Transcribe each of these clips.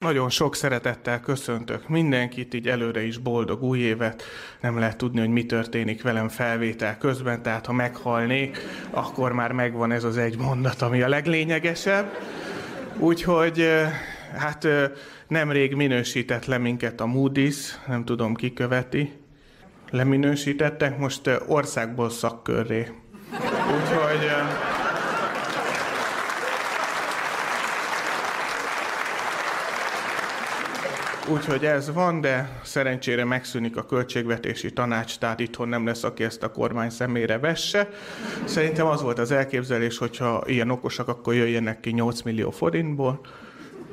Nagyon sok szeretettel köszöntök mindenkit, így előre is boldog új évet. Nem lehet tudni, hogy mi történik velem felvétel közben, tehát ha meghalnék, akkor már megvan ez az egy mondat, ami a leglényegesebb. Úgyhogy hát nemrég minősített le minket a Moody's, nem tudom ki követi. Leminősítettek most országból szakkörré. Úgyhogy Úgyhogy ez van, de szerencsére megszűnik a költségvetési tanács, tehát itthon nem lesz, aki ezt a kormány szemére vesse. Szerintem az volt az elképzelés, hogyha ilyen okosak, akkor jöjjenek ki 8 millió forintból.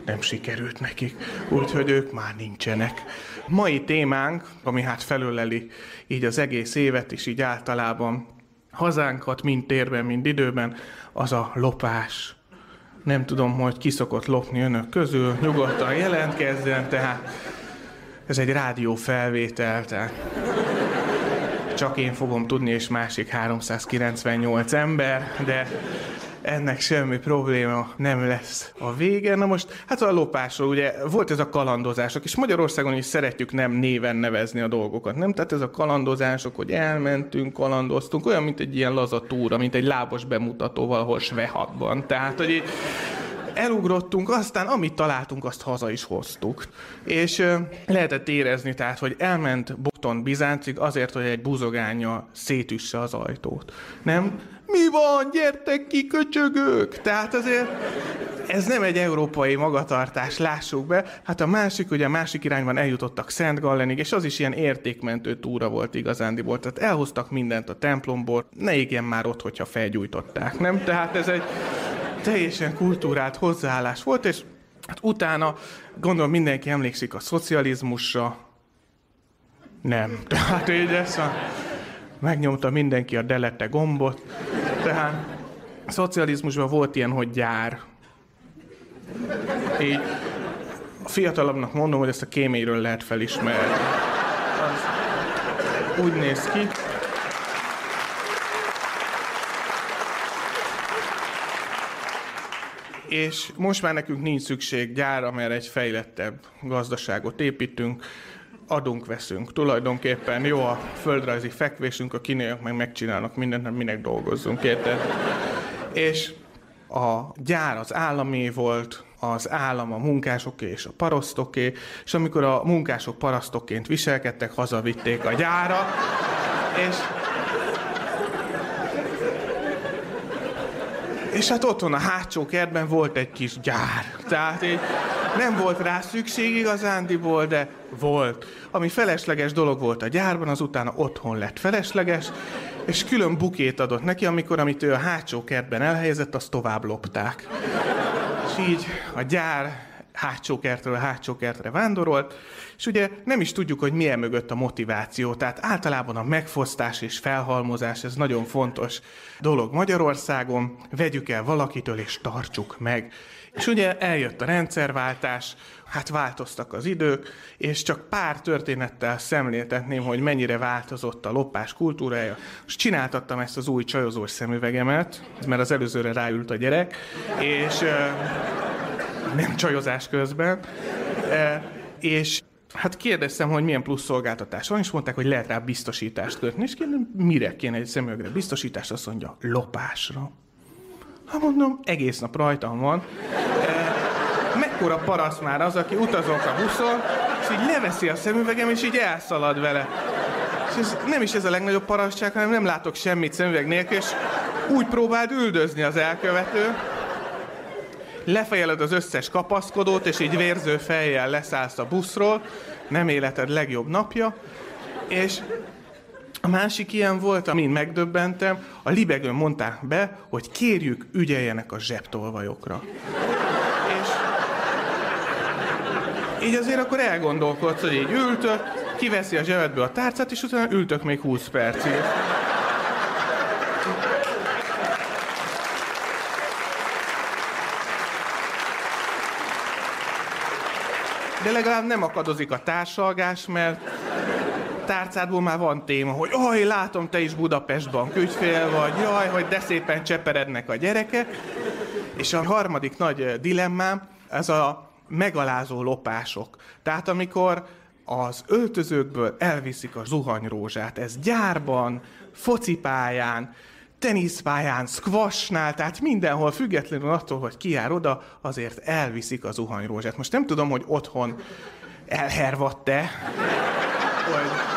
Nem sikerült nekik, úgyhogy ők már nincsenek. Mai témánk, ami hát felöleli így az egész évet is így általában hazánkat, mind térben, mind időben, az a lopás nem tudom, hogy ki szokott lopni önök közül, nyugodtan jelentkezzen, tehát ez egy rádió felvétel, tehát csak én fogom tudni, és másik 398 ember, de ennek semmi probléma nem lesz a vége. Na most, hát a lopásról ugye volt ez a kalandozások, és Magyarországon is szeretjük nem néven nevezni a dolgokat, nem? Tehát ez a kalandozások, hogy elmentünk, kalandoztunk, olyan, mint egy ilyen laza túra, mint egy lábos bemutató valahol Svehatban. Tehát, hogy így elugrottunk, aztán amit találtunk, azt haza is hoztuk. És uh, lehetett érezni, tehát, hogy elment Bokton Bizáncig azért, hogy egy buzogánya szétüsse az ajtót. Nem? Mi van? Gyertek ki, köcsögök! Tehát azért ez nem egy európai magatartás, lássuk be. Hát a másik, ugye a másik irányban eljutottak Szent Gallenig, és az is ilyen értékmentő túra volt igazándiból. Tehát elhoztak mindent a templomból, ne égjen már ott, hogyha felgyújtották, nem? Tehát ez egy teljesen kultúrált hozzáállás volt, és hát utána gondolom mindenki emlékszik a szocializmusra. Nem. Tehát így ez a, megnyomta mindenki a delete gombot. Tehát a szocializmusban volt ilyen, hogy gyár. Így a fiatalabbnak mondom, hogy ezt a kéméről lehet felismerni. Az úgy néz ki. És most már nekünk nincs szükség gyára, mert egy fejlettebb gazdaságot építünk, adunk, veszünk. Tulajdonképpen jó a földrajzi fekvésünk, a kínaiak meg megcsinálnak mindent, nem minek dolgozzunk, érted? És a gyár az állami volt, az állam a munkásoké és a parasztoké, és amikor a munkások parasztokként viselkedtek, hazavitték a gyára, és És hát otthon a hátsó kertben volt egy kis gyár. Tehát így nem volt rá szükség igazándiból, de volt. Ami felesleges dolog volt a gyárban, az utána otthon lett felesleges, és külön bukét adott neki, amikor amit ő a hátsó kertben elhelyezett, azt tovább lopták. És így a gyár hátsó kertről a hátsó kertre vándorolt, és ugye nem is tudjuk, hogy milyen mögött a motiváció. Tehát általában a megfosztás és felhalmozás, ez nagyon fontos dolog Magyarországon. Vegyük el valakitől és tartsuk meg. És ugye eljött a rendszerváltás, hát változtak az idők, és csak pár történettel szemléltetném, hogy mennyire változott a lopás kultúrája. És csináltattam ezt az új csajozós szemüvegemet, mert az előzőre ráült a gyerek, és nem csajozás közben, és Hát kérdeztem, hogy milyen plusz szolgáltatás van, és mondták, hogy lehet rá biztosítást kötni. És kérdem, mire kéne egy szemüvegre biztosítást? Azt mondja, lopásra. Hát mondom, egész nap rajtam van. E, mekkora parasz már az, aki utazok a buszon, és így leveszi a szemüvegem, és így elszalad vele. És ez nem is ez a legnagyobb parasztság, hanem nem látok semmit szemüveg nélkül, és úgy próbáld üldözni az elkövető, lefejeled az összes kapaszkodót, és így vérző fejjel leszállsz a buszról, nem életed legjobb napja, és a másik ilyen volt, amin megdöbbentem, a libegőn mondták be, hogy kérjük, ügyeljenek a zsebtolvajokra. És így azért akkor elgondolkodsz, hogy így ültök, kiveszi a zsebedből a tárcát, és utána ültök még 20 percig. De legalább nem akadozik a társalgás, mert tárcádból már van téma, hogy oj, látom, te is Budapestban ügyfél vagy, jaj, hogy de szépen cseperednek a gyerekek. És a harmadik nagy dilemmám, ez a megalázó lopások. Tehát amikor az öltözőkből elviszik a zuhanyrózsát, ez gyárban, focipályán, teniszpályán, squashnál, tehát mindenhol, függetlenül attól, hogy ki jár oda, azért elviszik a zuhanyrózsát. Most nem tudom, hogy otthon elhervadt-e, hogy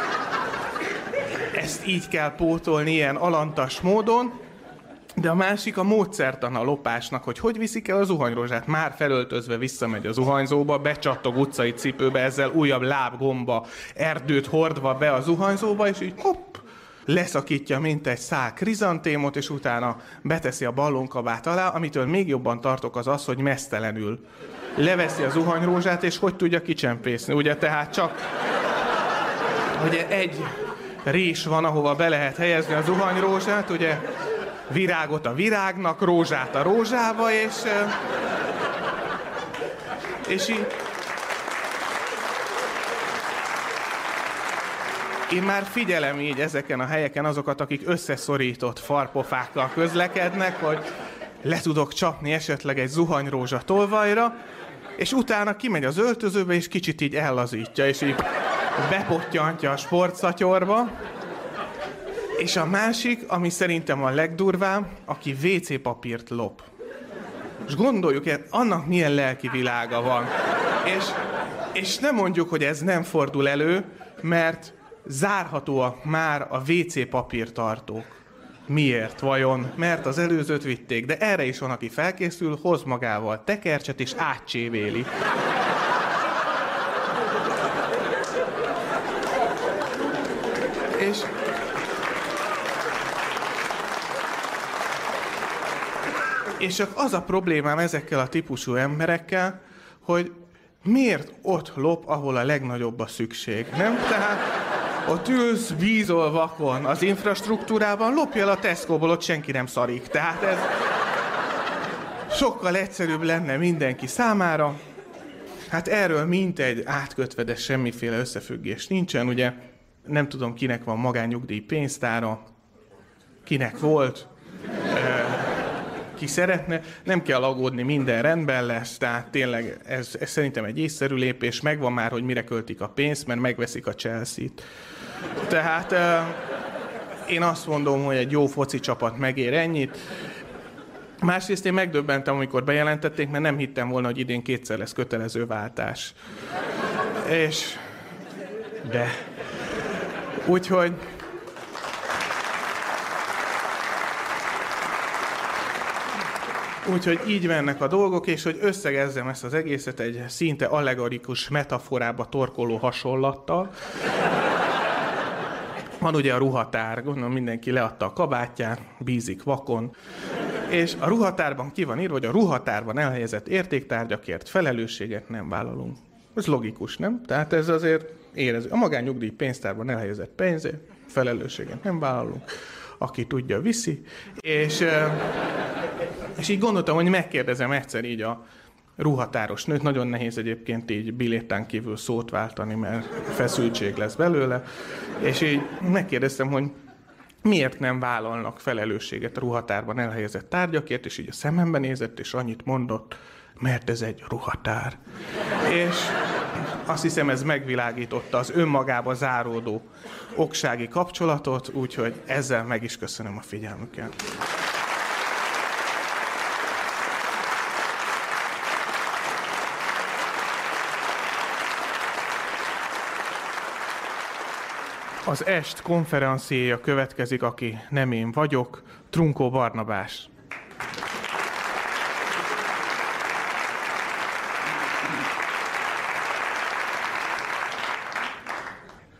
ezt így kell pótolni ilyen alantas módon, de a másik a módszertan a lopásnak, hogy hogy viszik el a zuhanyrózsát. Már felöltözve visszamegy a zuhanyzóba, becsattog utcai cipőbe, ezzel újabb lábgomba, erdőt hordva be a zuhanyzóba, és így hopp, leszakítja, mint egy szál krizantémot, és utána beteszi a ballonkabát alá, amitől még jobban tartok az az, hogy mesztelenül leveszi a zuhanyrózsát, és hogy tudja kicsempészni. Ugye tehát csak ugye egy rés van, ahova be lehet helyezni a zuhanyrózsát, ugye virágot a virágnak, rózsát a rózsába, és, és így, Én már figyelem így ezeken a helyeken azokat, akik összeszorított farpofákkal közlekednek, hogy le tudok csapni esetleg egy zuhanyrózsa tolvajra, és utána kimegy az öltözőbe, és kicsit így ellazítja, és így bepottyantja a sportszatyorba, és a másik, ami szerintem a legdurvább, aki WC papírt lop. És gondoljuk, annak milyen lelki világa van. És, és nem mondjuk, hogy ez nem fordul elő, mert zárhatóak már a WC papírtartók. Miért vajon? Mert az előzőt vitték, de erre is van, aki felkészül, hoz magával tekercset és átcsévéli. és És csak az a problémám ezekkel a típusú emberekkel, hogy miért ott lop, ahol a legnagyobb a szükség, nem? Tehát ott ülsz, bízol vakon az infrastruktúrában, lopja el a Tesco-ból, ott senki nem szarik. Tehát ez sokkal egyszerűbb lenne mindenki számára. Hát erről mintegy átkötve, de semmiféle összefüggés nincsen, ugye nem tudom, kinek van magányugdíj pénztára, kinek volt, ki szeretne, nem kell aggódni, minden rendben lesz, tehát tényleg ez, ez szerintem egy észszerű lépés, megvan már, hogy mire költik a pénzt, mert megveszik a Chelsea-t. Tehát én azt mondom, hogy egy jó foci csapat megér ennyit. Másrészt én megdöbbentem, amikor bejelentették, mert nem hittem volna, hogy idén kétszer lesz kötelező váltás. És... De... Úgyhogy Úgyhogy így mennek a dolgok, és hogy összegezzem ezt az egészet egy szinte allegorikus metaforába torkoló hasonlattal. Van ugye a ruhatár, gondolom mindenki leadta a kabátját, bízik vakon, és a ruhatárban ki van írva, hogy a ruhatárban elhelyezett értéktárgyakért felelősséget nem vállalunk. Ez logikus, nem? Tehát ez azért érező. A magányugdíj pénztárban elhelyezett pénzért felelősséget nem vállalunk aki tudja, viszi. És, és így gondoltam, hogy megkérdezem egyszer így a ruhatáros nőt. Nagyon nehéz egyébként így bilétán kívül szót váltani, mert feszültség lesz belőle. És így megkérdeztem, hogy miért nem vállalnak felelősséget a ruhatárban elhelyezett tárgyakért, és így a szemembe nézett, és annyit mondott, mert ez egy ruhatár. És azt hiszem ez megvilágította az önmagába záródó oksági kapcsolatot, úgyhogy ezzel meg is köszönöm a figyelmüket. Az est konferenciája következik, aki nem én vagyok, Trunkó Barnabás.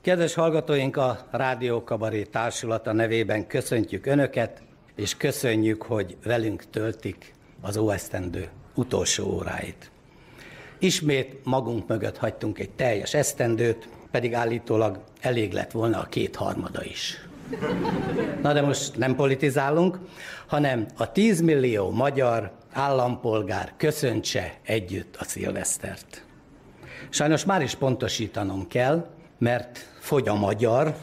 Kedves hallgatóink, a Rádió Kabaré Társulata nevében köszöntjük Önöket, és köszönjük, hogy velünk töltik az óesztendő utolsó óráit. Ismét magunk mögött hagytunk egy teljes esztendőt, pedig állítólag elég lett volna a kétharmada is. Na de most nem politizálunk, hanem a 10 millió magyar állampolgár köszöntse együtt a szilvesztert. Sajnos már is pontosítanom kell, mert fogy a magyar,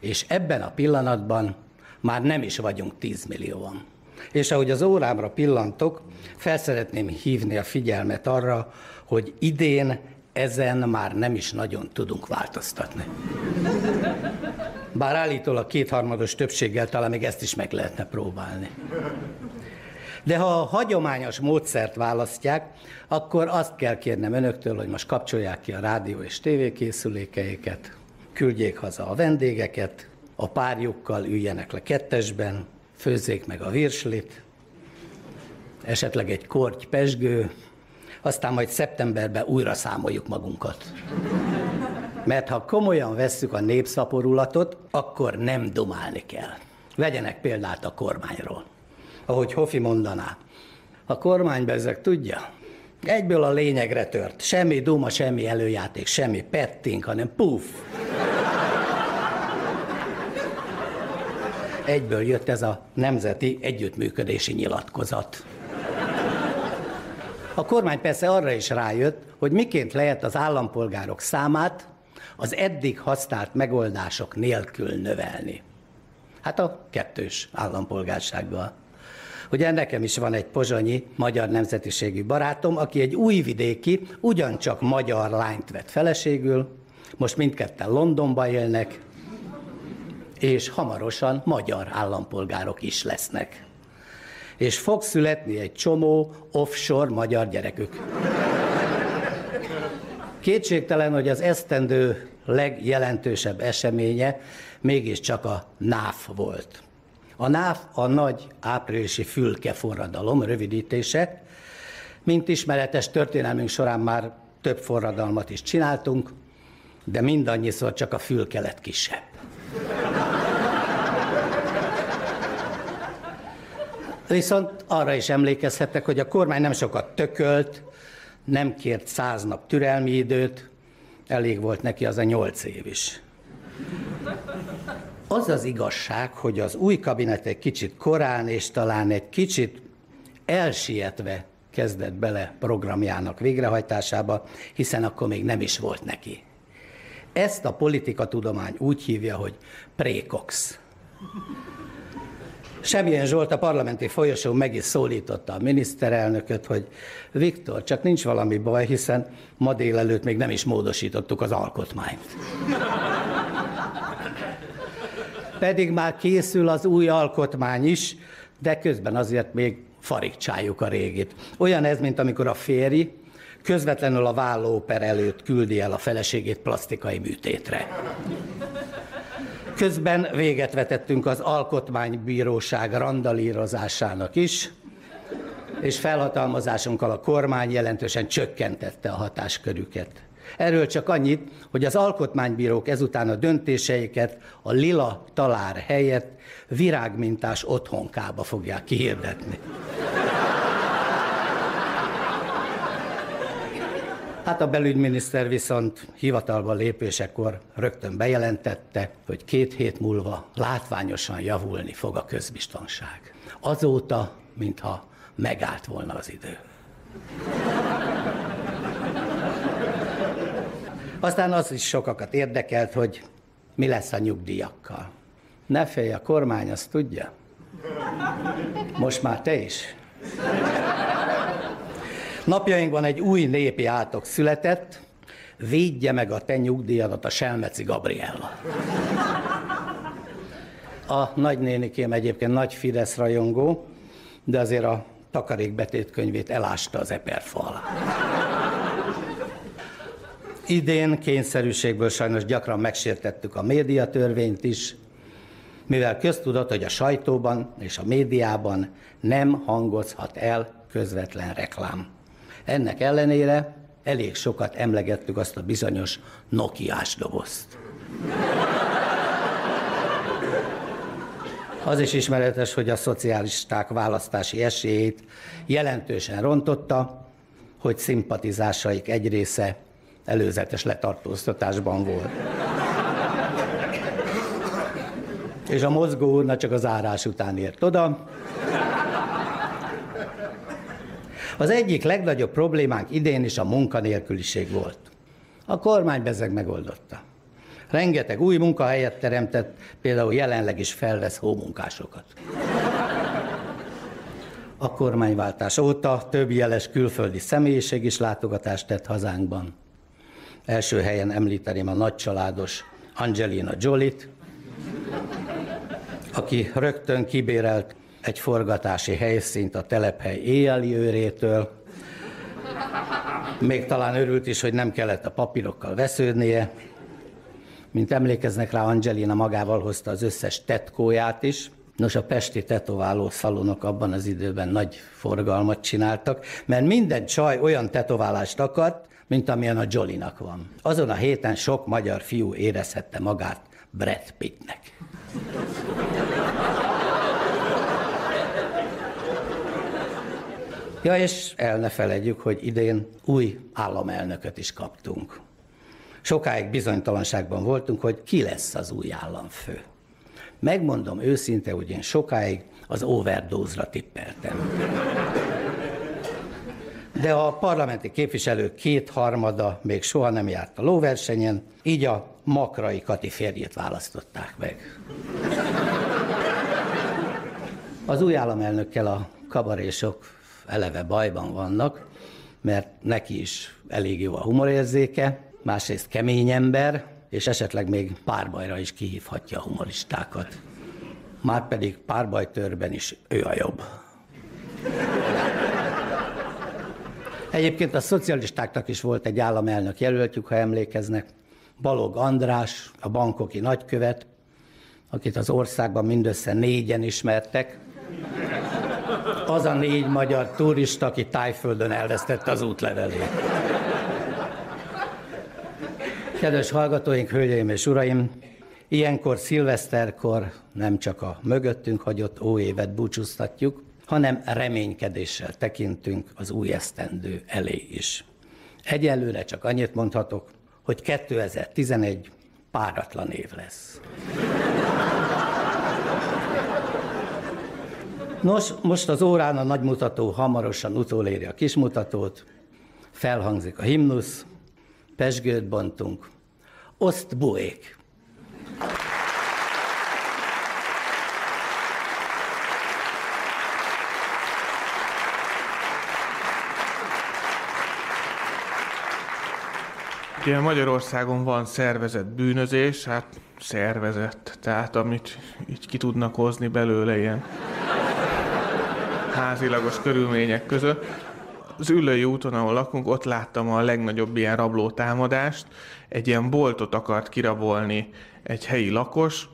és ebben a pillanatban már nem is vagyunk 10 millióan, És ahogy az órámra pillantok, felszeretném hívni a figyelmet arra, hogy idén ezen már nem is nagyon tudunk változtatni. Bár állítólag kétharmados többséggel talán még ezt is meg lehetne próbálni. De ha a hagyományos módszert választják, akkor azt kell kérnem önöktől, hogy most kapcsolják ki a rádió és tévékészülékeiket, küldjék haza a vendégeket, a párjukkal üljenek le kettesben, főzzék meg a virslit, esetleg egy korty pesgő, aztán majd szeptemberben újra számoljuk magunkat. Mert ha komolyan vesszük a népszaporulatot, akkor nem domálni kell. Vegyenek példát a kormányról. Ahogy Hofi mondaná, a kormány ezek tudja, egyből a lényegre tört. Semmi duma, semmi előjáték, semmi petting, hanem puf. Egyből jött ez a nemzeti együttműködési nyilatkozat. A kormány persze arra is rájött, hogy miként lehet az állampolgárok számát az eddig használt megoldások nélkül növelni. Hát a kettős állampolgársággal. Ugye nekem is van egy pozsonyi magyar nemzetiségű barátom, aki egy újvidéki, ugyancsak magyar lányt vett feleségül, most mindketten Londonban élnek, és hamarosan magyar állampolgárok is lesznek és fog születni egy csomó offshore magyar gyerekük. Kétségtelen, hogy az esztendő legjelentősebb eseménye mégiscsak a NÁF volt. A NÁF a nagy áprilisi fülke forradalom rövidítése. Mint ismeretes történelmünk során már több forradalmat is csináltunk, de mindannyiszor csak a fülke lett kisebb. Viszont arra is emlékezhetek, hogy a kormány nem sokat tökölt, nem kért száz nap türelmi időt, elég volt neki az a nyolc év is. Az az igazság, hogy az új kabinet egy kicsit korán és talán egy kicsit elsietve kezdett bele programjának végrehajtásába, hiszen akkor még nem is volt neki. Ezt a politikatudomány úgy hívja, hogy prékox. Semmilyen Zsolt a parlamenti folyosó meg is szólította a miniszterelnököt, hogy Viktor, csak nincs valami baj, hiszen ma délelőtt még nem is módosítottuk az alkotmányt. Pedig már készül az új alkotmány is, de közben azért még farigcsáljuk a régit. Olyan ez, mint amikor a férj közvetlenül a vállóper előtt küldi el a feleségét plastikai műtétre. Közben véget vetettünk az alkotmánybíróság randalírozásának is, és felhatalmazásunkkal a kormány jelentősen csökkentette a hatáskörüket. Erről csak annyit, hogy az alkotmánybírók ezután a döntéseiket a lila talár helyett virágmintás otthonkába fogják kihirdetni. Hát a belügyminiszter viszont hivatalba lépésekor rögtön bejelentette, hogy két hét múlva látványosan javulni fog a közbiztonság. Azóta, mintha megállt volna az idő. Aztán az is sokakat érdekelt, hogy mi lesz a nyugdíjakkal. Ne félj, a kormány azt tudja. Most már te is. Napjainkban egy új népi átok született, védje meg a te nyugdíjadat a Selmeci Gabriella. A nagynénikém egyébként nagy Fidesz rajongó, de azért a takarékbetét könyvét elásta az eperfa alá. Idén kényszerűségből sajnos gyakran megsértettük a médiatörvényt is, mivel köztudott, hogy a sajtóban és a médiában nem hangozhat el közvetlen reklám. Ennek ellenére elég sokat emlegettük azt a bizonyos Nokiás dobozt. Az is ismeretes, hogy a szocialisták választási esélyét jelentősen rontotta, hogy szimpatizásaik egy része előzetes letartóztatásban volt. És a mozgó úrna csak az árás után ért oda, Az egyik legnagyobb problémánk idén is a munkanélküliség volt. A kormány bezeg megoldotta. Rengeteg új munkahelyet teremtett, például jelenleg is felvesz hómunkásokat. A kormányváltás óta több jeles külföldi személyiség is látogatást tett hazánkban. Első helyen említeném a nagycsaládos Angelina Jolit, aki rögtön kibérelt egy forgatási helyszínt a telephely éjjeli őrétől. Még talán örült is, hogy nem kellett a papírokkal vesződnie. Mint emlékeznek rá, Angelina magával hozta az összes tetkóját is. Nos, a pesti tetováló szalonok abban az időben nagy forgalmat csináltak, mert minden csaj olyan tetoválást akart, mint amilyen a Jolinak van. Azon a héten sok magyar fiú érezhette magát Brad Pittnek. Ja, és el ne felejtjük, hogy idén új államelnököt is kaptunk. Sokáig bizonytalanságban voltunk, hogy ki lesz az új államfő. Megmondom őszinte, hogy én sokáig az overdose-ra tippeltem. De a parlamenti képviselők kétharmada még soha nem járt a lóversenyen, így a Makrai Kati férjét választották meg. Az új államelnökkel a kabarésok eleve bajban vannak, mert neki is elég jó a humorérzéke, másrészt kemény ember, és esetleg még párbajra is kihívhatja a humoristákat. Márpedig párbajtörben is ő a jobb. Egyébként a szocialistáknak is volt egy államelnök jelöltjük, ha emlékeznek. Balog András, a bankoki nagykövet, akit az országban mindössze négyen ismertek. Az a négy magyar turista, aki Tájföldön elvesztette az útlevelét. Kedves hallgatóink, hölgyeim és uraim, ilyenkor szilveszterkor nem csak a mögöttünk hagyott óévet búcsúztatjuk, hanem reménykedéssel tekintünk az új esztendő elé is. Egyelőre csak annyit mondhatok, hogy 2011 páratlan év lesz. Nos, most az órán a nagymutató hamarosan utoléri a kismutatót, felhangzik a himnusz, pesgőt bontunk, oszt buék. Ugye Magyarországon van szervezett bűnözés, hát szervezett, tehát amit így ki tudnak hozni belőle ilyen házilagos körülmények között. Az Üllői úton, ahol lakunk, ott láttam a legnagyobb ilyen rabló támadást. Egy ilyen boltot akart kirabolni egy helyi lakos,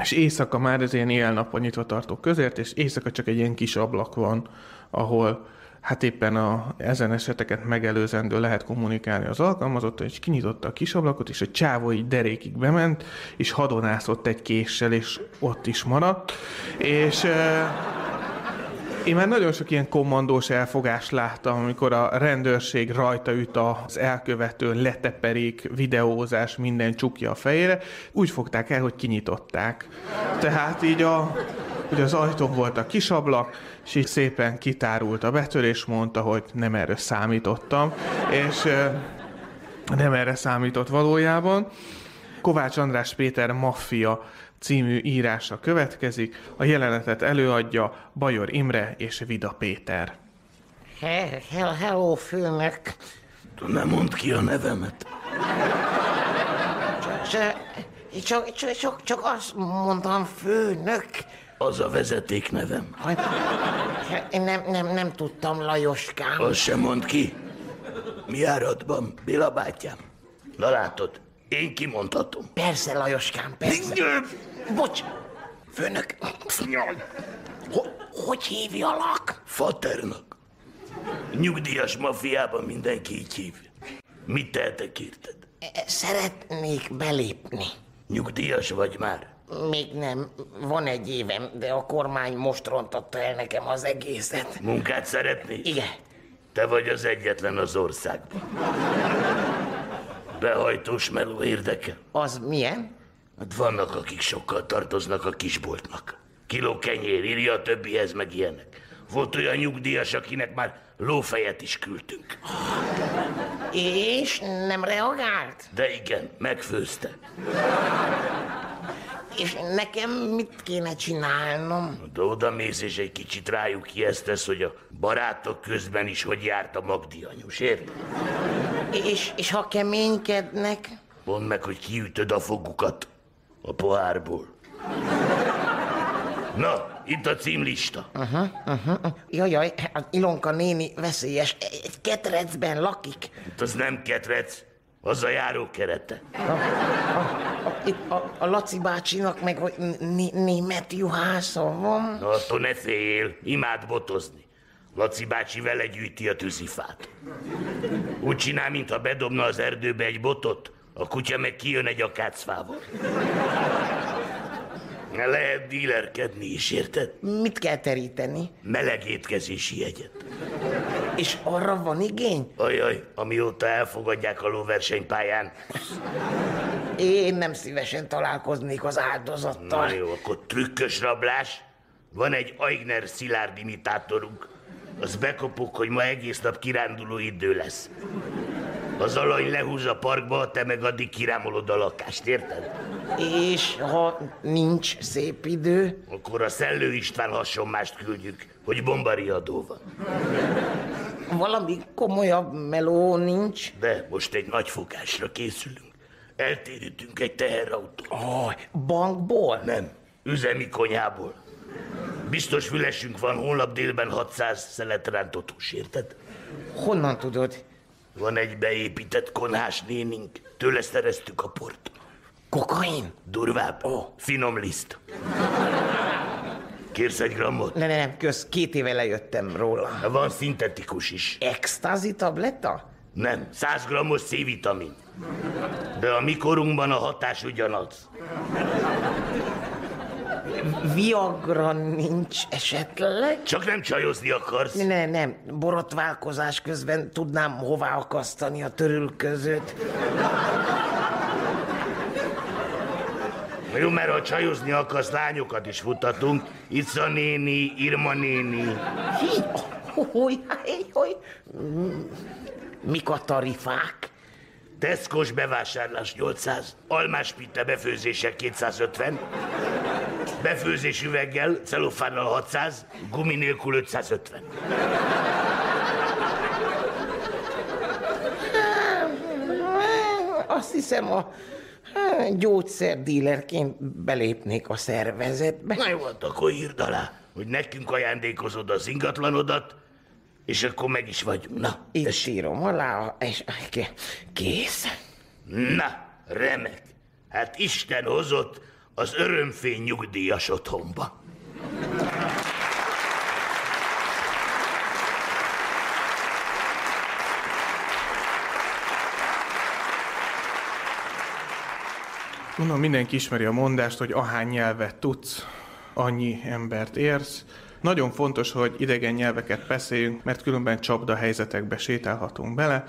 és éjszaka már ez ilyen éjjel-nappal nyitva tartó közért, és éjszaka csak egy ilyen kis ablak van, ahol hát éppen a, ezen eseteket megelőzendő lehet kommunikálni az alkalmazott, és kinyitotta a kis ablakot, és a csávó így derékig bement, és hadonászott egy késsel, és ott is maradt. És én már nagyon sok ilyen kommandós elfogást láttam, amikor a rendőrség rajta üt az elkövetőn, leteperik, videózás, minden csukja a fejére. Úgy fogták el, hogy kinyitották. Tehát így a, ugye az ajtón volt a kis ablak, és így szépen kitárult a betörés, mondta, hogy nem erre számítottam, és nem erre számított valójában. Kovács András Péter maffia című írása következik. A jelenetet előadja Bajor Imre és Vida Péter. He, he, hello, főnök. Nem mondd ki a nevemet. Csak, csak, csak, csak, csak azt mondtam, főnök. Az a vezeték nevem. Én nem, nem, nem tudtam, Lajoskám. Azt sem mond ki. Mi áradban, Béla bátyám? Na látod, én kimondhatom. Persze, Lajoskám, persze. Bocs, főnök. Ho- hogy hívjalak? Faternak. Nyugdíjas mafiában mindenki így hív. Mit tehetek érted? Szeretnék belépni. Nyugdíjas vagy már? Még nem. Van egy évem, de a kormány most rontotta el nekem az egészet. Munkát szeretnél? Igen. Te vagy az egyetlen az országban. Behajtós meló érdekel. Az milyen? Hát vannak, akik sokkal tartoznak a kisboltnak. Kiló kenyér, írja a többihez, meg ilyenek. Volt olyan nyugdíjas, akinek már lófejet is küldtünk. És nem reagált? De igen, megfőzte. És nekem mit kéne csinálnom? De oda mész és egy kicsit rájuk ijesztesz, hogy a barátok közben is hogy járt a Magdi anyus, érted? És, és ha keménykednek? Mondd meg, hogy kiütöd a fogukat a pohárból. Na, itt a címlista. Jajaj, az Ilonka néni veszélyes. Egy ketrecben lakik. Itt az nem ketrec, az a járó kerete. Itt a, a Laci bácsinak meg hogy né- német juhásza van. Na, attól ne féljél, imád botozni. Laci bácsi vele gyűjti a tűzifát. Úgy csinál, mintha bedobna az erdőbe egy botot, a kutya meg kijön egy akácfával. Lehet dílerkedni is, érted? Mit kell teríteni? Meleg étkezési jegyet. És arra van igény? Ajaj, amióta elfogadják a lóversenypályán. Én nem szívesen találkoznék az Na áldozattal. jó, akkor trükkös rablás. Van egy Aigner Szilárd imitátorunk. Az bekopuk, hogy ma egész nap kiránduló idő lesz. Az alany lehúz a parkba, te meg addig kirámolod a lakást, érted? És ha nincs szép idő? Akkor a Szellő István hasonmást küldjük, hogy bombariadó van. Valami komolyabb meló nincs? De most egy nagy fogásra készülünk. Eltérítünk egy teherautó. Oh, bankból? Nem, üzemi konyhából. Biztos fülesünk van holnap délben 600 szelet rántott hús, érted? Honnan tudod? Van egy beépített konhás nénink, tőle szereztük a port. Kokain? Durvább, oh. finom liszt. Kérsz egy grammot? Ne, ne, nem, kösz, két éve lejöttem róla. Van szintetikus is. Extazi tabletta? Nem, 100 grammos C-vitamin. De a mi korunkban a hatás ugyanaz. Viagra nincs esetleg? Csak nem csajozni akarsz. Ne, ne, nem, borotválkozás közben tudnám hová akasztani a törülközőt. Jó, mert ha csajozni akarsz, lányokat is futatunk. Ica néni, Irma néni. Hi, hogy, hogy, Mik a tarifák? Teszkos bevásárlás 800, almás pitte befőzése 250, befőzés üveggel, celofánnal 600, gumi nélkül 550. Azt hiszem a gyógyszerdílerként belépnék a szervezetbe. Na jó, hát akkor írd alá, hogy nekünk ajándékozod az ingatlanodat, és akkor meg is vagyunk. Na, Itt tessék. írom alá, és ké- kész. Na, remek. Hát Isten hozott az örömfény nyugdíjas otthonba. Gondolom mindenki ismeri a mondást, hogy ahány nyelvet tudsz, annyi embert érsz. Nagyon fontos, hogy idegen nyelveket beszéljünk, mert különben csapda helyzetekbe sétálhatunk bele.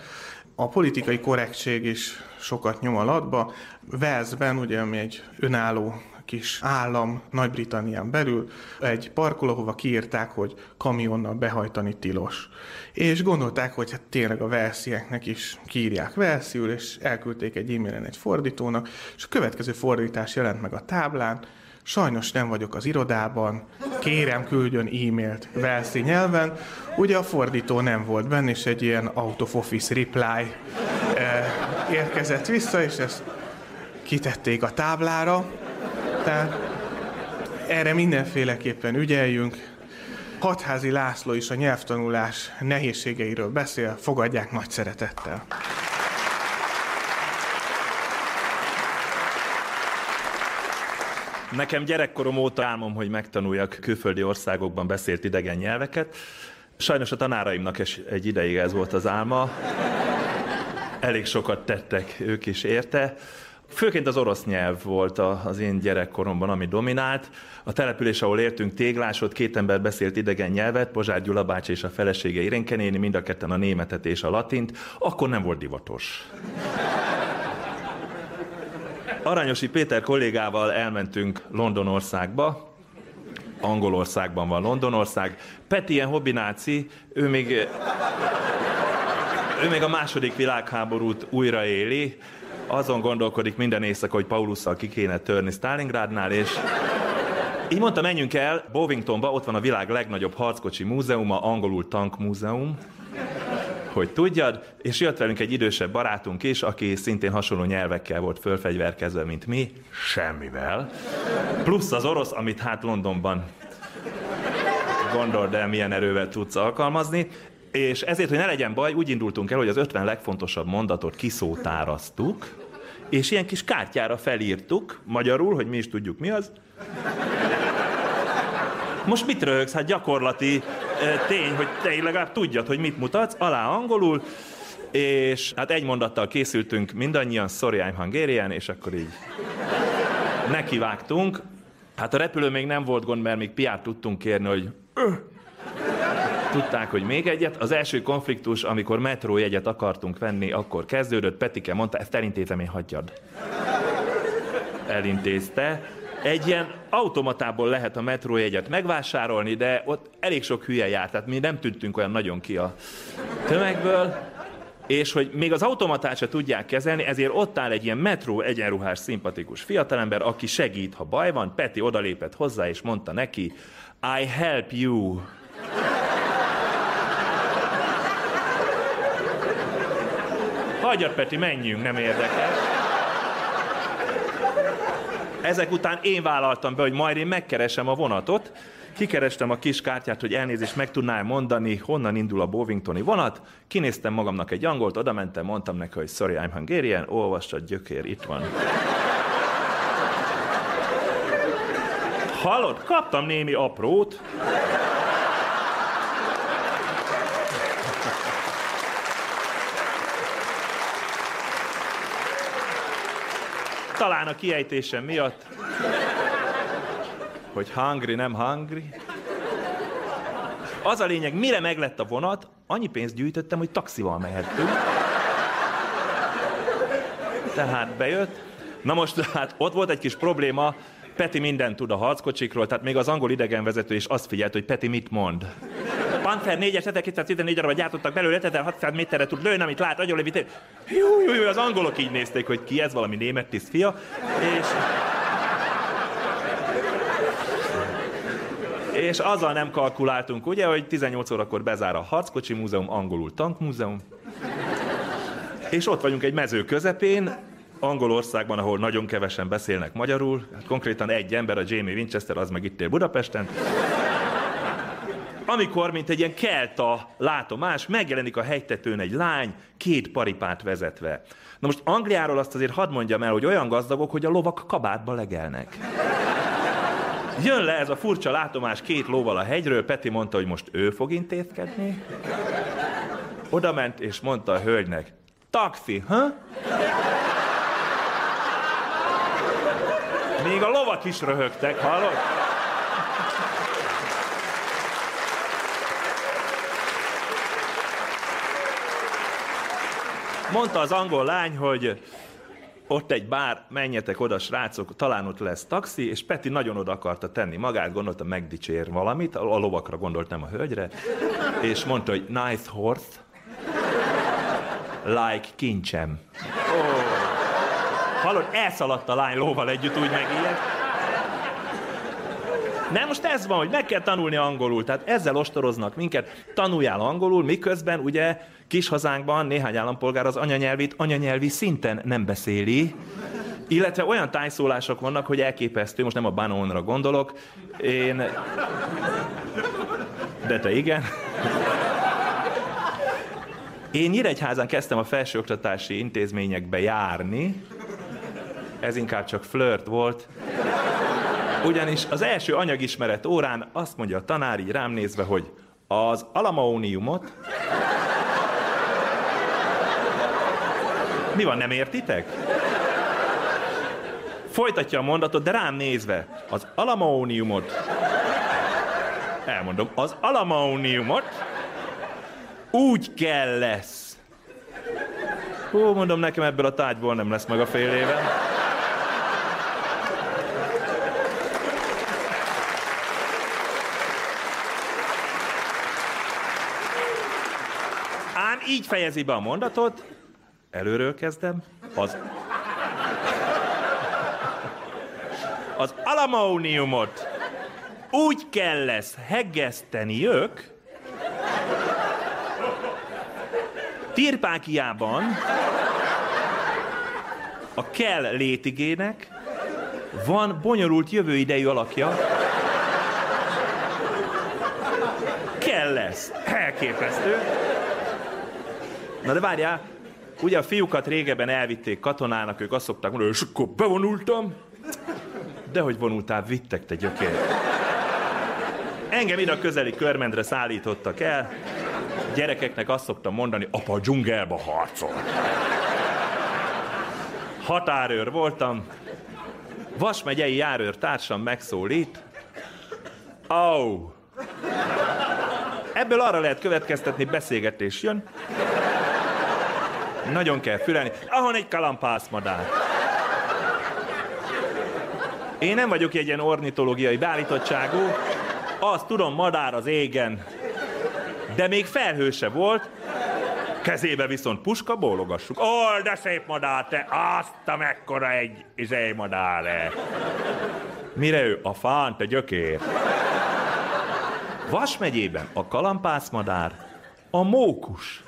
A politikai korrektség is sokat nyom a latba. Velszben, ugye, ami egy önálló kis állam Nagy-Britannián belül, egy parkoló, ahova kiírták, hogy kamionnal behajtani tilos. És gondolták, hogy hát tényleg a velszieknek is kiírják velszül, és elküldték egy e-mailen egy fordítónak, és a következő fordítás jelent meg a táblán, Sajnos nem vagyok az irodában, kérem küldjön e-mailt Velszi nyelven. Ugye a fordító nem volt benne, és egy ilyen out of office reply eh, érkezett vissza, és ezt kitették a táblára. Tehát erre mindenféleképpen ügyeljünk. Hatházi László is a nyelvtanulás nehézségeiről beszél, fogadják nagy szeretettel. Nekem gyerekkorom óta álmom, hogy megtanuljak külföldi országokban beszélt idegen nyelveket. Sajnos a tanáraimnak egy ideig ez volt az álma. Elég sokat tettek ők is érte. Főként az orosz nyelv volt az én gyerekkoromban, ami dominált. A település, ahol értünk téglás, ott két ember beszélt idegen nyelvet, Pozsár Gyula bácsi és a felesége Irenke néni, mind a ketten a németet és a latint. Akkor nem volt divatos. Aranyosi Péter kollégával elmentünk Londonországba, Angolországban van Londonország. Peti ilyen hobbináci, ő még, ő még a második világháborút újraéli, azon gondolkodik minden éjszaka, hogy Paulusszal ki kéne törni Stalingrádnál, és így mondta, menjünk el Bovingtonba, ott van a világ legnagyobb harckocsi múzeuma, angolul Tank Múzeum, hogy tudjad, és jött velünk egy idősebb barátunk is, aki szintén hasonló nyelvekkel volt fölfegyverkezve, mint mi, semmivel. Plusz az orosz, amit hát Londonban gondold el, milyen erővel tudsz alkalmazni. És ezért, hogy ne legyen baj, úgy indultunk el, hogy az 50 legfontosabb mondatot kiszótárasztuk, és ilyen kis kártyára felírtuk, magyarul, hogy mi is tudjuk mi az. Most mit röhögsz? Hát gyakorlati tény, hogy te legalább tudjad, hogy mit mutatsz, alá angolul, és hát egy mondattal készültünk mindannyian, sorry, I'm Hungarian, és akkor így nekivágtunk. Hát a repülő még nem volt gond, mert még piát tudtunk kérni, hogy Tudták, hogy még egyet. Az első konfliktus, amikor metrójegyet akartunk venni, akkor kezdődött. Petike mondta, ezt elintézem, én hagyjad. Elintézte. Egy ilyen automatából lehet a metrójegyet megvásárolni, de ott elég sok hülye járt, tehát mi nem tűntünk olyan nagyon ki a tömegből. És hogy még az automatát se tudják kezelni, ezért ott áll egy ilyen metró egyenruhás, szimpatikus fiatalember, aki segít, ha baj van. Peti odalépett hozzá, és mondta neki, I help you. Hagyjad, Peti, menjünk, nem érdekes. Ezek után én vállaltam be, hogy majd én megkeresem a vonatot, Kikerestem a kis kártyát, hogy elnézést meg tudnál mondani, honnan indul a Bovingtoni vonat. Kinéztem magamnak egy angolt, oda mentem, mondtam neki, hogy sorry, I'm Hungarian, olvastad, gyökér, itt van. Hallod? Kaptam némi aprót. Talán a kiejtésem miatt, hogy hungry, nem hungry. Az a lényeg, mire meglett a vonat, annyi pénzt gyűjtöttem, hogy taxival mehettünk. Tehát bejött. Na most, hát ott volt egy kis probléma, Peti mindent tud a harckocsikról, tehát még az angol idegenvezető is azt figyelt, hogy Peti mit mond. Panther 4-es 1214 darabot gyártottak belőle, 5600 méterre tud lőni, amit lát, agyonlevítő. Jú, jú, jú, az angolok így nézték, hogy ki ez, valami német tiszt fia. És... És azzal nem kalkuláltunk, ugye, hogy 18 órakor bezár a harckocsi múzeum, angolul tankmúzeum. És ott vagyunk egy mező közepén, Angolországban, ahol nagyon kevesen beszélnek magyarul, hát konkrétan egy ember, a Jamie Winchester, az meg itt él Budapesten. Amikor, mint egy ilyen kelta látomás, megjelenik a hegytetőn egy lány, két paripát vezetve. Na most Angliáról azt azért hadd mondjam el, hogy olyan gazdagok, hogy a lovak kabátba legelnek. Jön le ez a furcsa látomás két lóval a hegyről, Peti mondta, hogy most ő fog intézkedni. Oda ment és mondta a hölgynek, taxi, ha? Még a lovak is röhögtek, hallod? Mondta az angol lány, hogy ott egy bár, menjetek oda, srácok, talán ott lesz taxi, és Peti nagyon oda akarta tenni magát, gondolta, megdicsér valamit, a lovakra gondolt, nem a hölgyre, és mondta, hogy nice horse, like kincsem. Hallod, elszaladt a lány lóval együtt, úgy megijedt. Nem, most ez van, hogy meg kell tanulni angolul, tehát ezzel ostoroznak minket, tanuljál angolul, miközben ugye kis hazánkban néhány állampolgár az anyanyelvét anyanyelvi szinten nem beszéli, illetve olyan tájszólások vannak, hogy elképesztő, most nem a Banonra gondolok, én... De te igen. Én Nyíregyházan kezdtem a felsőoktatási intézményekbe járni, ez inkább csak flirt volt. Ugyanis az első anyagismeret órán azt mondja a tanár így rám nézve, hogy az alamaóniumot... Mi van, nem értitek? Folytatja a mondatot, de rám nézve. Az alamaóniumot... Elmondom, az alamaóniumot úgy kell lesz. Hú, mondom, nekem ebből a tájból nem lesz meg a fél éve. Így fejezi be a mondatot, előről kezdem, az Az alamóniumot úgy kell lesz heggeszteni ők, Tirpákiában a kell létigének van bonyolult jövőidejű alakja. Kell lesz. Elképesztő. Na de várjál, ugye a fiúkat régebben elvitték katonának, ők azt szokták mondani, és akkor bevonultam. De hogy vonultál, vittek te gyökér. Engem ide a közeli körmendre szállítottak el. Gyerekeknek azt szoktam mondani, apa a dzsungelbe harcol. Határőr voltam. Vas járőr társam megszólít. Oh. Ebből arra lehet következtetni, beszélgetés jön. Nagyon kell fülelni. Ahon egy kalampászmadár. Én nem vagyok egy ilyen ornitológiai beállítottságú, azt tudom, madár az égen. De még felhőse volt, kezébe viszont puska, bólogassuk. Ó, de szép madár, te, azt a mekkora egy izé madár, -e. Mire ő? A fán, te gyökér. Vas megyében a kalampászmadár, a mókus.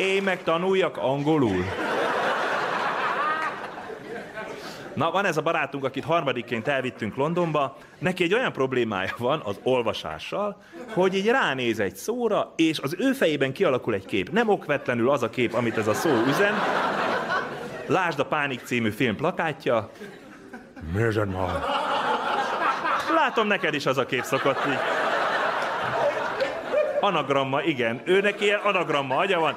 Én meg tanuljak angolul. Na, van ez a barátunk, akit harmadikként elvittünk Londonba, neki egy olyan problémája van az olvasással, hogy így ránéz egy szóra, és az ő fejében kialakul egy kép. Nem okvetlenül az a kép, amit ez a szó üzen. Lásd a Pánik című film plakátja. Nézd már! Látom, neked is az a kép szokott így. Anagramma, igen. Őnek ilyen anagramma agya van.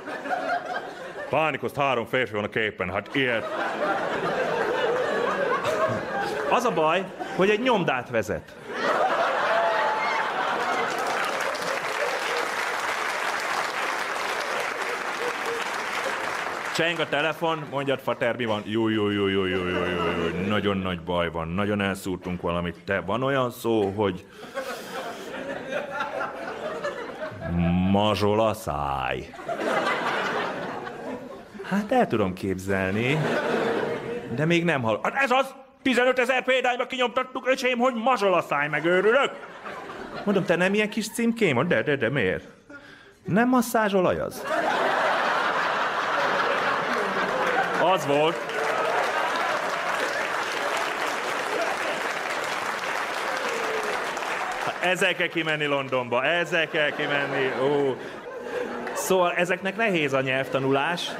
Pánikoszt három férfi van a képen, hát ilyet. Az a baj, hogy egy nyomdát vezet. Cseng a telefon, mondjad, Fater, mi van? Jó, jó, jó, jó, jó, jó, jó, jó, nagyon nagy baj van, nagyon elszúrtunk valamit. Te, van olyan szó, hogy mazsola száj. Hát el tudom képzelni, de még nem hall. Hát ez az! 15 ezer példányba kinyomtattuk, öcsém, hogy mazsola száj megőrülök. Mondom, te nem ilyen kis címkém? De, de, de miért? Nem masszázsolaj az? Az volt. Ezzel kell kimenni Londonba, ezzel kell kimenni. Ó. Szóval ezeknek nehéz a nyelvtanulás.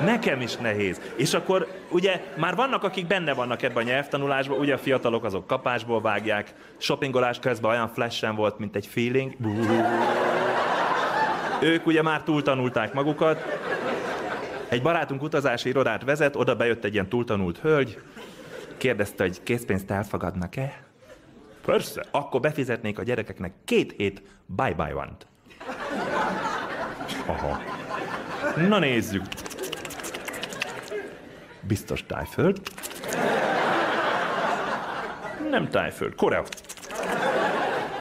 Nekem is nehéz. És akkor ugye már vannak, akik benne vannak ebben a nyelvtanulásban, ugye a fiatalok azok kapásból vágják, shoppingolás közben olyan flashen volt, mint egy feeling. Ők ugye már túltanulták magukat. Egy barátunk utazási irodát vezet, oda bejött egy ilyen túltanult hölgy, kérdezte, hogy készpénzt elfogadnak-e? Persze. Akkor befizetnék a gyerekeknek két hét bye-bye van Aha. Na nézzük. Biztos tájföld. Nem tájföld. Korea.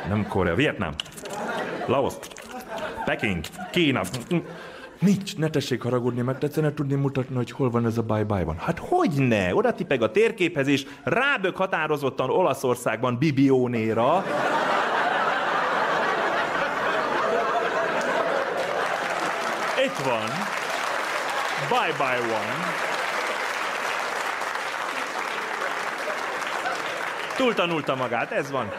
Nem Korea. Vietnám. Laos. Peking. Kína. Nincs, ne tessék haragudni, mert tetszene tudni mutatni, hogy hol van ez a bye-bye van. Hát hogy ne? Oda tipeg a térképhez is, rábök határozottan Olaszországban Bibionéra. Itt van. Bye-bye one. Túltanulta magát, ez van.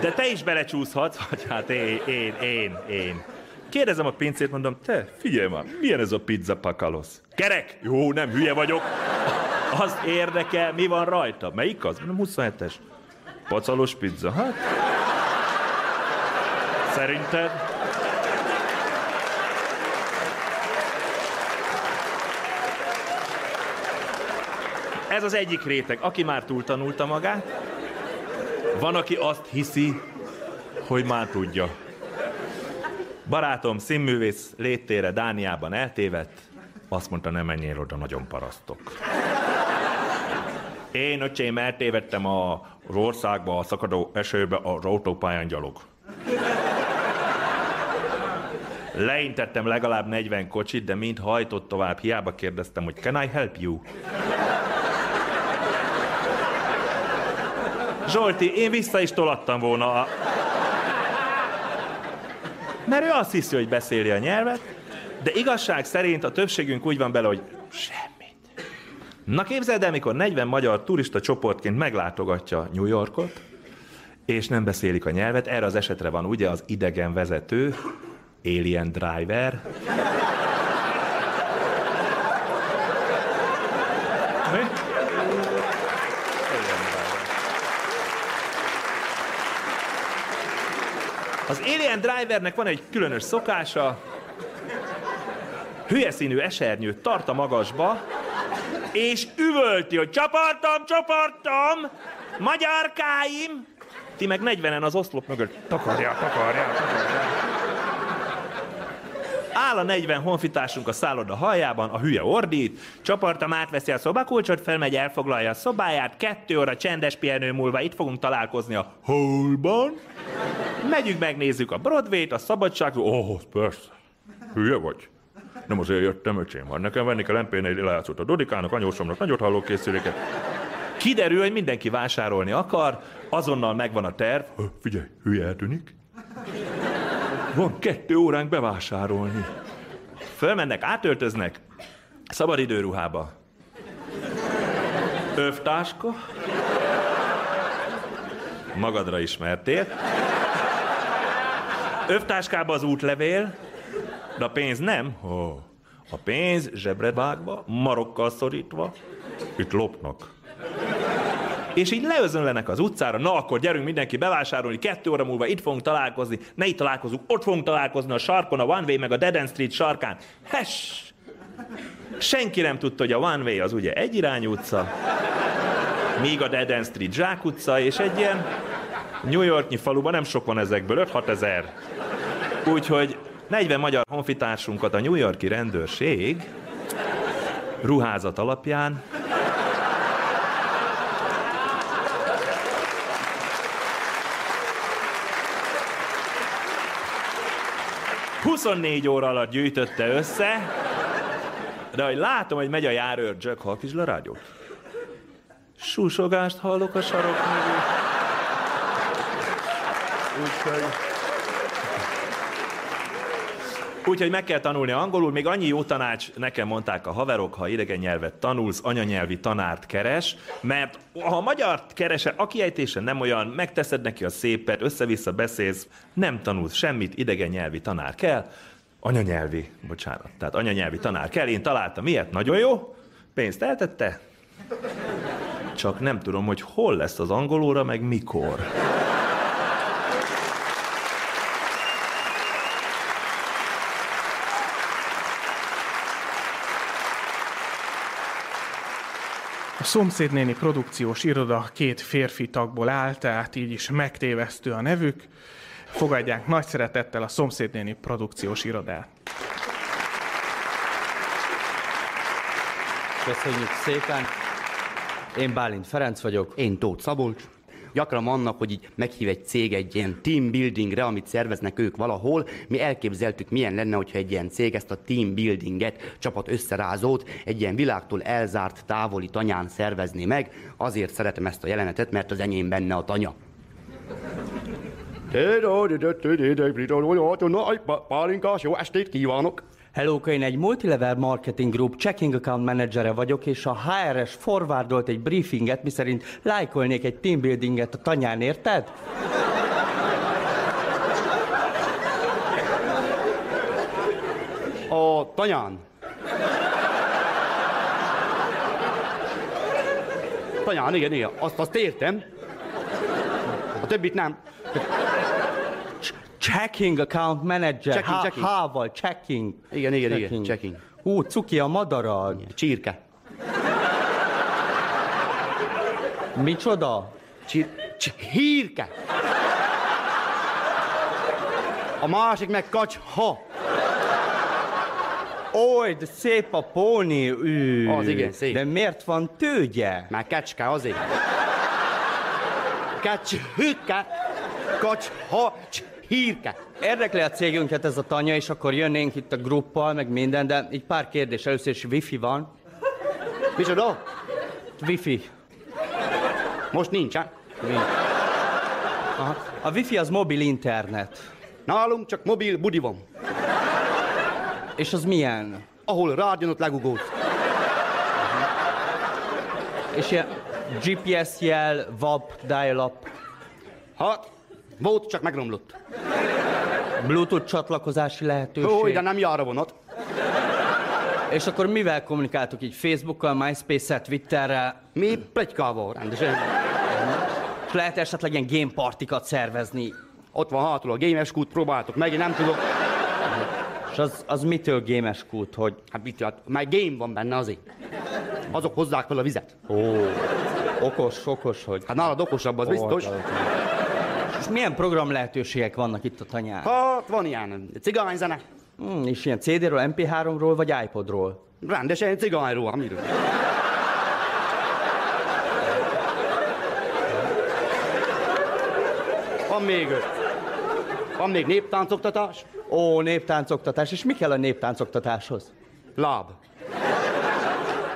De te is belecsúszhatsz, hogy hát én, én, én, én. Kérdezem a pincét, mondom, te, figyelj már, milyen ez a pizza pakalosz? Kerek? Jó, nem hülye vagyok. Az érdekel, mi van rajta? Melyik az? Mondom, 27-es. Pacalos pizza, hát? Szerinted? Ez az egyik réteg, aki már túltanulta magát, van, aki azt hiszi, hogy már tudja. Barátom, színművész léttére Dániában eltévedt, azt mondta, nem menjél oda, nagyon parasztok. Én, öcsém, eltévedtem a, az országba, a szakadó esőbe az autópályán gyalog. Leintettem legalább 40 kocsit, de mind hajtott tovább. Hiába kérdeztem, hogy can I help you? Zsolti, én vissza is tolattam volna a... Mert ő azt hiszi, hogy beszéli a nyelvet, de igazság szerint a többségünk úgy van bele, hogy semmit. Na képzeld el, mikor 40 magyar turista csoportként meglátogatja New Yorkot, és nem beszélik a nyelvet, erre az esetre van ugye az idegen vezető, Alien Driver. Mi? Alien Driver. Az Alien Drivernek van egy különös szokása, hülye színű esernyőt tart a magasba, és üvölti, hogy csapartam, csapartam, magyarkáim! Ti meg 40-en az oszlop mögött takarják, takarják, takarják. Áll a 40 honfitársunk a szálloda haljában, a hülye ordít, csapartam átveszi a szobakulcsot, felmegy, elfoglalja a szobáját, kettő óra csendes pihenő múlva itt fogunk találkozni a hallban. Megyünk, megnézzük a Broadway-t, a szabadság... Ó, oh, persze. Hülye vagy? Nem azért jöttem, öcsém, van nekem venni kell MP-n egy lejátszót a Dodikának, anyósomnak, nagyot halló készüléket. Kiderül, hogy mindenki vásárolni akar, azonnal megvan a terv. Figyelj, hülye eltűnik. Van kettő óránk bevásárolni. Fölmennek, átöltöznek, szabadidőruhába. Övtáska. Magadra ismertél. Övtáskába az útlevél, de a pénz nem. Oh. A pénz zsebre vágva, marokkal szorítva, itt lopnak. És így leözönlenek az utcára, na akkor gyerünk mindenki bevásárolni, kettő óra múlva itt fogunk találkozni, ne itt találkozunk, ott fogunk találkozni a sarkon, a One Way meg a Dead End Street sarkán. Hes! Senki nem tudta, hogy a One Way az ugye egyirányú utca, míg a Dead End Street Zsák és egy ilyen New Yorknyi faluban nem sok van ezekből, 5-6 ezer. Úgyhogy 40 magyar honfitársunkat a New Yorki rendőrség ruházat alapján ...24 óra alatt gyűjtötte össze, de hogy látom, hogy megy a járőr, Jack, hallgass le rádiót. Súsogást hallok a sarok mögül. Úgyhogy... Úgyhogy meg kell tanulni angolul, még annyi jó tanács, nekem mondták a haverok, ha idegen nyelvet tanulsz, anyanyelvi tanárt keres, mert ha a magyart keresel, a kiejtése nem olyan, megteszed neki a szépet, össze-vissza beszélsz, nem tanulsz semmit, idegen nyelvi tanár kell, anyanyelvi, bocsánat, tehát anyanyelvi tanár kell, én találtam ilyet, nagyon jó, pénzt eltette, csak nem tudom, hogy hol lesz az angolóra, meg mikor. A szomszédnéni produkciós iroda két férfi tagból áll, tehát így is megtévesztő a nevük. Fogadják nagy szeretettel a szomszédnéni produkciós irodát. Köszönjük szépen. Én Bálint Ferenc vagyok. Én Tóth Szabolcs. Gyakran annak, hogy így meghív egy cég egy ilyen team buildingre, amit szerveznek ők valahol. Mi elképzeltük, milyen lenne, hogyha egy ilyen cég ezt a team buildinget, csapat összerázót egy ilyen világtól elzárt távoli tanyán szervezni meg. Azért szeretem ezt a jelenetet, mert az enyém benne a tanya. Pálinkás, jó estét kívánok! Hello, én egy multilevel marketing group checking account menedzsere vagyok, és a HRS forwardolt egy briefinget, miszerint lájkolnék egy teambuildinget a tanyán, érted? A tanyán. Tanyán, igen, igen. Azt, azt értem. A többit nem. Checking account manager. Checking, checking. H-val, checking. Igen, igen, igen, checking. Hú, cuki a madarad. Csirke. Micsoda? Csir... Cs... Hírke. A másik meg kacs ha. Oly, de szép a póni. Ű, Az igen, szép. De miért van tőgye? Már kecske azért. Kecs, hükke, kacs, ha, cs, hírke. Érdekli a cégünket ez a tanya, és akkor jönnénk itt a gruppal, meg minden, de így pár kérdés. Először is wifi van. Micsoda? Wifi. Most nincsen. Aha. A wifi az mobil internet. Nálunk csak mobil budi van. És az milyen? Ahol rádion ott legugóz. És ilyen GPS jel, WAP, dial-up, Hát, volt, csak megromlott. Bluetooth csatlakozási lehetőség. Ó, de nem jár a vonat. És akkor mivel kommunikáltok így? Facebookkal, MySpace-et, Twitterrel? Mi plegykával rendesen. És lehet esetleg ilyen game partikat szervezni? Ott van hátul a games kút, próbáltok meg, én nem tudok. És az, az mitől gémes kút, hogy... Hát mit hát, már game van benne azért. Azok hozzák fel a vizet. Ó, okos, okos, hogy... Hát nálad okosabb, az biztos. És milyen program lehetőségek vannak itt a tanyán? Hát van ilyen cigányzene. Hmm, és ilyen CD-ről, MP3-ról vagy iPodról? Rendesen cigányról, amiről. Van még öt. Van még néptáncoktatás, Ó, néptáncoktatás. És mi kell a néptáncoktatáshoz? láb.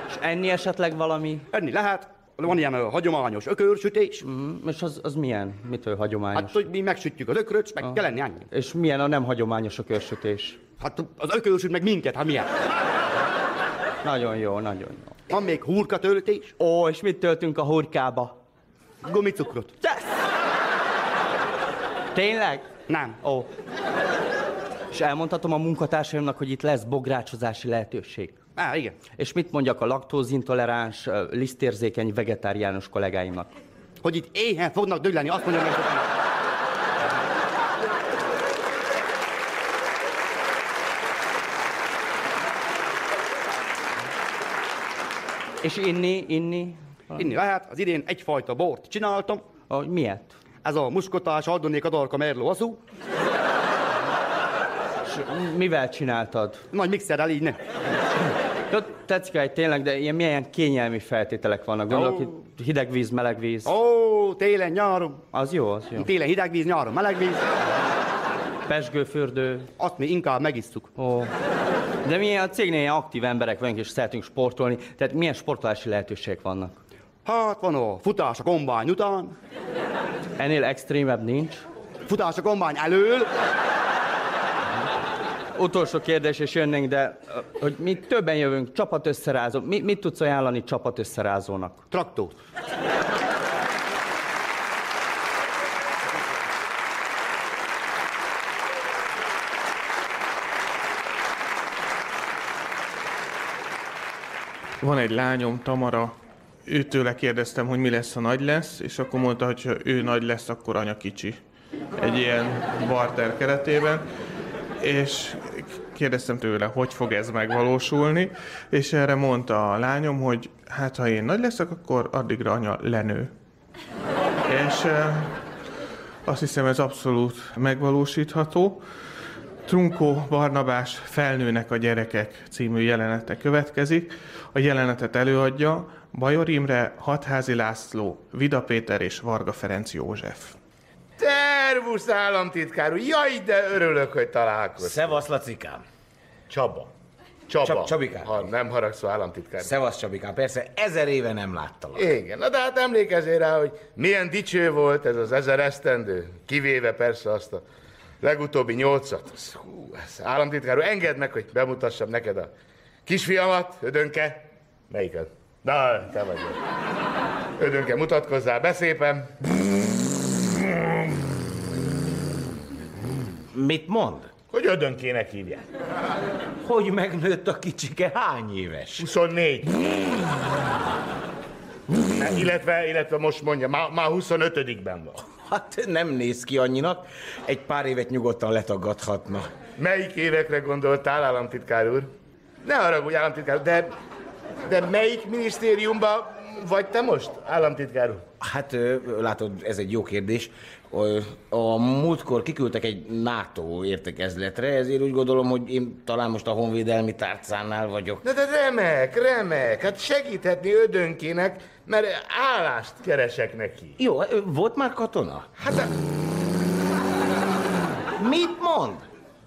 És enni esetleg valami? Enni lehet, van ilyen ö, hagyományos ökörsütés. Mm, és az, az milyen? Mitől hagyományos? Hát, hogy mi megsütjük az ökröt, meg kell lenni ennyi. És milyen a nem hagyományos a körsütés? Hát az ökörsüt meg minket, hát milyen? Nagyon jó, nagyon jó. Van még hurkatöltés, Ó, és mit töltünk a hurkába? gumicukrot. Tényleg? Nem. Ó. És elmondhatom a munkatársaimnak, hogy itt lesz bográcsozási lehetőség. Á, igen. És mit mondjak a laktózintoleráns, lisztérzékeny vegetáriánus kollégáimnak? Hogy itt éhen fognak dögleni, azt mondja meg. És inni, inni? Inni lehet, az idén egyfajta bort csináltam. Ó, miért? Ez a muskotás Aldonék Adarka Merló aszú. És mivel csináltad? Nagy mixerrel így ne. Tetszik tényleg, de ilyen milyen kényelmi feltételek vannak. Gondolok, itt hideg víz, meleg víz. Ó, télen, nyáron. Az jó, az jó. Télen hideg víz, nyáron meleg víz. Pesgőfürdő. Azt mi inkább megisszuk. Ó. De mi a cégnél ilyen aktív emberek vagyunk, és szeretünk sportolni. Tehát milyen sportolási lehetőségek vannak? Hát van a futás a kombány után, Ennél extrémebb nincs. futás a kombány elől, Utolsó kérdés, és jönnénk, de hogy mi többen jövünk, csapat összerázó. Mi, mit tudsz ajánlani csapat összerázónak? traktor. Van egy lányom, Tamara, őtőle kérdeztem, hogy mi lesz, ha nagy lesz, és akkor mondta, hogy ha ő nagy lesz, akkor anya kicsi. Egy ilyen barter keretében. És kérdeztem tőle, hogy fog ez megvalósulni, és erre mondta a lányom, hogy hát ha én nagy leszek, akkor addigra anya lenő. És azt hiszem ez abszolút megvalósítható. Trunkó Barnabás Felnőnek a gyerekek című jelenete következik. A jelenetet előadja Bajor Imre, Hatházi László, Vida Péter és Varga Ferenc József. Szervusz, államtitkár úr! Jaj, de örülök, hogy találkoztunk. Szevasz, Lacikám. Csaba. Csaba. Csab- Csabikám. Ha nem haragszol, államtitkár. Szevasz, Csabikám. Persze, ezer éve nem láttalak. Igen, na de hát emlékezzél rá, hogy milyen dicső volt ez az ezer esztendő, kivéve persze azt a legutóbbi nyolcat. Hú, ez államtitkár úr, engedd meg, hogy bemutassam neked a kisfiamat, Ödönke. Melyiket? Na, te vagy. Ödönke, mutatkozzál be szépen. Mit mond? Hogy Ödönkének hívják. Hogy megnőtt a kicsike hány éves? 24. illetve, illetve most mondja, már, már 25-ben van. Hát nem néz ki annyinak. Egy pár évet nyugodtan letagadhatna. Melyik évekre gondoltál, államtitkár úr? Ne haragudj, államtitkár de, de melyik minisztériumban vagy te most, államtitkár úr? Hát látod, ez egy jó kérdés. A múltkor kiküldtek egy NATO értekezletre, ezért úgy gondolom, hogy én talán most a honvédelmi tárcánál vagyok. De, de remek, remek. Hát segíthetni ödönkének, mert állást keresek neki. Jó, volt már katona? Hát Mit mond?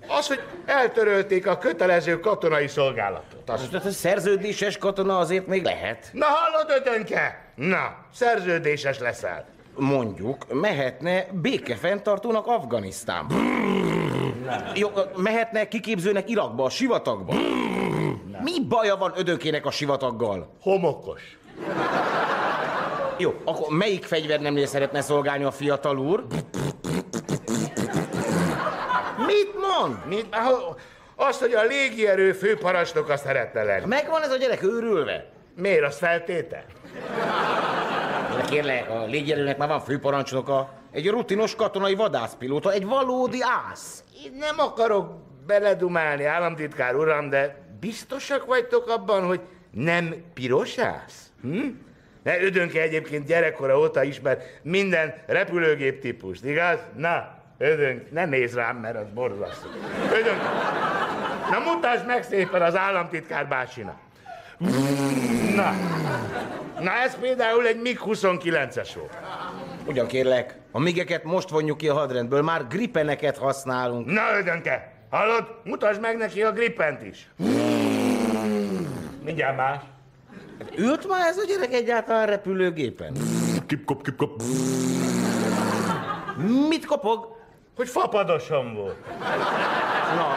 Az, hogy eltörölték a kötelező katonai szolgálatot. Az, az szerződéses katona azért még lehet. Na hallod, ödönke? Na, szerződéses leszel. Mondjuk, mehetne békefenntartónak Afganisztánba. Jó, mehetne kiképzőnek Irakba, a sivatagba. Mi baja van ödökének a sivataggal? Homokos. Jó, akkor melyik fegyvernemnél szeretne szolgálni a fiatal úr? Mond? Mit? Azt, hogy a légierő főparancsnoka szeretne lenni. Megvan ez a gyerek őrülve? Miért? Az feltétel? De kérlek, a légierőnek már van főparancsnoka. Egy rutinos katonai vadászpilóta, egy valódi ász. Én nem akarok beledumálni, államtitkár uram, de biztosak vagytok abban, hogy nem pirosász? Hm? Ne, ödönke egyébként gyerekkora óta ismer minden repülőgép típust, igaz? Na, ödönk, ne nézz rám, mert az borzasztó. Ödönk, na mutasd meg szépen az államtitkár bácsinak. Na, na ez például egy MiG-29-es volt. Ugyan kérlek, a migeket most vonjuk ki a hadrendből, már gripeneket használunk. Na, ödönke, hallod? Mutasd meg neki a gripent is. Mindjárt más. Ült már ez a gyerek egyáltalán repülőgépen? Kip-kop, kip-kop. Mit kopog? Hogy fapadosom volt. Na.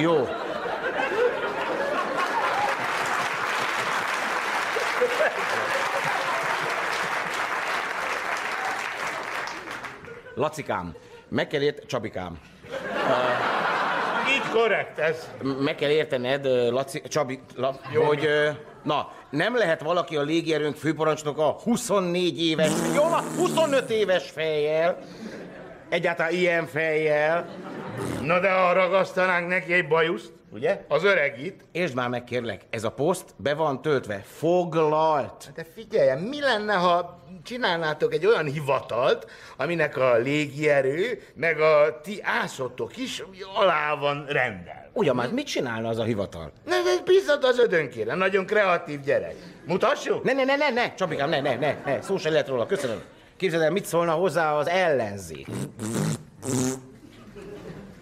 Jó. Lacikám, meg kell ért... Csabikám. Így korrekt ez. Meg kell értened, Laci, Csabi, la, hogy, ö, na, nem lehet valaki a légierőnk főparancsnoka 24 éves, jó, na, 25 éves fejjel, egyáltalán ilyen fejjel. Na de ha ragasztanánk neki egy bajuszt, ugye? Az öregit. Értsd már meg, kérlek, ez a poszt be van töltve, foglalt. De figyelj, mi lenne, ha csinálnátok egy olyan hivatalt, aminek a légierő, meg a ti ászotok is alá van rendel. Ugyan már, mit csinálna az a hivatal? Ne, ne, bízzad az ödönkére, nagyon kreatív gyerek. Mutassuk? Ne, ne, ne, ne, ne, Csabikám, ne, ne, ne, ne, szó se lehet róla, köszönöm. Képzeld el, mit szólna hozzá az ellenzék.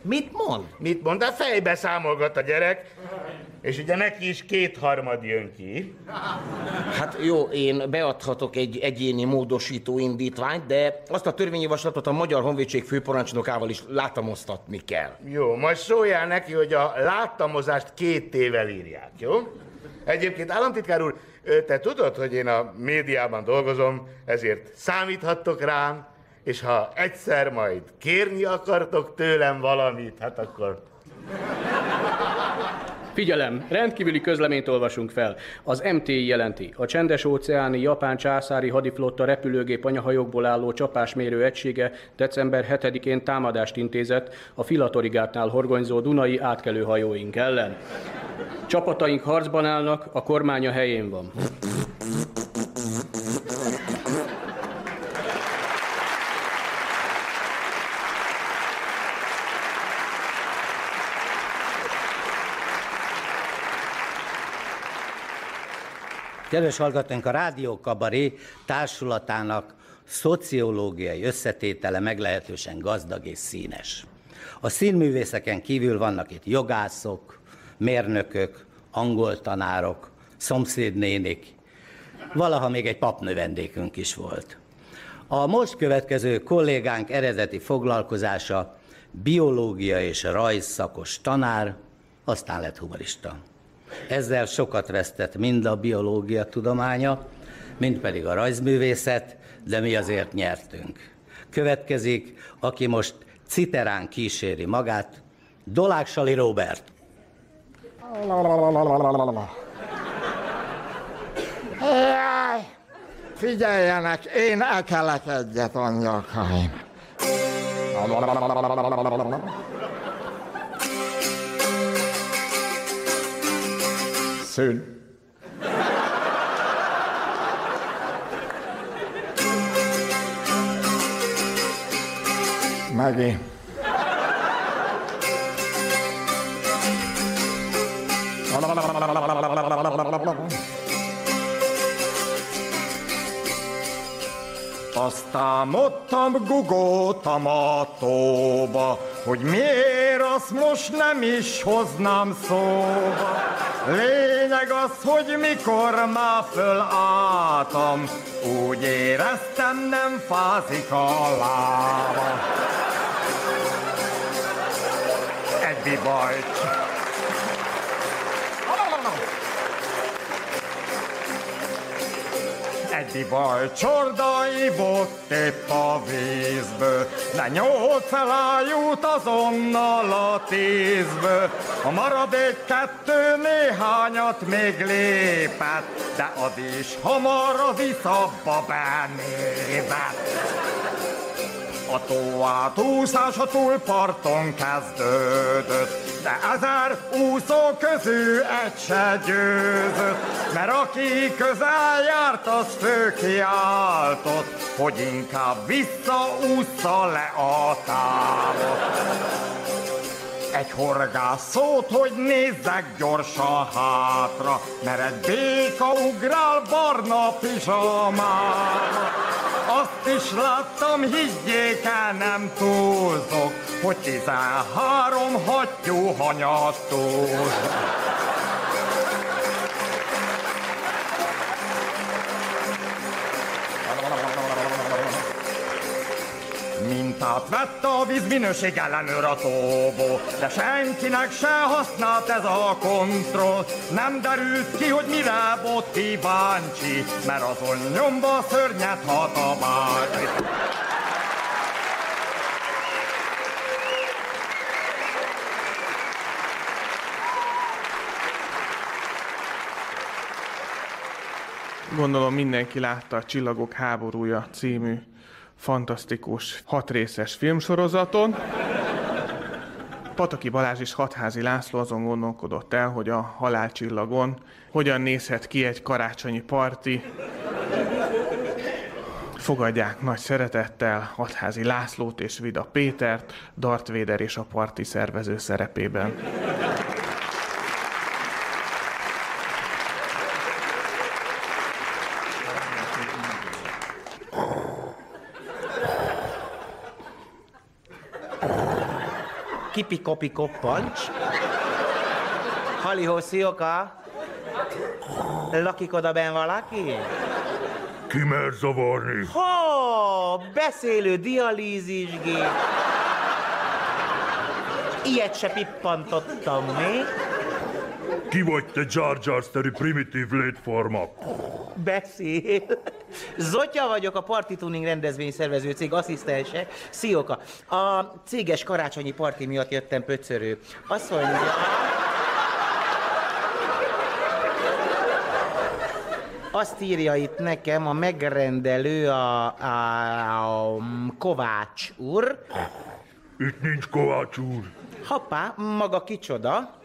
Mit mond? Mit mond? De fejbe számolgat a gyerek, és ugye neki is kétharmad jön ki. Hát jó, én beadhatok egy egyéni módosító indítványt, de azt a törvényjavaslatot a Magyar Honvédség főparancsnokával is látamoztatni kell. Jó, majd szóljál neki, hogy a láttamozást két tével írják, jó? Egyébként államtitkár úr, te tudod, hogy én a médiában dolgozom, ezért számíthattok rám, és ha egyszer majd kérni akartok tőlem valamit, hát akkor Figyelem, rendkívüli közleményt olvasunk fel. Az MTI jelenti. A csendes óceáni japán császári hadiflotta repülőgép anyahajókból álló csapásmérő egysége december 7-én támadást intézett a Filatorigátnál horgonyzó Dunai átkelőhajóink ellen. Csapataink harcban állnak, a kormány a helyén van. Kedves hallgatóink, a Rádió Kabaré társulatának szociológiai összetétele meglehetősen gazdag és színes. A színművészeken kívül vannak itt jogászok, mérnökök, angoltanárok, szomszédnénik, valaha még egy papnövendékünk is volt. A most következő kollégánk eredeti foglalkozása biológia és rajzszakos tanár, aztán lett humorista. Ezzel sokat vesztett mind a biológia tudománya, mind pedig a rajzművészet, de mi azért nyertünk. Következik, aki most citerán kíséri magát, Dolák Sali Robert. Jaj, figyeljenek, én elkelek egyet, anyjakaim. soon. Maggie. Aztán ottam gugoltam a tóba, hogy miért azt most nem is hoznám szóba. Lényeg az, hogy mikor már fölálltam, úgy éreztem nem fázik a lába. Egy bibajcs. Egy baj, csordai bot épp a vízből, de nyolc felájút azonnal a tízből. A maradék kettő néhányat még lépett, de ad is hamar a viszabba benébett. A tó átúszás a túlparton kezdődött, de ezer úszó közül egy se győzött, mert aki közel járt, az főkiáltott, hogy inkább visszaúszza le a távot. Egy horgász szót, hogy nézzek gyorsan hátra, mert egy béka ugrál barna pizsamára. Is láttam, higgyék el, nem túlzok, hogy tizenhárom hattyú hanyattól. Mintát vett a víz minőség ellenőr a tóból, de senkinek se használt ez a kontroll. Nem derült ki, hogy mire volt kíváncsi, mert azon nyomba szörnyet hat a bácsi. Gondolom mindenki látta a Csillagok háborúja című fantasztikus hatrészes filmsorozaton. Pataki Balázs és Hatházi László azon gondolkodott el, hogy a halálcsillagon hogyan nézhet ki egy karácsonyi parti. Fogadják nagy szeretettel Hatházi Lászlót és Vida Pétert, Darth Vader és a parti szervező szerepében. Kipi-kopi koppancs. Halihó, szioka. Lakik oda ben valaki? Ki mer zavarni? Ha, beszélő dialízisgép. Ilyet se pippantottam még. Ki vagy te Jar Jar primitív létforma? Beszél. Zotya vagyok, a Party Tuning rendezvény szervező cég asszisztense. Szióka. A céges karácsonyi parti miatt jöttem pöcörő. Azt mondja... Azt írja itt nekem a megrendelő a, a, a Kovács úr. Itt nincs Kovács úr. Hoppá, maga kicsoda?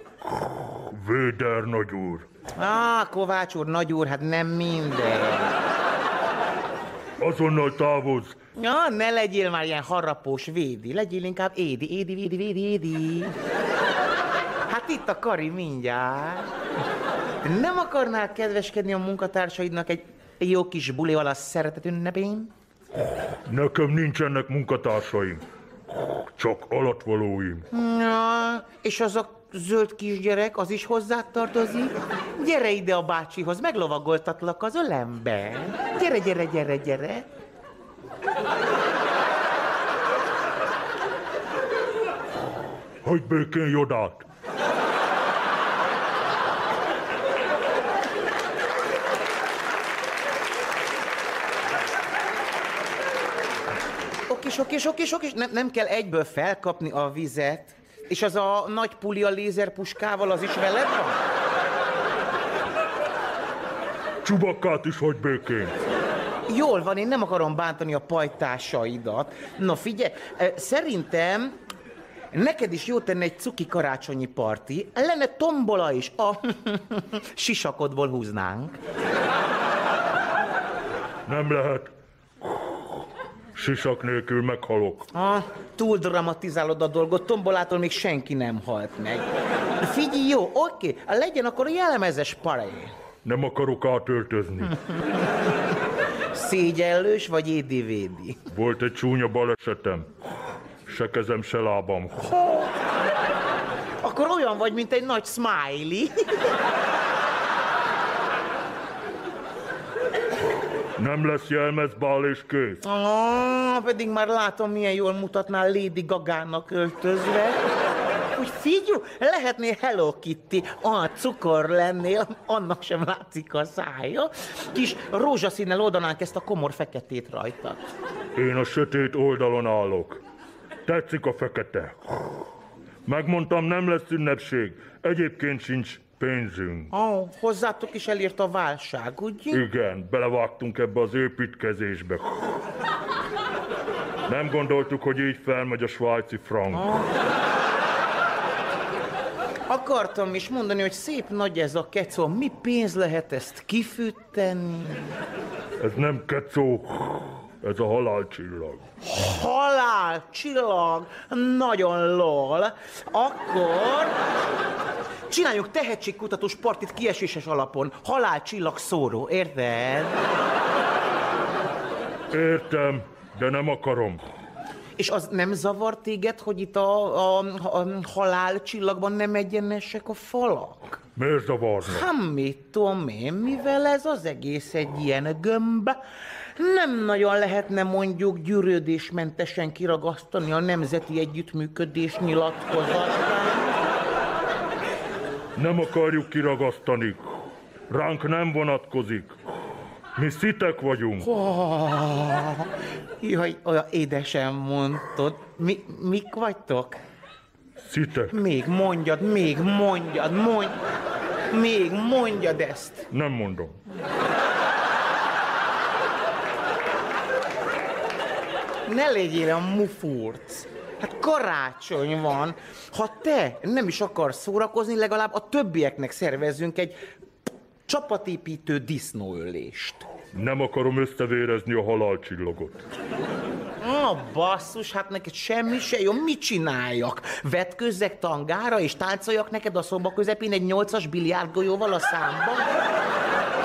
Véder nagyúr. Á, Kovács úr, nagy úr, hát nem minden. Azonnal távozz! Ja, ne legyél már ilyen harapós védi, legyél inkább édi, édi, védi, védi, édi. Hát itt a kari mindjárt. Nem akarnál kedveskedni a munkatársaidnak egy jó kis bulival a szeretet ünnepén? Nekem nincsenek munkatársaim. Csak alatvalóim. Ja, és az a zöld kisgyerek, az is hozzá tartozik? Gyere ide a bácsihoz, meglovagoltatlak az ölembe. Gyere, gyere, gyere, gyere. Hogy békén Jodát! Okis, okis, okis, okis, nem, nem kell egyből felkapni a vizet. És az a nagy puli a lézerpuskával, az is veled van? Csubakkát is hogy békén. Jól van, én nem akarom bántani a pajtásaidat. Na figyelj, szerintem neked is jó tenne egy cuki karácsonyi parti. Lenne tombola is, a sisakodból húznánk. Nem lehet. Sisak nélkül meghalok. Ah, túl dramatizálod a dolgot, tombolától még senki nem halt meg. Figyelj, jó, oké, legyen akkor a jellemezes paré. Nem akarok átöltözni. Szégyellős vagy édi-védi? Volt egy csúnya balesetem. Se kezem, se lábam. Akkor olyan vagy, mint egy nagy smiley. Nem lesz jelmezbál és kész. Ah, pedig már látom, milyen jól mutatnál Lady Gagának öltözve. Hogy figyelj, lehetnél Hello Kitty, a cukor lennél, annak sem látszik a szája. Kis rózsaszínnel oldanánk ezt a komor feketét rajta. Én a sötét oldalon állok. Tetszik a fekete. Megmondtam, nem lesz ünnepség. Egyébként sincs pénzünk. Ó, oh, hozzátok is elért a válság, ugye? Igen, belevágtunk ebbe az építkezésbe. Nem gondoltuk, hogy így felmegy a svájci frank. Oh. Akartam is mondani, hogy szép nagy ez a kecó. Mi pénz lehet ezt kifűteni? Ez nem kecó, ez a halálcsillag. Halálcsillag? Nagyon lol. Akkor csináljuk tehetségkutatós partit kieséses alapon. Halálcsillag szóró, érted? Értem, de nem akarom. És az nem zavar téged, hogy itt a, a, a halálcsillagban nem egyenesek a falak? Miért zavarna? Hát mit tudom én, mivel ez az egész egy ilyen gömb, nem nagyon lehetne mondjuk gyűrődésmentesen kiragasztani a Nemzeti Együttműködés nyilatkozatát. Nem akarjuk kiragasztani. Ránk nem vonatkozik. Mi szitek vagyunk. Oh, jaj, olyan édesen mondtad. Mi, mik vagytok? Szitek. Még mondjad, még mondjad, mondj, még mondjad ezt. Nem mondom. Ne legyél a mufurc. Hát karácsony van. Ha te nem is akarsz szórakozni, legalább a többieknek szervezzünk egy csapatépítő disznóölést. Nem akarom összevérezni a halálcsillagot. Ah, basszus, hát neked semmi se jó. Mit csináljak? Vetközzek tangára és táncoljak neked a szoba közepén egy nyolcas biliárd golyóval a számba?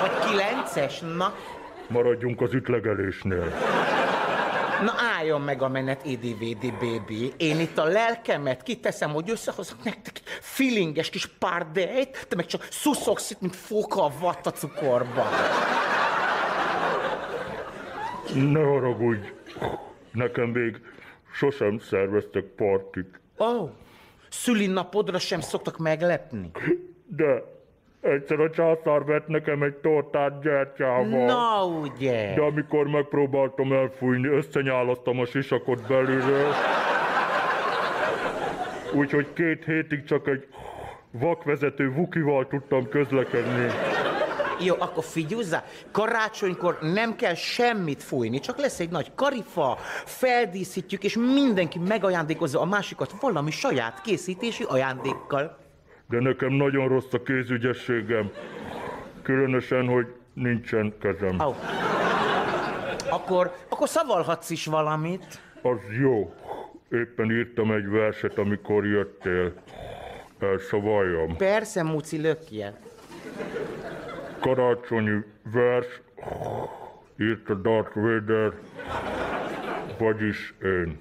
Vagy kilences? Na, Maradjunk az ütlegelésnél. Na álljon meg a menet, idi baby. Én itt a lelkemet kiteszem, hogy összehozok nektek feelinges kis párdejt, te meg csak szuszogsz itt, mint fóka a vatta cukorban. Ne haragudj. Nekem még sosem szerveztek partit. Ó, oh, szülinapodra sem szoktak meglepni. De egyszer a császár vett nekem egy tortát gyertyával. Na ugye. De amikor megpróbáltam elfújni, összenyálasztam a sisakot belülről. Úgyhogy két hétig csak egy vakvezető vukival tudtam közlekedni. Jó, akkor figyelj karácsonykor nem kell semmit fújni, csak lesz egy nagy karifa, feldíszítjük, és mindenki megajándékozza a másikat valami saját készítési ajándékkal. De nekem nagyon rossz a kézügyességem. Különösen, hogy nincsen kezem. Oh. Akkor, akkor szavalhatsz is valamit. Az jó. Éppen írtam egy verset, amikor jöttél. Elszavaljam. Persze, Muci, lökje. Karácsonyi vers, írt a Darth Vader, vagyis én.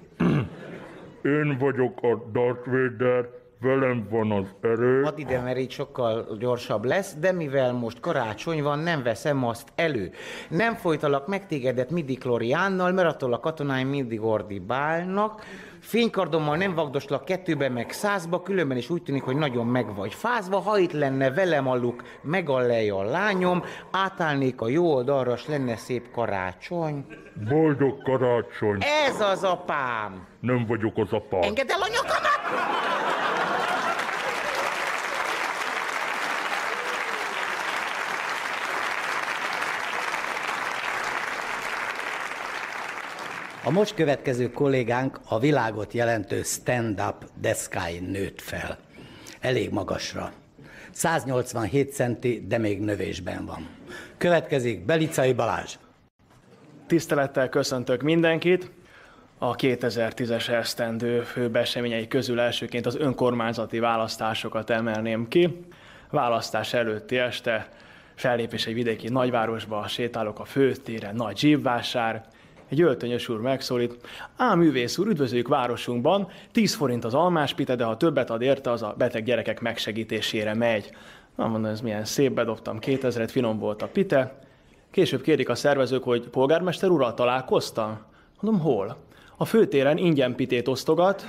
Én vagyok a Darth Vader, velem van az erő. Add ide, mert így sokkal gyorsabb lesz, de mivel most karácsony van, nem veszem azt elő. Nem folytalak meg tégedet midi-kloriánnal, mert attól a katonáim mindig ordibálnak. Fénykardommal nem vagdoslak kettőbe, meg százba, különben is úgy tűnik, hogy nagyon meg vagy fázva. Ha itt lenne velem a luk, megallej a lányom, átállnék a jó oldalra, s lenne szép karácsony. Boldog karácsony. Ez az apám! Nem vagyok az apám. Engedd el a nyakamat! A most következő kollégánk a világot jelentő stand-up deszkáin nőtt fel. Elég magasra. 187 centi, de még növésben van. Következik Belicai Balázs. Tisztelettel köszöntök mindenkit. a 2010-es esztendő főbb eseményei közül elsőként az önkormányzati választásokat emelném ki. Választás előtti este fellépés egy vidéki nagyvárosba, sétálok a főtéren, nagy zsívvásár, egy öltönyös úr megszólít. Á, művész úr, üdvözöljük városunkban, 10 forint az almáspite, de ha többet ad érte, az a beteg gyerekek megsegítésére megy. Na mondom, ez milyen szép, bedobtam 2000-et, finom volt a pite. Később kérik a szervezők, hogy polgármester ural találkoztam. Mondom, hol? A főtéren ingyen pitét osztogat,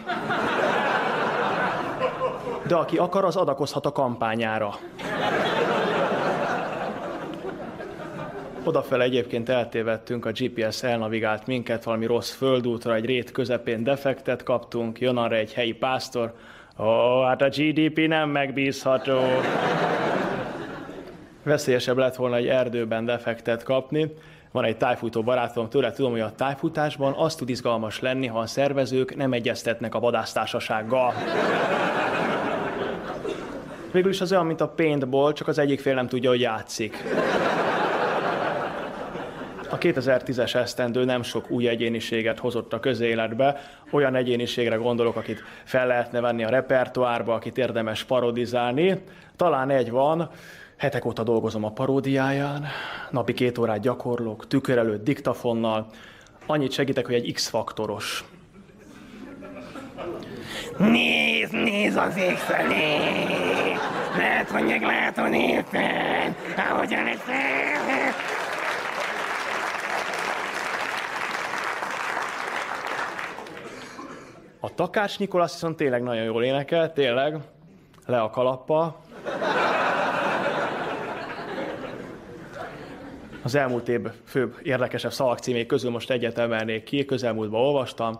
de aki akar, az adakozhat a kampányára. Odafele egyébként eltévedtünk, a GPS elnavigált minket valami rossz földútra, egy rét közepén defektet kaptunk, jön arra egy helyi pásztor, ó, hát a GDP nem megbízható. Veszélyesebb lett volna egy erdőben defektet kapni. Van egy tájfutó barátom, tőle tudom, hogy a tájfutásban az tud izgalmas lenni, ha a szervezők nem egyeztetnek a vadásztársasággal. Végül is az olyan, mint a paintball, csak az egyik fél nem tudja, hogy játszik. A 2010-es esztendő nem sok új egyéniséget hozott a közéletbe. Olyan egyéniségre gondolok, akit fel lehetne venni a repertoárba, akit érdemes parodizálni. Talán egy van, hetek óta dolgozom a paródiáján, napi két órát gyakorlok, tükör előtt diktafonnal. Annyit segítek, hogy egy X-faktoros. Nézd, nézd az ég felé! Lehet, hogy meglátom éppen, ahogyan ez A Takács Nikolasz viszont tényleg nagyon jól énekel, tényleg. Le a kalappa. Az elmúlt év főbb érdekesebb szalagcímék közül most egyet emelnék ki, közelmúltban olvastam.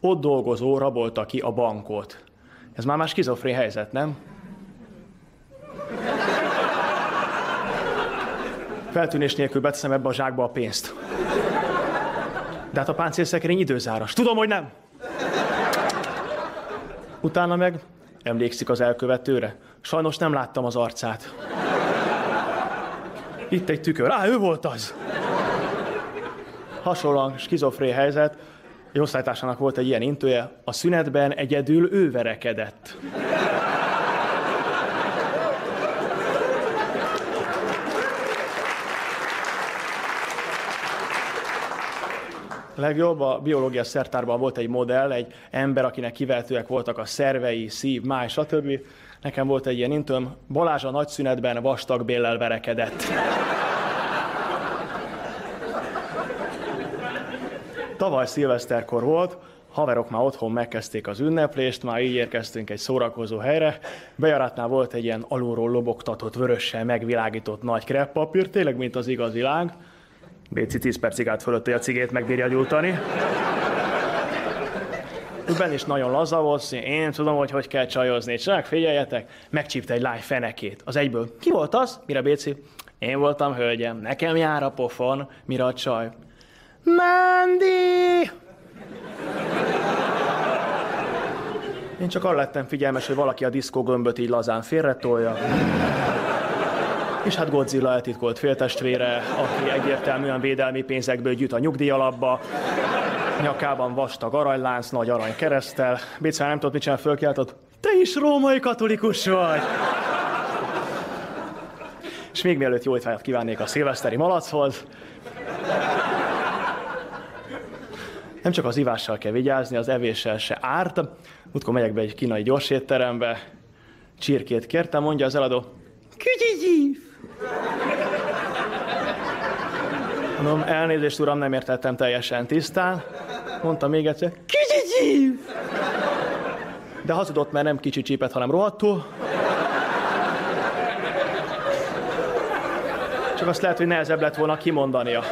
Ott dolgozó rabolta ki a bankot. Ez már más skizofrén helyzet, nem? Feltűnés nélkül beteszem ebbe a zsákba a pénzt. De hát a páncélszekrény időzáras. Tudom, hogy nem. Utána meg emlékszik az elkövetőre. Sajnos nem láttam az arcát. Itt egy tükör. Á, ő volt az! Hasonlóan skizofrén helyzet, egy volt egy ilyen intője, a szünetben egyedül ő verekedett. Legjobb, a biológia szertárban volt egy modell, egy ember, akinek kivehetőek voltak a szervei, szív, máj, stb. Nekem volt egy ilyen intöm, Balázs a nagyszünetben vastag béllel verekedett. Tavaly szilveszterkor volt, haverok már otthon megkezdték az ünneplést, már így érkeztünk egy szórakozó helyre. Bejáratnál volt egy ilyen alulról lobogtatott, vörössel megvilágított nagy kreppapír, tényleg mint az igazi láng. Béci 10 percig állt fölötte a cigét megbírja gyújtani. Ben is nagyon laza volt, én tudom, hogy hogy kell csajozni. Csak figyeljetek, megcsípte egy lány fenekét. Az egyből. Ki volt az? Mire Béci? Én voltam hölgyem, nekem jár a pofon. Mire a csaj? Mandy! Én csak arra lettem figyelmes, hogy valaki a diszkó gömböt így lazán félretolja. És hát Godzilla eltitkolt féltestvére, aki egyértelműen védelmi pénzekből gyűjt a nyugdíjalapba, nyakában vastag aranylánc, nagy arany keresztel. Bécel nem tudott mit csinál, fölkeltott. Te is római katolikus vagy! És még mielőtt jó étvágyat kívánnék a szilveszteri malachoz, nem csak az ivással kell vigyázni, az evéssel se árt. Múltkor megyek be egy kínai gyorsétterembe, csirkét kértem, mondja az eladó, Kügyügyív! Mondom, elnézést, uram, nem értettem teljesen tisztán. Mondta még egyszer, Kügyügyív! De hazudott, mert nem kicsi csípet, hanem rohadtul. Csak azt lehet, hogy nehezebb lett volna kimondania.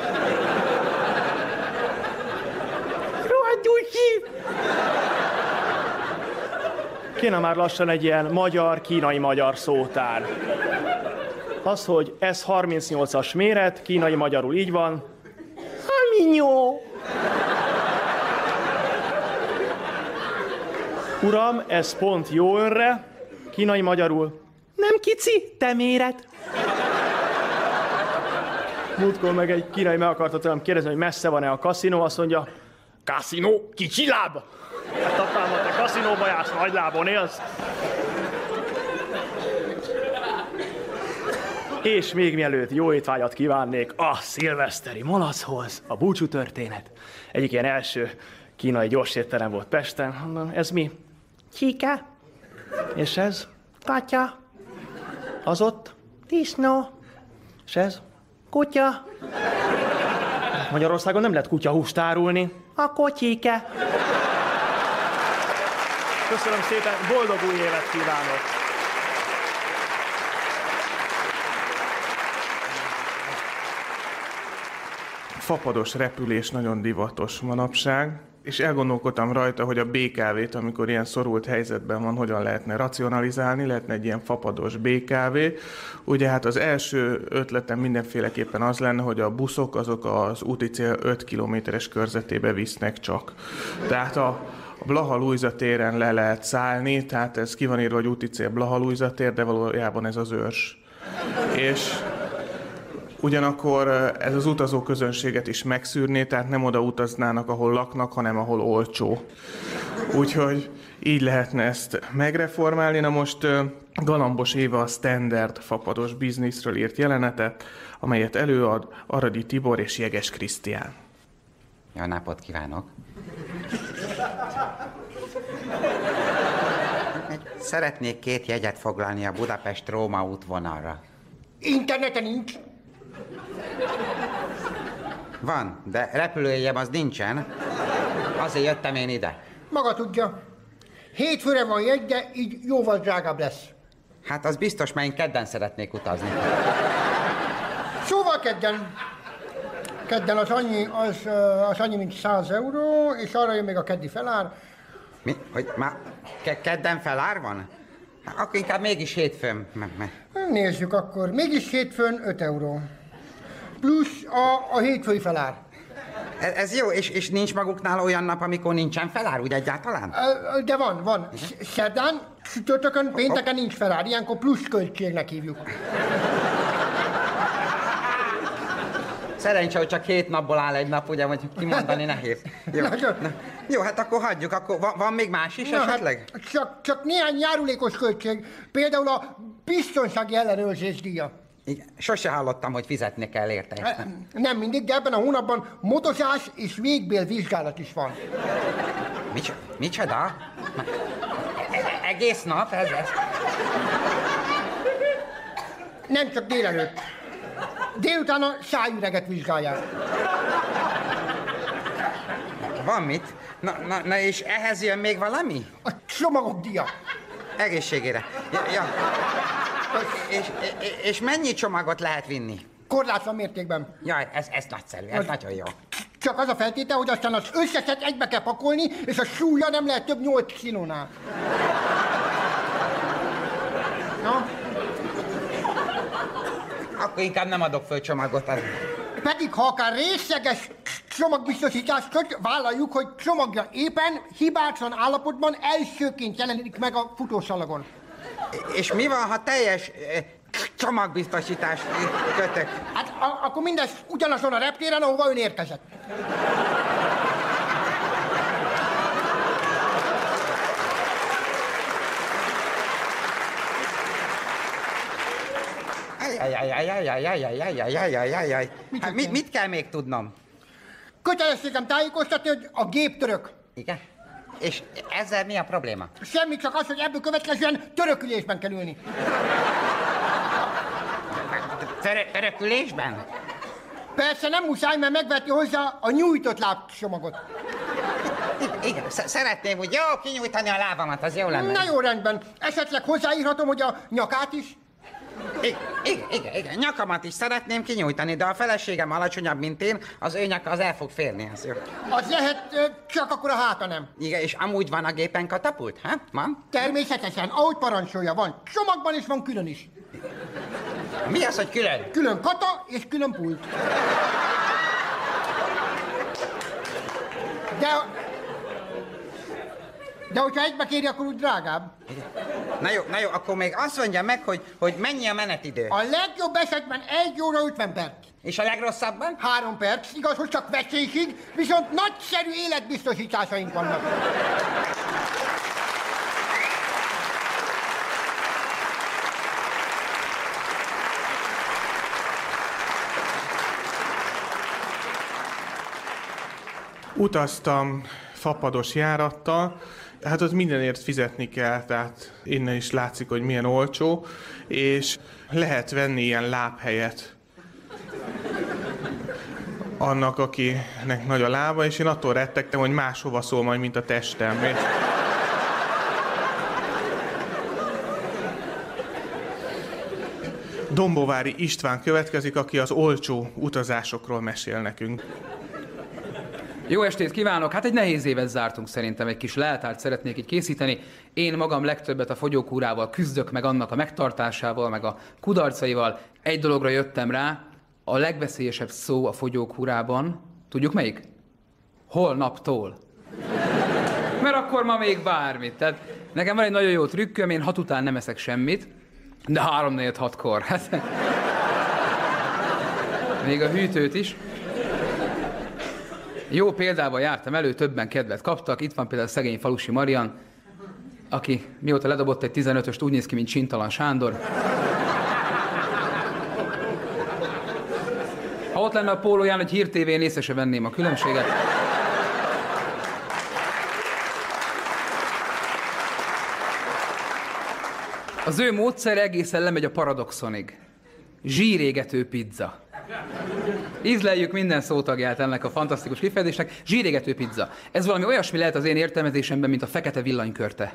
Rohadtul ki! Kéne már lassan egy ilyen magyar, kínai-magyar szótár. Az, hogy ez 38-as méret, kínai-magyarul így van. Haminyó! Uram, ez pont jó önre, kínai-magyarul. Nem kici, te méret. Múltkor meg egy kínai meg akarta tőlem kérdezni, hogy messze van-e a kaszinó, azt mondja, Kaszinó, kicsi láb! Hát apám, te kaszinóba jársz, nagy lábon élsz. És még mielőtt jó étvágyat kívánnék a szilveszteri malachoz, a búcsú történet. Egyik ilyen első kínai gyorsétterem volt Pesten. Mondom, ez mi? Csíke. És ez? Katya. Az ott? Disznó. És ez? Kutya. Magyarországon nem lehet kutyahúst árulni. A kotyike. Köszönöm szépen, boldog új évet kívánok! Fapados repülés nagyon divatos manapság, és elgondolkodtam rajta, hogy a BKV-t, amikor ilyen szorult helyzetben van, hogyan lehetne racionalizálni, lehetne egy ilyen fapados BKV. Ugye hát az első ötletem mindenféleképpen az lenne, hogy a buszok azok az úti cél 5 kilométeres körzetébe visznek csak. Tehát a, Blaha Lujza téren le lehet szállni, tehát ez ki van írva, hogy úti cél Blaha Lujza tér, de valójában ez az őrs. És Ugyanakkor ez az utazó közönséget is megszűrné, tehát nem oda utaznának, ahol laknak, hanem ahol olcsó. Úgyhogy így lehetne ezt megreformálni. Na most Galambos Éva a standard fapados bizniszről írt jelenetet, amelyet előad Aradi Tibor és Jeges Krisztián. Jó napot kívánok! Szeretnék két jegyet foglalni a Budapest-Róma útvonalra. Interneten nincs. Van, de repülőjegyem az nincsen. Azért jöttem én ide. Maga tudja. Hétfőre van jegy, de így jóval drágább lesz. Hát az biztos, mert én kedden szeretnék utazni. Szóval kedden. Kedden az annyi, az, az annyi, mint 100 euró, és arra jön még a keddi felár. Mi? Hogy már ke- kedden felár van? Akkor inkább mégis hétfőn. Nézzük akkor. Mégis hétfőn 5 euró. Plusz a, a hétfői felár. Ez, ez jó, és, és nincs maguknál olyan nap, amikor nincsen felár, úgy egyáltalán? De van, van. Sz- Szerdán, csütörtökön, pénteken nincs felár. Ilyenkor plusz költségnek hívjuk. Szerencsé, hogy csak hét napból áll egy nap, ugye, hogy kimondani nehéz. Jó. Na, jó hát akkor hagyjuk, akkor van, van még más is Na, hát, esetleg? csak, csak néhány járulékos költség. Például a biztonsági ellenőrzés díja. Igen, sose hallottam, hogy fizetni kell érte. ezt nem. Nem mindig, de ebben a hónapban motozás és végbél vizsgálat is van. Mics, micsoda? E- egész nap ez? ez? Nem csak délelőtt. Délután a szájüreget vizsgálják. Van mit? Na, na, na és ehhez jön még valami? A csomagok dia. Egészségére. Ja, ja. És, és, mennyi csomagot lehet vinni? Korlátlan mértékben. Jaj, ez, ez nagyszerű, ez Az- nagyon jó. Csak az a feltétel, hogy aztán az összeset egybe kell pakolni, és a súlya nem lehet több 8 kilónál. Na, Akkor inkább nem adok föl csomagot. az- pedig ha akár részleges csomagbiztosítást köt, vállaljuk, hogy csomagja éppen hibátlan állapotban elsőként jelenik meg a futószalagon. És mi van, ha teljes eh, csomagbiztosítást kötök? Hát akkor mindez ugyanazon a reptéren, ahova ön érkezett. Hát mit kell még tudnom? Kötelességem tájékoztatni, hogy a gép. Igen? És ezzel mi a probléma? Semmi, csak az, hogy ebből következően törökülésben kell ülni. Törö- Törökülésben? Persze nem muszáj, mert megvetni hozzá a nyújtott lábcsomagot. Igen, sz- szeretném úgy jó kinyújtani a lábamat, az jó lenne. Na jó, rendben. Esetleg hozzáírhatom, hogy a nyakát is? Igen, igen, igen, nyakamat is szeretném kinyújtani, de a feleségem alacsonyabb, mint én, az ő nyaka az el fog férni. Az jó. Az lehet, csak akkor a háta nem. Igen, és amúgy van a gépen katapult, ha? Van? Természetesen, ahogy parancsolja, van csomagban és van külön is. Mi az, hogy külön? Külön kata és külön pult. De De hogyha egybe kéri, akkor úgy drágább. Na jó, na jó, akkor még azt mondja meg, hogy, hogy mennyi a menetidő. A legjobb esetben 1 óra 50 perc. És a legrosszabban? 3 perc, igaz, hogy csak veszélyig, viszont nagyszerű életbiztosításaink vannak. Utaztam fapados járattal, hát ott mindenért fizetni kell, tehát innen is látszik, hogy milyen olcsó, és lehet venni ilyen lábhelyet annak, akinek nagy a lába, és én attól rettegtem, hogy máshova szól majd, mint a testem. És Dombovári István következik, aki az olcsó utazásokról mesél nekünk. Jó estét kívánok! Hát egy nehéz évet zártunk szerintem, egy kis leltárt szeretnék itt készíteni. Én magam legtöbbet a fogyókúrával küzdök, meg annak a megtartásával, meg a kudarcaival. Egy dologra jöttem rá, a legveszélyesebb szó a fogyókúrában, tudjuk melyik? Holnaptól. Mert akkor ma még bármit. Tehát nekem van egy nagyon jó trükköm, én hat után nem eszek semmit, de három négy hatkor. Hát, még a hűtőt is. Jó példával jártam elő, többen kedvet kaptak. Itt van például szegény falusi Marian, aki mióta ledobott egy 15-öst, úgy néz ki, mint Csintalan Sándor. Ha ott lenne a pólóján, hogy Hír TV-n észre se venném a különbséget. Az ő módszer egészen lemegy a paradoxonig. Zsírégető pizza. Ízleljük minden szótagját ennek a fantasztikus kifejezésnek. Zsírégető pizza. Ez valami olyasmi lehet az én értelmezésemben, mint a fekete villanykörte.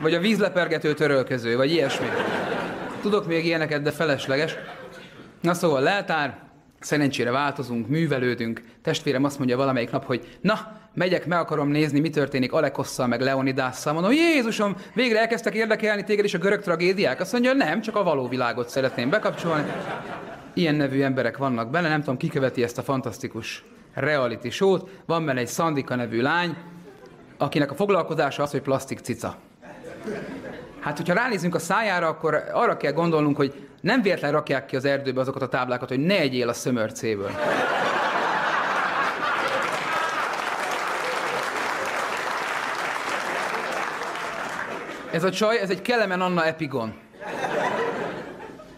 Vagy a vízlepergető törölköző, vagy ilyesmi. Tudok még ilyeneket, de felesleges. Na szóval leltár, szerencsére változunk, művelődünk. Testvérem azt mondja valamelyik nap, hogy na, megyek, meg akarom nézni, mi történik Alekosszal, meg Leonidásszal. Mondom, Jézusom, végre elkezdtek érdekelni téged is a görög tragédiák? Azt mondja, nem, csak a való világot szeretném bekapcsolni. Ilyen nevű emberek vannak benne, nem tudom, ki követi ezt a fantasztikus reality show-t. Van benne egy Szandika nevű lány, akinek a foglalkozása az, hogy plastik cica. Hát, hogyha ránézünk a szájára, akkor arra kell gondolnunk, hogy nem véletlen rakják ki az erdőbe azokat a táblákat, hogy ne egyél a szömörcéből. Ez a csaj, ez egy Kelemen Anna Epigon.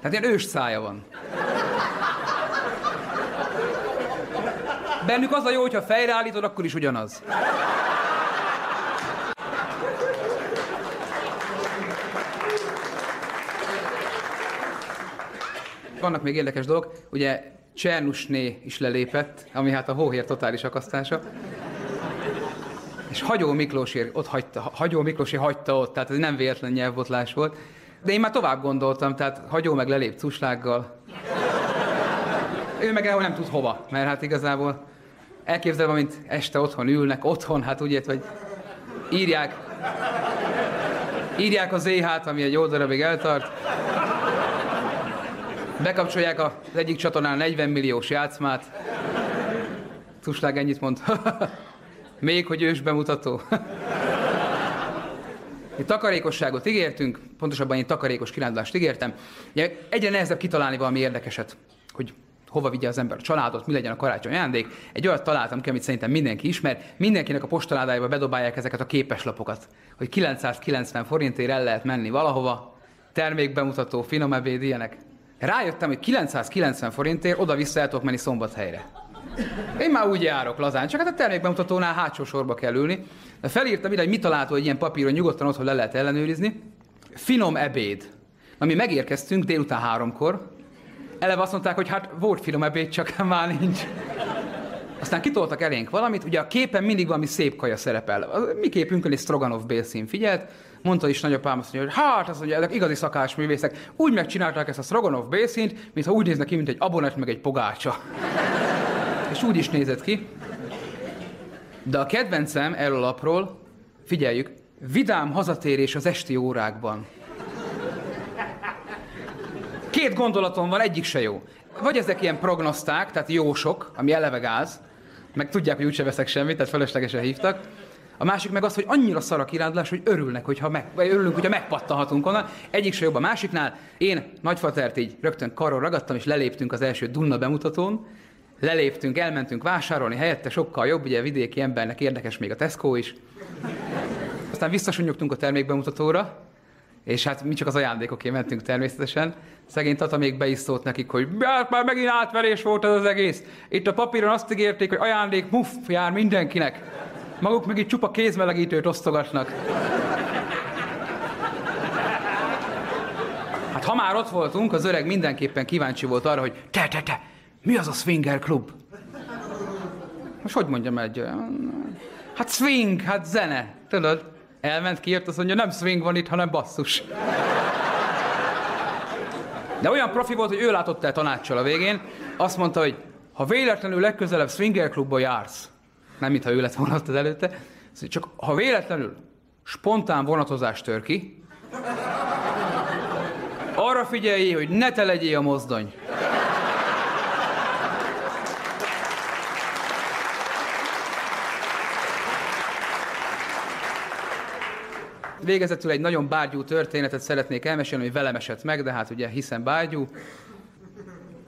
Tehát ilyen ős szája van. Bennük az a jó, hogyha fejreállítod, akkor is ugyanaz. Vannak még érdekes dolgok. Ugye Csernusné is lelépett, ami hát a hóhér totális akasztása. És Hagyó Miklósér ott hagyta, Hagyó Miklósi hagyta ott, tehát ez nem véletlen nyelvbotlás volt. De én már tovább gondoltam, tehát Hagyó meg lelép cuslággal. Ő meg elhol nem tud hova, mert hát igazából elképzelve, mint este otthon ülnek, otthon, hát ért, hogy írják, írják az éhát, ami egy jó darabig eltart, bekapcsolják az egyik csatornán 40 milliós játszmát, Tuslág ennyit mond. Még, hogy ős bemutató. Mi takarékosságot ígértünk, pontosabban én takarékos kirándulást ígértem. Ugye egyre nehezebb kitalálni valami érdekeset, hogy hova vigye az ember a családot, mi legyen a karácsony ajándék. Egy olyat találtam ki, amit szerintem mindenki ismer. Mindenkinek a postaládájába bedobálják ezeket a képeslapokat, hogy 990 forintért el lehet menni valahova, termékbemutató, finom ebéd, ilyenek. Rájöttem, hogy 990 forintért oda-vissza el tudok menni szombathelyre. Én már úgy járok lazán, csak hát a termékbemutatónál hátsó sorba kell ülni. Felírtam ide, hogy mit található egy ilyen papíron, nyugodtan otthon le lehet ellenőrizni. Finom ebéd. Na mi megérkeztünk délután háromkor, eleve azt mondták, hogy hát volt finom ebéd, csak már nincs. Aztán kitoltak elénk valamit, ugye a képen mindig valami szép kaja szerepel. A mi képünkön egy Stroganov bélszín figyelt, mondta is nagyapám azt mondja, hogy hát, azt mondja, ezek igazi szakásművészek, úgy megcsinálták ezt a Stroganov bélszínt, mintha úgy néznek ki, mint egy abonett meg egy pogácsa. És úgy is nézett ki. De a kedvencem erről a lapról, figyeljük, vidám hazatérés az esti órákban. Két gondolatom van, egyik se jó. Vagy ezek ilyen prognoszták, tehát jósok, ami eleve gáz, meg tudják, hogy úgyse veszek semmit, tehát feleslegesen hívtak. A másik meg az, hogy annyira szar a kirándulás, hogy örülnek, hogyha meg, vagy örülünk, hogyha megpattanhatunk onnan. Egyik se jobb a másiknál. Én nagyfatert így rögtön karról ragadtam, és leléptünk az első Dunna bemutatón. Leléptünk, elmentünk vásárolni, helyette sokkal jobb, ugye vidéki embernek érdekes még a Tesco is. Aztán visszasunyogtunk a termékbemutatóra, és hát mi csak az ajándékokért mentünk természetesen. Szegény Tata még be is szólt nekik, hogy hát már megint átverés volt ez az egész. Itt a papíron azt ígérték, hogy ajándék muff jár mindenkinek. Maguk meg itt csupa kézmelegítőt osztogatnak. Hát ha már ott voltunk, az öreg mindenképpen kíváncsi volt arra, hogy te, te, te, mi az a swinger klub? Most hogy mondjam egy olyan? Hát swing, hát zene, tudod? Elment, kijött, azt mondja, nem swing van itt, hanem basszus. De olyan profi volt, hogy ő látott el tanácssal a végén. Azt mondta, hogy ha véletlenül legközelebb swinger klubba jársz, nem mintha ő lett volna az előtte, mondja, csak ha véletlenül spontán vonatozás tör ki, arra figyelj, hogy ne te legyél a mozdony. Végezetül egy nagyon bárgyú történetet szeretnék elmesélni, hogy velem esett meg, de hát ugye hiszen bárgyú.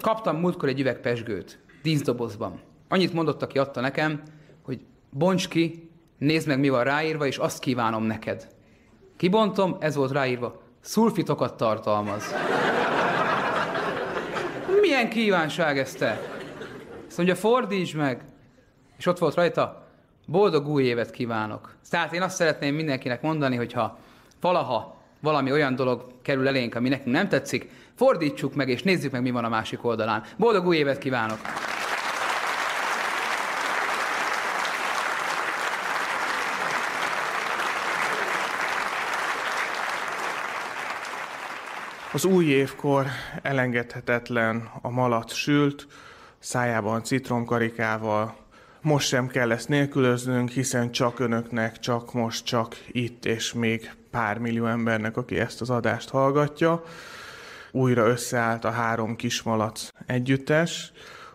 Kaptam múltkor egy üveg pesgőt, díszdobozban. Annyit mondott, aki adta nekem, hogy bonts ki, nézd meg, mi van ráírva, és azt kívánom neked. Kibontom, ez volt ráírva, szulfitokat tartalmaz. Milyen kívánság ez te? Azt mondja, fordítsd meg. És ott volt rajta, boldog új évet kívánok. Tehát én azt szeretném mindenkinek mondani, hogy ha valaha valami olyan dolog kerül elénk, ami nekünk nem tetszik, fordítsuk meg, és nézzük meg, mi van a másik oldalán. Boldog új évet kívánok! Az új évkor elengedhetetlen a malac sült, szájában citromkarikával. Most sem kell ezt nélkülöznünk, hiszen csak önöknek, csak most, csak itt, és még pár millió embernek, aki ezt az adást hallgatja. Újra összeállt a három kismalac együttes,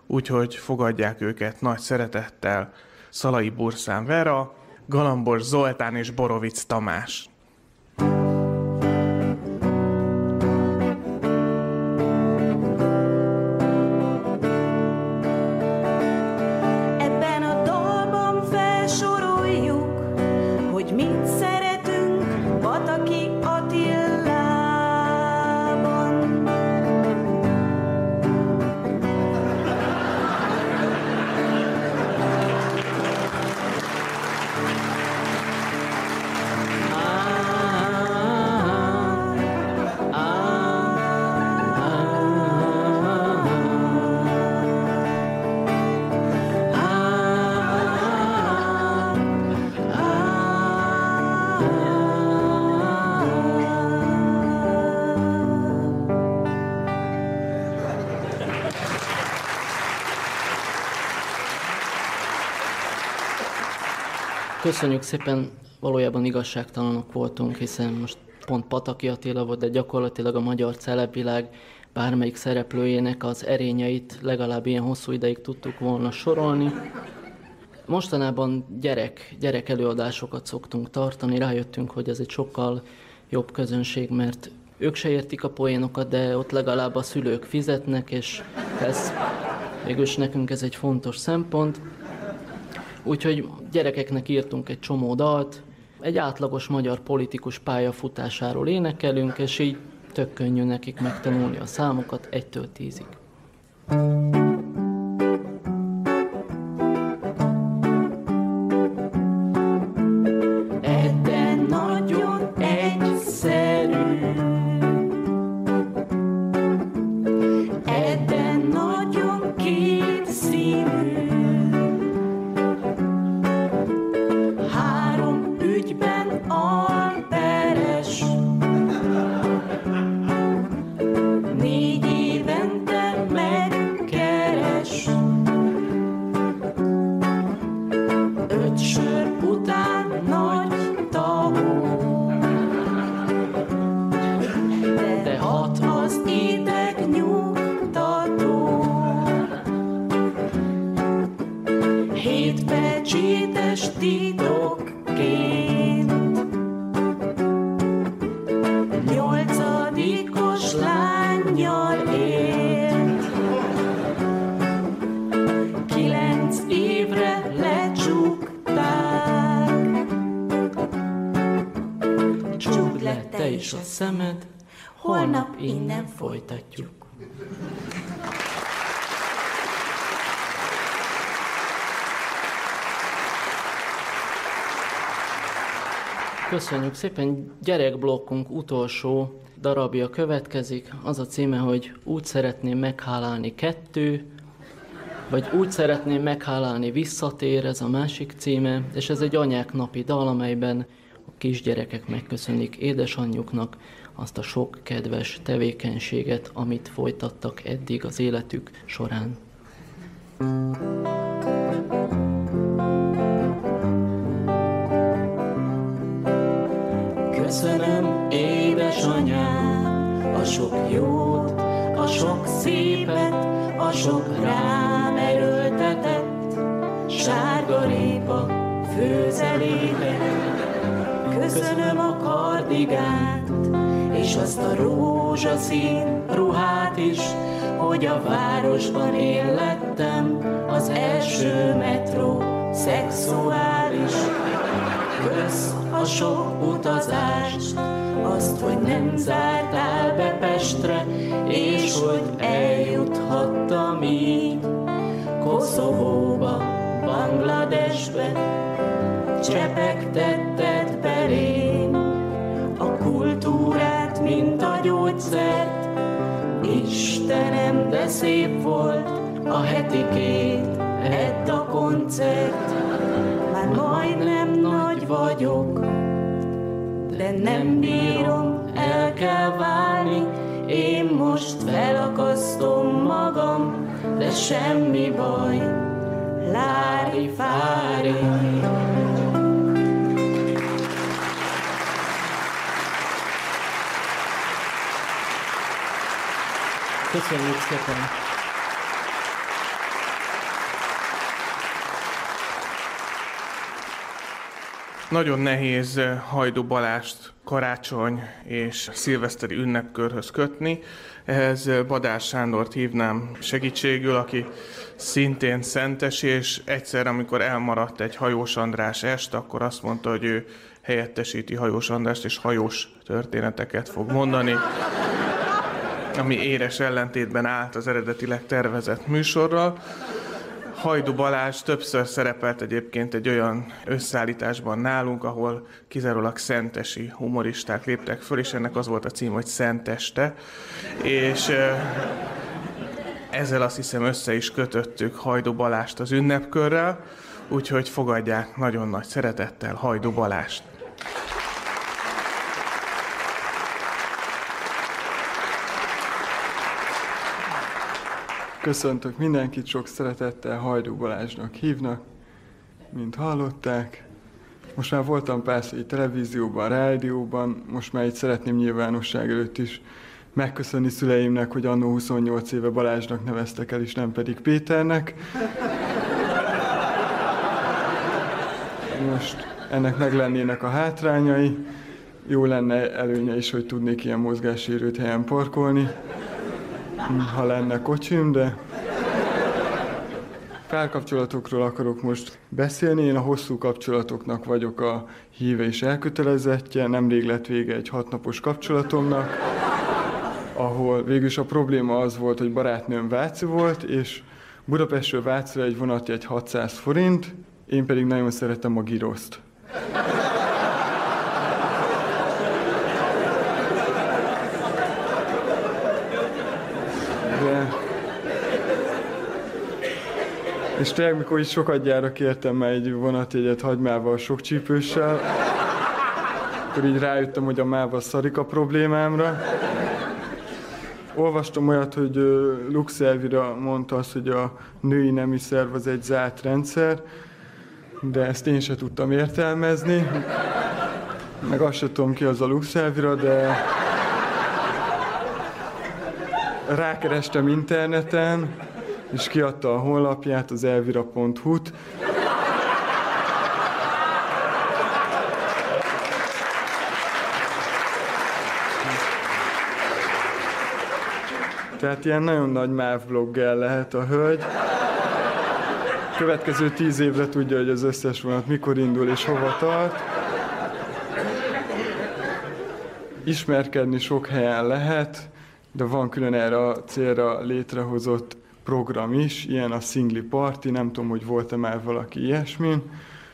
úgyhogy fogadják őket nagy szeretettel Szalai Burszán Vera, Galambos Zoltán és Borovic Tamás. Köszönjük szépen, valójában igazságtalanok voltunk, hiszen most pont Pataki Attila volt, de gyakorlatilag a magyar celebvilág bármelyik szereplőjének az erényeit legalább ilyen hosszú ideig tudtuk volna sorolni. Mostanában gyerek, gyerek előadásokat szoktunk tartani, rájöttünk, hogy ez egy sokkal jobb közönség, mert ők se értik a poénokat, de ott legalább a szülők fizetnek, és ez végülis nekünk ez egy fontos szempont. Úgyhogy gyerekeknek írtunk egy csomó dalt, egy átlagos magyar politikus pályafutásáról énekelünk, és így tök könnyű nekik megtanulni a számokat 1-től 10 szemed, holnap innen folytatjuk. Köszönjük szépen, gyerekblokkunk utolsó darabja következik. Az a címe, hogy Úgy szeretném meghálálni kettő, vagy Úgy szeretném meghálálni visszatér, ez a másik címe, és ez egy anyák napi dal, amelyben kisgyerekek megköszönik édesanyjuknak azt a sok kedves tevékenységet, amit folytattak eddig az életük során. Köszönöm, édesanyám, a sok jót, a sok szépet, a sok rám erőltetett, sárga répa főzeléket. Köszönöm a kardigánt, és azt a rózsaszín ruhát is, hogy a városban én az első metró szexuális. Kösz a sok utazást, azt, hogy nem zártál be Pestre, és hogy eljuthattam így Koszovóba, Bangladesbe, csepegtetted a gyógyszert. Istenem, de szép volt a heti két Edda koncert. Már majdnem nagy vagyok, de nem bírom, el kell válni. Én most felakasztom magam, de semmi baj, lári Köszönjük szépen! Nagyon nehéz eh, Hajdú Balást karácsony és szilveszteri ünnepkörhöz kötni. Ehhez eh, Badár Sándort hívnám segítségül, aki szintén szentes, és egyszer, amikor elmaradt egy hajós András est, akkor azt mondta, hogy ő helyettesíti hajós Andrást, és hajós történeteket fog mondani, ami éres ellentétben állt az eredetileg tervezett műsorral. Hajdu Balázs többször szerepelt egyébként egy olyan összeállításban nálunk, ahol kizárólag szentesi humoristák léptek föl, és ennek az volt a cím, hogy Szenteste. És ezzel azt hiszem össze is kötöttük Hajdu Balást az ünnepkörrel, úgyhogy fogadják nagyon nagy szeretettel Hajdu Balást. Köszöntök mindenkit, sok szeretettel Hajdú Balázsnak hívnak, mint hallották. Most már voltam párszor itt televízióban, rádióban, most már itt szeretném nyilvánosság előtt is megköszönni szüleimnek, hogy annó 28 éve Balázsnak neveztek el, és nem pedig Péternek. Most ennek meg lennének a hátrányai. Jó lenne előnye is, hogy tudnék ilyen mozgássérült helyen parkolni, ha lenne kocsim, de párkapcsolatokról akarok most beszélni. Én a hosszú kapcsolatoknak vagyok a híve és elkötelezettje. Nemrég lett vége egy hatnapos kapcsolatomnak, ahol végülis a probléma az volt, hogy barátnőm Váci volt, és Budapestről Vácra egy vonatjegy 600 forint, én pedig nagyon szeretem a giroszt. És tényleg, mikor is sokat gyára kértem már egy vonatjegyet hagymával sok csípőssel, akkor így rájöttem, hogy a máva szarik a problémámra. Olvastam olyat, hogy Lux Elvira mondta azt, hogy a női nemi szerv az egy zárt rendszer, de ezt én sem tudtam értelmezni. Meg azt sem tudom ki az a Lux Elvira, de rákerestem interneten, és kiadta a honlapját, az elvira.hu-t. Tehát ilyen nagyon nagy MÁV bloggel lehet a hölgy. Következő tíz évre tudja, hogy az összes vonat mikor indul és hova tart. Ismerkedni sok helyen lehet de van külön erre a célra létrehozott program is, ilyen a Singli Party, nem tudom, hogy volt-e már valaki ilyesmin,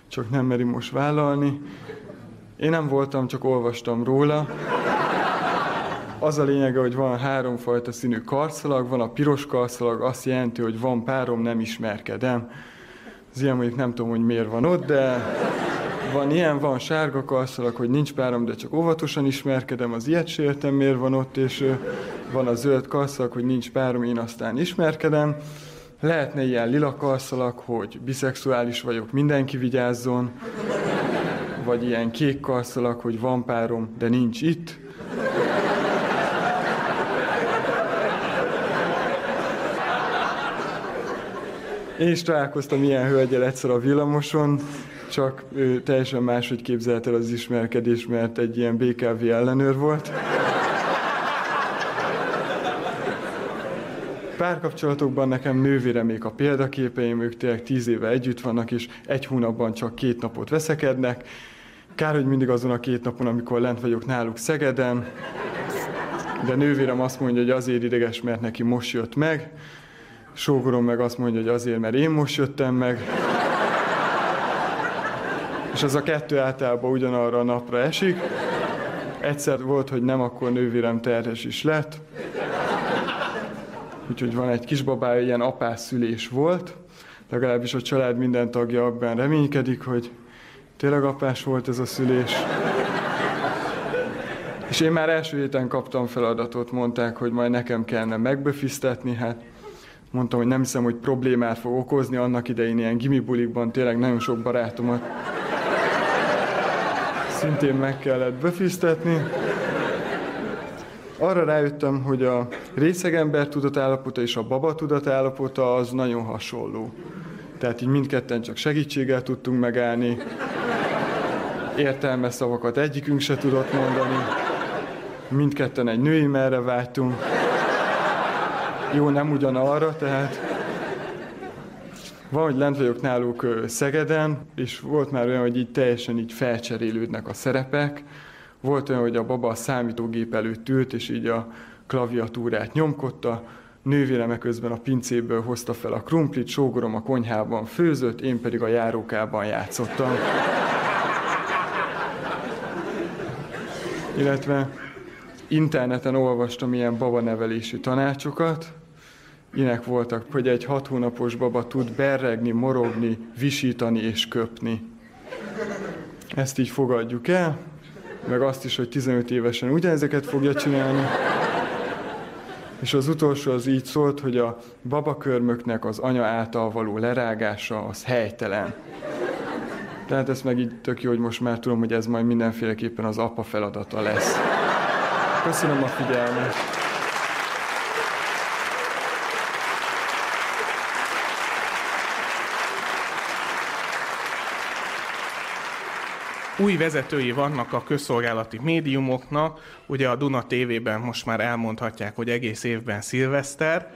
csak nem meri most vállalni. Én nem voltam, csak olvastam róla. Az a lényege, hogy van háromfajta színű karszalag, van a piros karszalag, azt jelenti, hogy van párom, nem ismerkedem. Az ilyen mondjuk nem tudom, hogy miért van ott, de van ilyen, van sárga karszalag, hogy nincs párom, de csak óvatosan ismerkedem, az ilyet se értem, miért van ott, és van a zöld karszalag, hogy nincs párom, én aztán ismerkedem. Lehetne ilyen lila karszalag, hogy biszexuális vagyok, mindenki vigyázzon. Vagy ilyen kék karszalag, hogy van párom, de nincs itt. Én is találkoztam ilyen hölgyel egyszer a villamoson, csak ő teljesen máshogy képzelte el az ismerkedés, mert egy ilyen BKV ellenőr volt. Párkapcsolatokban nekem nővéremék a példaképeim, ők tényleg tíz éve együtt vannak, és egy hónapban csak két napot veszekednek. Kár, hogy mindig azon a két napon, amikor lent vagyok náluk Szegeden, de nővérem azt mondja, hogy azért ideges, mert neki most jött meg. Sógorom meg azt mondja, hogy azért, mert én most jöttem meg. És az a kettő általában ugyanarra a napra esik. Egyszer volt, hogy nem, akkor nővérem terhes is lett. Úgyhogy van egy kisbabája, ilyen apás szülés volt. Legalábbis a család minden tagja abban reménykedik, hogy tényleg apás volt ez a szülés. És én már első héten kaptam feladatot, mondták, hogy majd nekem kellene megböfisztetni, hát mondtam, hogy nem hiszem, hogy problémát fog okozni, annak idején ilyen gimibulikban tényleg nagyon sok barátomat szintén meg kellett böfisztetni. Arra rájöttem, hogy a részegember tudatállapota és a baba tudatállapota az nagyon hasonló. Tehát így mindketten csak segítséggel tudtunk megállni, értelmes szavakat egyikünk se tudott mondani, mindketten egy női merre vágytunk. Jó, nem ugyanarra, tehát van, hogy lent vagyok náluk Szegeden, és volt már olyan, hogy így teljesen így felcserélődnek a szerepek. Volt olyan, hogy a baba a számítógép előtt ült, és így a klaviatúrát nyomkodta, nővéreme közben a pincéből hozta fel a krumplit, sógorom a konyhában főzött, én pedig a járókában játszottam. Illetve interneten olvastam ilyen babanevelési tanácsokat, Ilyenek voltak, hogy egy hat hónapos baba tud berregni, morogni, visítani és köpni. Ezt így fogadjuk el, meg azt is, hogy 15 évesen ugyanezeket fogja csinálni. És az utolsó az így szólt, hogy a babakörmöknek az anya által való lerágása az helytelen. Tehát ez meg így tök jó, hogy most már tudom, hogy ez majd mindenféleképpen az apa feladata lesz. Köszönöm a figyelmet! Új vezetői vannak a közszolgálati médiumoknak. Ugye a Duna TV-ben most már elmondhatják, hogy egész évben szilveszter.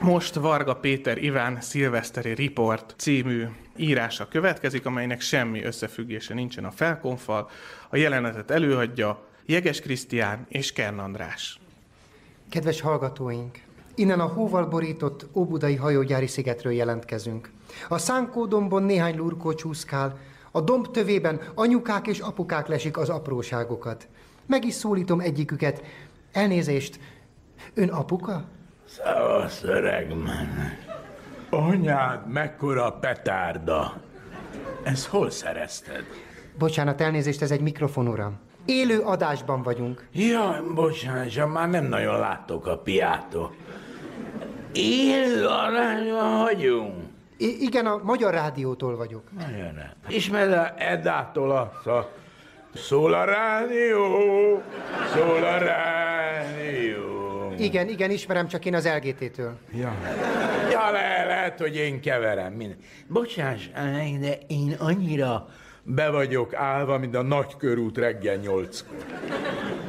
Most Varga Péter Iván Szilveszteri Report című írása következik, amelynek semmi összefüggése nincsen a felkonfal. A jelenetet előadja Jeges Krisztián és Kern András. Kedves hallgatóink! Innen a hóval borított Óbudai hajógyári szigetről jelentkezünk. A szánkódombon néhány lurkó csúszkál, a domb tövében anyukák és apukák lesik az apróságokat. Meg is szólítom egyiküket. Elnézést, ön apuka? Szavasz, öregmen. Anyád, mekkora petárda. Ez hol szerezted? Bocsánat, elnézést, ez egy mikrofon, uram. Élő adásban vagyunk. Ja, bocsánat, már nem nagyon látok a piától. Élő arányban vagyunk. I- igen, a Magyar Rádiótól vagyok. Nagyon nem. Ismered a Edától azt a... Szól a rádió, szól a rádió. Igen, igen, ismerem, csak én az LGT-től. Ja. ja, le, lehet, hogy én keverem. Minden. Bocsáss, de én annyira Be vagyok állva, mint a nagy körút reggel nyolckor.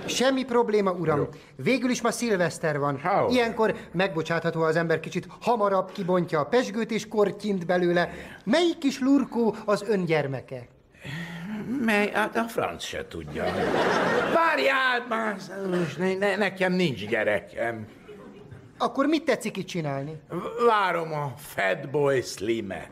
Semmi probléma, uram. Végül is ma szilveszter van. Ilyenkor megbocsátható, ha az ember kicsit hamarabb kibontja a pesgőt és kortyint belőle. Melyik kis lurkó az ön gyermeke? Mely, hát a franc se tudja. Várjál már, ne, ne, nekem nincs gyerekem. Akkor mit tetszik itt csinálni? Várom a Fat Boy Slimet.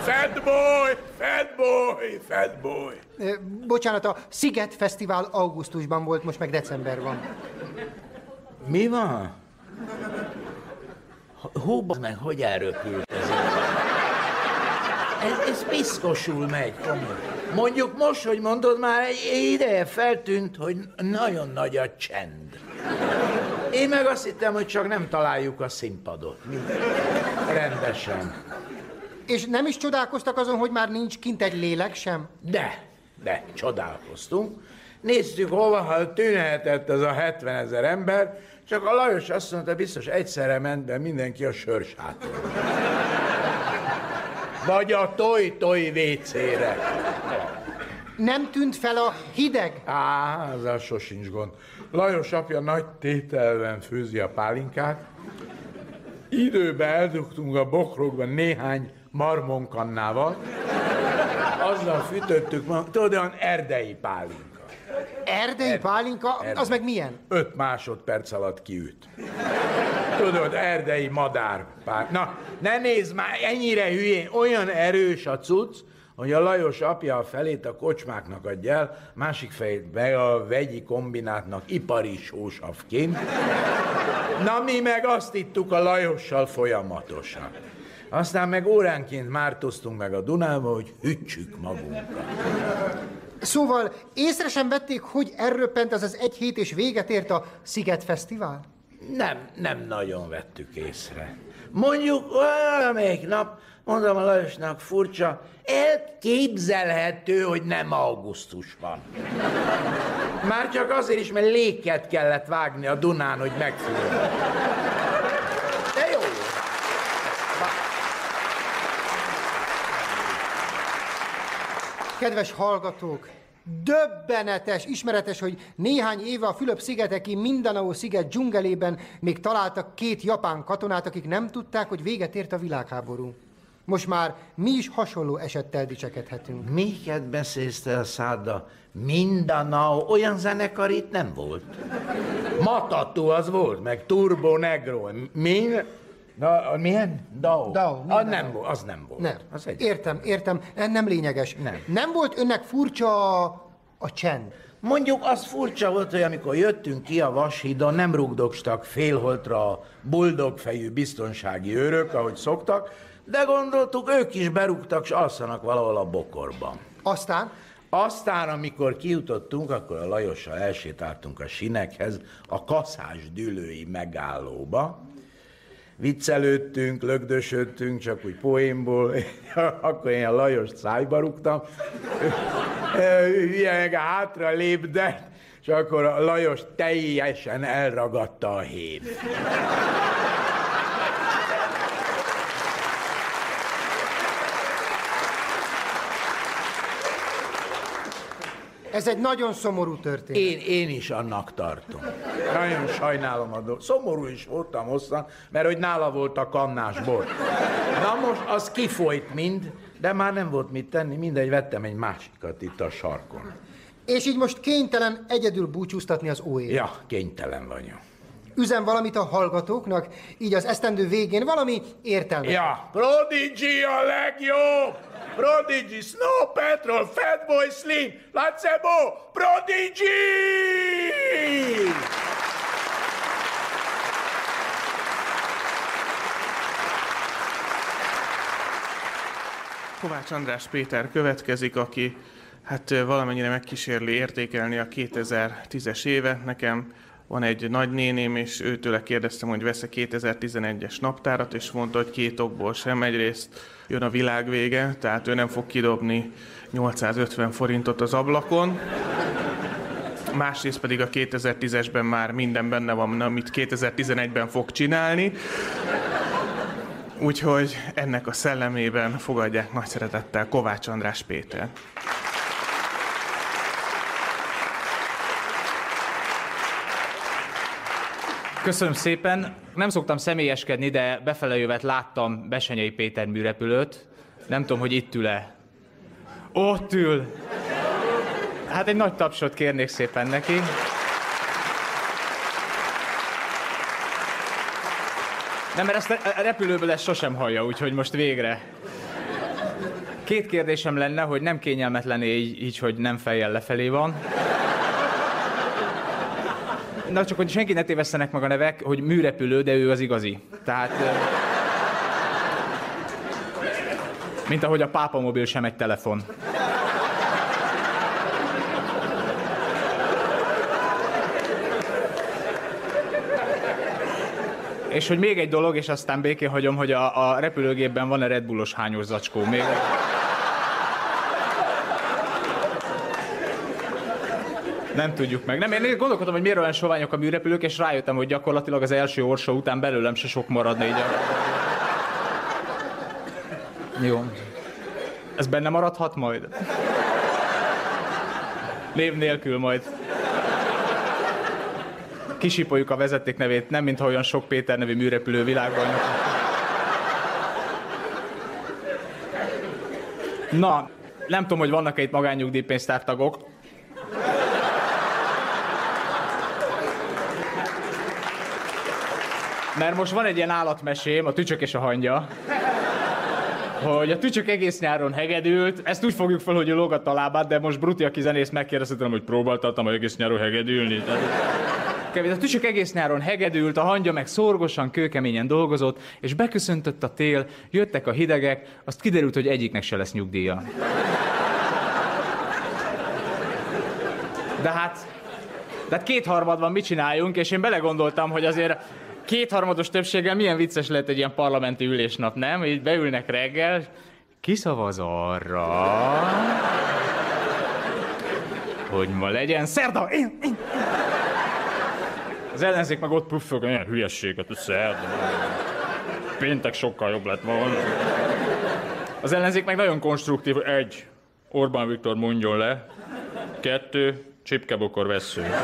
Fat Boy, Fat Boy, Fat Boy. Ö, Bocsánat, a Sziget Fesztivál augusztusban volt, most meg december van. Mi van? Hóba meg hogy elröpült ez? Ez, ez piszkosul megy, komoly. Mondjuk most, hogy mondod, már egy ideje feltűnt, hogy nagyon nagy a csend. Én meg azt hittem, hogy csak nem találjuk a színpadot. Rendesen. És nem is csodálkoztak azon, hogy már nincs kint egy lélek sem? De, de, csodálkoztunk. Néztük, hova tűnhetett ez a 70 ezer ember, csak a Lajos azt mondta, biztos egyszerre ment be mindenki a sörsáton. Vagy a toj-toj vécére. Nem tűnt fel a hideg? Á, ezzel sosincs gond. Lajos apja nagy tételben főzi a pálinkát. Időben eldugtunk a bokrokban néhány marmonkannával. Azzal fütöttük ma, tudod, olyan erdei pálinka. Erdei pálinka, az meg milyen? Öt másodperc alatt kiüt. Tudod, erdei madár pár. Na, ne nézd már, ennyire hülyén, olyan erős a cucc, hogy a Lajos apja a felét a kocsmáknak adja el, másik fejét be a vegyi kombinátnak ipari sósavként. Na, mi meg azt ittuk a Lajossal folyamatosan. Aztán meg óránként mártoztunk meg a Dunába, hogy hütsük magunkat. Szóval észre sem vették, hogy elröppent az az egy hét és véget ért a Sziget Fesztivál? Nem, nem nagyon vettük észre. Mondjuk valamelyik nap, mondom a Lajosnak furcsa, elképzelhető, hogy nem augusztus van. Már csak azért is, mert léket kellett vágni a Dunán, hogy megfújjon. De jó. Kedves hallgatók, döbbenetes, ismeretes, hogy néhány éve a Fülöp-szigeteki Mindanao sziget dzsungelében még találtak két japán katonát, akik nem tudták, hogy véget ért a világháború. Most már mi is hasonló esettel dicsekedhetünk. Miket beszélsz te a száddal? Mindanao, olyan zenekar itt nem volt. Matatu az volt, meg Turbo Negro. Min? Na, milyen? Dao. Dao, az nem, volt, az nem volt. Nem. Az egy... Értem, értem, nem lényeges. Nem. nem volt önnek furcsa a, a csend? Mondjuk az furcsa volt, hogy amikor jöttünk ki a Vashídon, nem rugdogstak félholtra a buldogfejű biztonsági őrök, ahogy szoktak, de gondoltuk, ők is berúgtak, s alszanak valahol a bokorban. Aztán? Aztán, amikor kijutottunk, akkor a Lajossal elsétáltunk a sinekhez, a kaszás dülői megállóba. Viccelődtünk, lögdösödtünk, csak úgy poénból. akkor én a Lajos szájba rúgtam. Ilyen hátra lépdett, és akkor a Lajos teljesen elragadta a hív. Ez egy nagyon szomorú történet. Én, én is annak tartom. Nagyon sajnálom a dolgot. Szomorú is voltam hosszan, mert hogy nála volt a kannás bor. Na most az kifolyt mind, de már nem volt mit tenni, mindegy, vettem egy másikat itt a sarkon. És így most kénytelen egyedül búcsúztatni az óé. Ja, kénytelen vagyok. Üzen valamit a hallgatóknak, így az esztendő végén valami értelmes. Ja, Prodigy a legjobb! Prodigy, Snow Patrol, Fatboy Slim, Placebo, Prodigy! Kovács András Péter következik, aki hát valamennyire megkísérli értékelni a 2010-es évet. Nekem van egy nagynéném, és őtőle kérdeztem, hogy vesz-e 2011-es naptárat, és mondta, hogy két okból sem. Egyrészt jön a világ vége, tehát ő nem fog kidobni 850 forintot az ablakon. Másrészt pedig a 2010-esben már minden benne van, amit 2011-ben fog csinálni. Úgyhogy ennek a szellemében fogadják nagy szeretettel Kovács András Péter. Köszönöm szépen. Nem szoktam személyeskedni, de befele jövet láttam Besenyei Péter műrepülőt. Nem tudom, hogy itt ül-e. Ott ül. Hát egy nagy tapsot kérnék szépen neki. Nem, mert ezt a repülőből ezt sosem hallja, úgyhogy most végre. Két kérdésem lenne, hogy nem kényelmetlen így, így hogy nem fejjel lefelé van. Na csak, hogy senki ne tévesztenek meg a nevek, hogy műrepülő, de ő az igazi. Tehát... Mint ahogy a pápa mobil sem egy telefon. És hogy még egy dolog, és aztán békén hagyom, hogy a, a repülőgépben van-e Red Bullos hányos zacskó még. Nem tudjuk meg. Nem, én gondolkodtam, hogy miért olyan soványok a műrepülők, és rájöttem, hogy gyakorlatilag az első orsó után belőlem se sok maradna így. Jó. Ez benne maradhat majd? Név nélkül majd. Kisipoljuk a vezeték nevét, nem mintha olyan sok Péter nevű műrepülő világban. Na, nem tudom, hogy vannak-e itt magánnyugdíjpénztártagok. Mert most van egy ilyen állatmesém, a tücsök és a hangya, hogy a tücsök egész nyáron hegedült, ezt úgy fogjuk fel, hogy ő lógatta a lábát, de most Bruti, aki zenész, megkérdezte tőlem, hogy próbáltattam egész nyáron hegedülni. Tehát... A tücsök egész nyáron hegedült, a hangya meg szorgosan, kőkeményen dolgozott, és beköszöntött a tél, jöttek a hidegek, azt kiderült, hogy egyiknek se lesz nyugdíja. De hát, de hát kétharmad van, mit csináljunk, és én belegondoltam, hogy azért kétharmados többséggel milyen vicces lehet egy ilyen parlamenti ülésnap, nem? Így beülnek reggel, kiszavaz arra, hogy ma legyen szerda. Én, én. Az ellenzék meg ott puffog, ilyen hülyességet, a szerda. Péntek sokkal jobb lett volna. Az ellenzék meg nagyon konstruktív. Egy, Orbán Viktor mondjon le. Kettő, csipkebokor veszünk.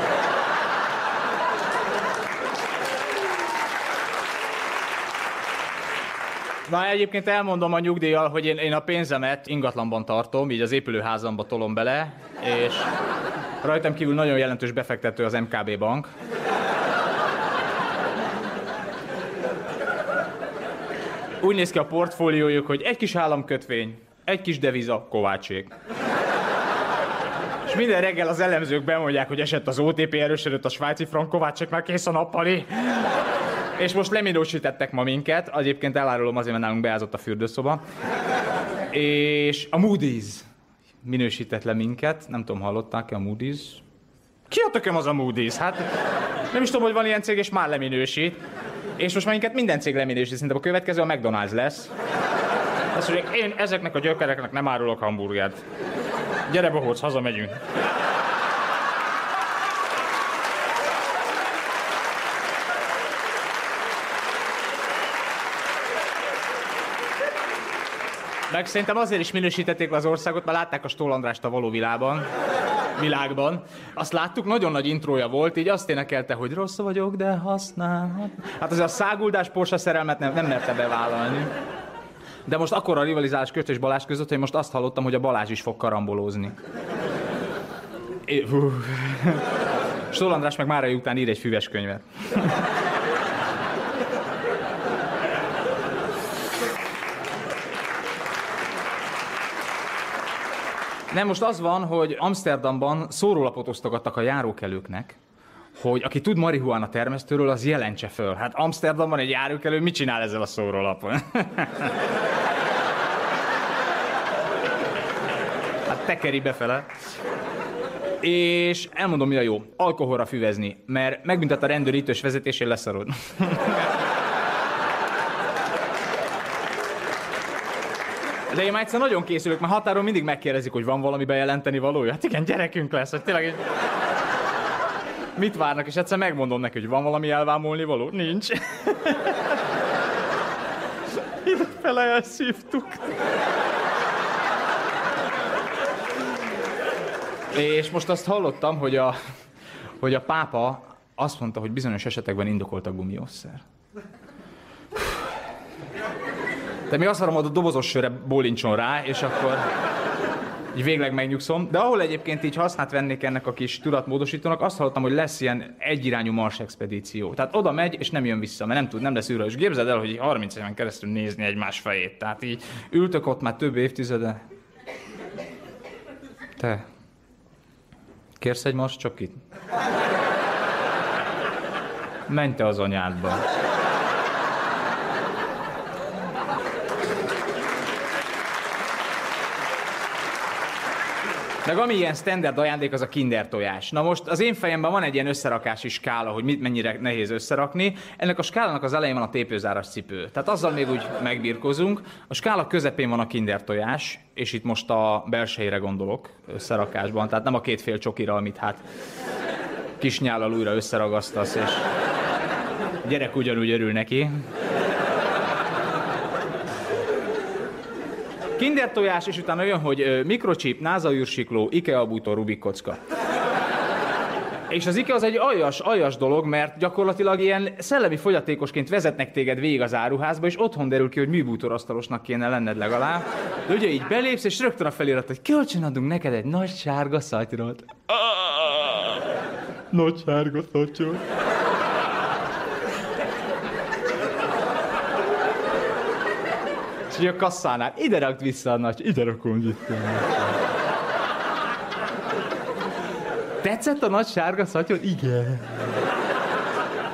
Na egyébként elmondom a nyugdíjjal, hogy én, én a pénzemet ingatlanban tartom, így az épülőházamba tolom bele, és rajtam kívül nagyon jelentős befektető az MKB bank. Úgy néz ki a portfóliójuk, hogy egy kis államkötvény, egy kis deviza, Kovácsék. És minden reggel az elemzők bemondják, hogy esett az OTP, erősödött a svájci frank, Kovácsék már kész a nappali. És most leminősítettek ma minket, egyébként elárulom azért, mert nálunk beázott a fürdőszoba. És a Moody's minősített le minket, nem tudom, hallották-e a Moody's? Ki a tököm az a Moody's? Hát nem is tudom, hogy van ilyen cég, és már leminősít. És most már minket minden cég leminősít, szerintem a következő a McDonald's lesz. Azt mondják, én ezeknek a gyökereknek nem árulok hamburgert. Gyere, bohóc, hazamegyünk. Meg szerintem azért is minősítették az országot, mert látták a Stól Andrást a való világban. világban. Azt láttuk, nagyon nagy intrója volt, így azt énekelte, hogy rossz vagyok, de használhat. Hát azért a száguldás Porsche szerelmet nem, nem merte bevállalni. De most akkor a rivalizálás Köt és Balázs között, hogy most azt hallottam, hogy a Balázs is fog karambolózni. É. Stól András meg márai után ír egy füves könyvet. Nem, most az van, hogy Amsterdamban szórólapot osztogattak a járókelőknek, hogy aki tud marihuana termesztőről, az jelentse föl. Hát Amsterdamban egy járókelő mit csinál ezzel a szórólapon? hát tekeri befele. És elmondom, mi a jó. Alkoholra füvezni, mert megbüntet a rendőr ütős vezetésén leszarod. De én már egyszer nagyon készülök, mert határon mindig megkérdezik, hogy van valami bejelenteni valója. Hát igen, gyerekünk lesz, hogy tényleg egy... Mit várnak, és egyszer megmondom neki, hogy van valami elvámolni való? Nincs. Idefele elszívtuk. És most azt hallottam, hogy a, hogy a pápa azt mondta, hogy bizonyos esetekben indokolt a gumiószer. De mi azt várom, a dobozos sörre bólincson rá, és akkor így végleg megnyugszom. De ahol egyébként így hasznát vennék ennek a kis tudatmódosítónak, azt hallottam, hogy lesz ilyen egyirányú Mars expedíció. Tehát oda megy, és nem jön vissza, mert nem tud, nem lesz. És képzeld el, hogy így 30 éven keresztül nézni egymás fejét. Tehát így ültök ott már több évtizede. Te. Kérsz egy Mars csokit? Menj te az anyádba. Meg ami ilyen standard ajándék, az a kinder tojás. Na most az én fejemben van egy ilyen összerakási skála, hogy mit mennyire nehéz összerakni. Ennek a skálának az elején van a tépőzáras cipő. Tehát azzal még úgy megbirkozunk. A skála közepén van a kinder tojás, és itt most a belsejére gondolok összerakásban. Tehát nem a két fél csokira, amit hát kis nyállal újra összeragasztasz, és gyerek ugyanúgy örül neki. Kinder tojás, és utána jön, hogy ö, mikrochip, NASA űrsikló, IKEA bútor, Rubik kocka. És az IKEA az egy aljas, aljas dolog, mert gyakorlatilag ilyen szellemi fogyatékosként vezetnek téged végig az áruházba, és otthon derül ki, hogy műbútorasztalosnak kéne lenned legalább. De ugye így belépsz, és rögtön a felirat, hogy kölcsön adunk neked egy nagy sárga szatyrot. Nagy sárga szatyrot. Ugye a kasszánál, ide rakd vissza a nagy, ide rakom vissza. Tetszett a nagy sárga szatyor? Igen.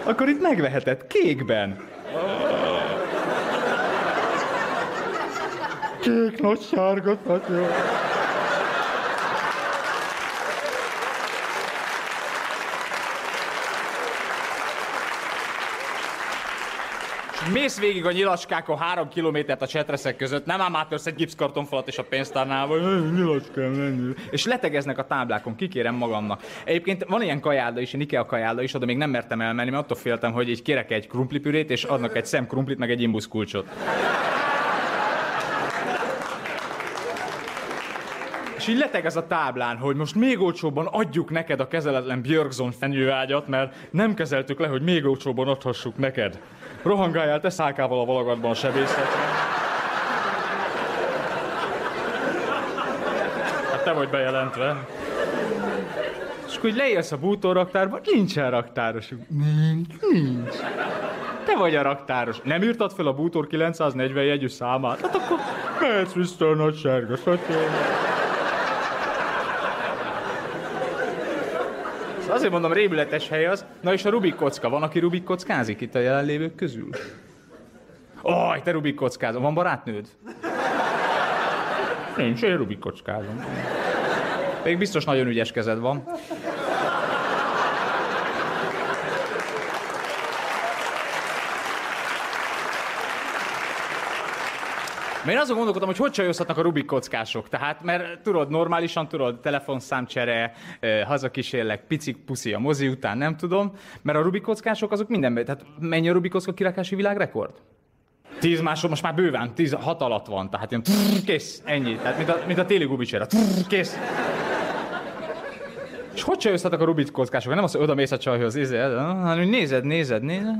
Akkor itt megveheted, kékben. Kék nagy sárga szatyor. Mész végig a nyilaskákon három kilométert a csetreszek között, nem ám átörsz egy gipszkartonfalat és a pénztárnál, vagy "Hey, nyilaskám menni. És letegeznek a táblákon, kikérem magamnak. Egyébként van ilyen kajálda is, ilyen Ikea kajálda is, oda még nem mertem elmenni, mert attól féltem, hogy így kérek egy krumplipürét, és adnak egy szem krumplit, meg egy imbusz kulcsot. És így letegez a táblán, hogy most még olcsóbban adjuk neked a kezeletlen Björkzon fenyőágyat, mert nem kezeltük le, hogy még olcsóbban adhassuk neked. Rohangáljál te szálkával a valagatban a sebészetre. Hát te vagy bejelentve. És akkor így leérsz a bútorraktárba, nincsen raktárosunk. Nincs, nincs. Te vagy a raktáros. Nem írtad fel a bútor 940 jegyű számát? Hát akkor mehetsz vissza a nagy sárga szatyorba. Azért mondom, rémületes hely az. Na és a Rubik kocka. Van, aki Rubik kockázik itt a jelenlévők közül? Aj, te Rubik kockázom. Van barátnőd? Nincs, én Rubik kockázom. Még biztos nagyon ügyes kezed van. Mert én azon gondolkodtam, hogy hogy csajozhatnak a Rubik kockások. Tehát, mert tudod, normálisan tudod, telefonszámcsere, hazakísérlek, picik puszi a mozi után, nem tudom. Mert a Rubik kockások azok mindenben. Tehát mennyi a Rubik kocka kirakási világrekord? 10 másod, most már bőven, 16 alatt van, tehát ilyen trrr, kész, ennyi. Tehát mint a, mint a téli gubicsere, trrr, kész. És hogy csajozhatnak a Rubik kockások? Nem az, hogy oda mész a csajhoz, izé, hanem nézed, nézed, nézed.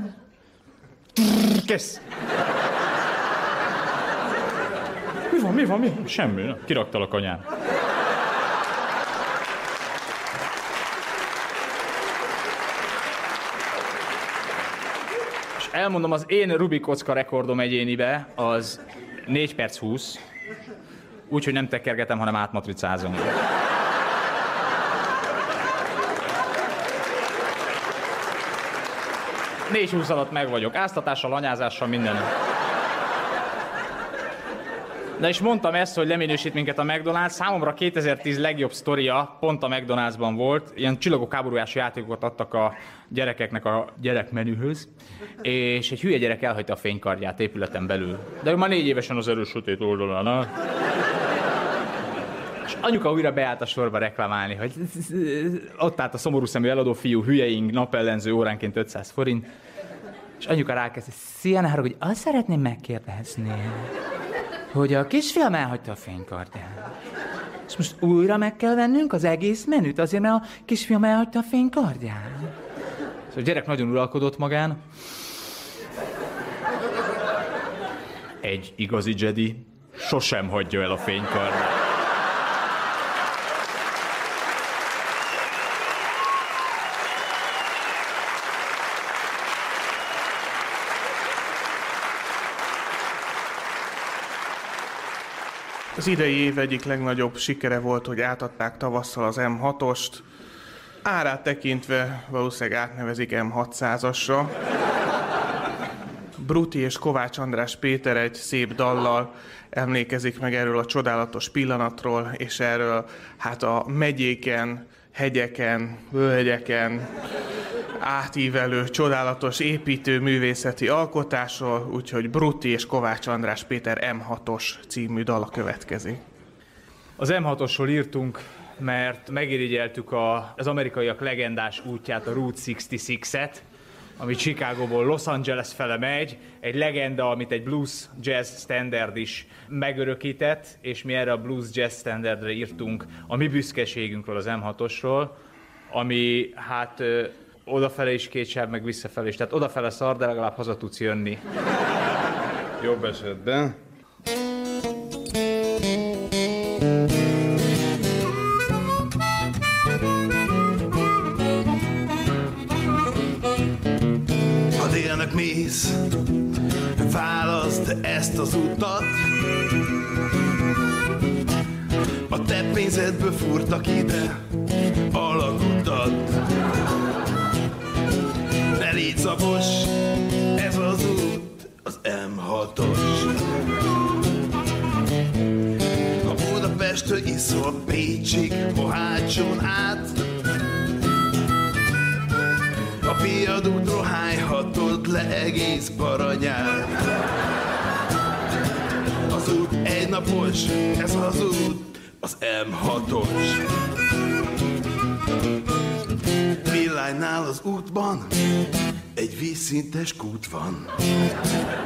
Trrr, kész. Van, mi van, mi van? Semmi, nem. kiraktalak anyám. És elmondom, az én Rubik kocka rekordom egyénibe az 4 perc 20. Úgyhogy nem tekergetem, hanem átmatricázom. Négy húsz alatt meg vagyok. Áztatással, anyázással, minden. Na és mondtam ezt, hogy leminősít minket a McDonald's. Számomra 2010 legjobb sztoria pont a McDonald'sban volt. Ilyen csillagok háborújás játékokat adtak a gyerekeknek a gyerekmenühöz, és egy hülye gyerek elhagyta a fénykardját épületen belül. De ő már négy évesen az erős sötét oldalán, ha? És anyuka újra beállt a sorba reklamálni, hogy ott állt a szomorú szemű eladó fiú, hülyeink, napellenző óránként 500 forint. És anyuka rákezd, szia, ne haragudj, azt szeretném megkérdezni, hogy a kisfiam elhagyta a fénykardját. És most újra meg kell vennünk az egész menüt, azért, mert a kisfiam elhagyta a fénykardját. Szóval a gyerek nagyon uralkodott magán. Egy igazi Jedi sosem hagyja el a fénykardját. Az idei év egyik legnagyobb sikere volt, hogy átadták tavasszal az M6-ost. Árát tekintve valószínűleg átnevezik M600-asra. Bruti és Kovács András Péter egy szép dallal emlékezik meg erről a csodálatos pillanatról, és erről hát a megyéken, hegyeken, völgyeken átívelő, csodálatos építő művészeti alkotásról, úgyhogy Brutti és Kovács András Péter M6-os című dala következik. Az M6-osról írtunk, mert megirigyeltük a, az amerikaiak legendás útját, a Route 66-et, ami Chicagóból Los Angeles fele megy, egy legenda, amit egy blues jazz standard is megörökített, és mi erre a blues jazz standardre írtunk a mi büszkeségünkről, az M6-osról, ami hát ö, odafele is két sáv, meg visszafele is. Tehát odafele szar, de legalább haza tudsz jönni. Jobb esetben. Mész, válaszd ezt az utat. A te pénzedből furtak ide alakutat. Ne légy zabos, ez az út, az M6-os. A Budapestről iszol Pécsig, Mohácson át, a piadútról hányhatod le egész baranyát. Az út egynapos, ez az út, az M6-os. Villánynál az útban egy vízszintes kút van.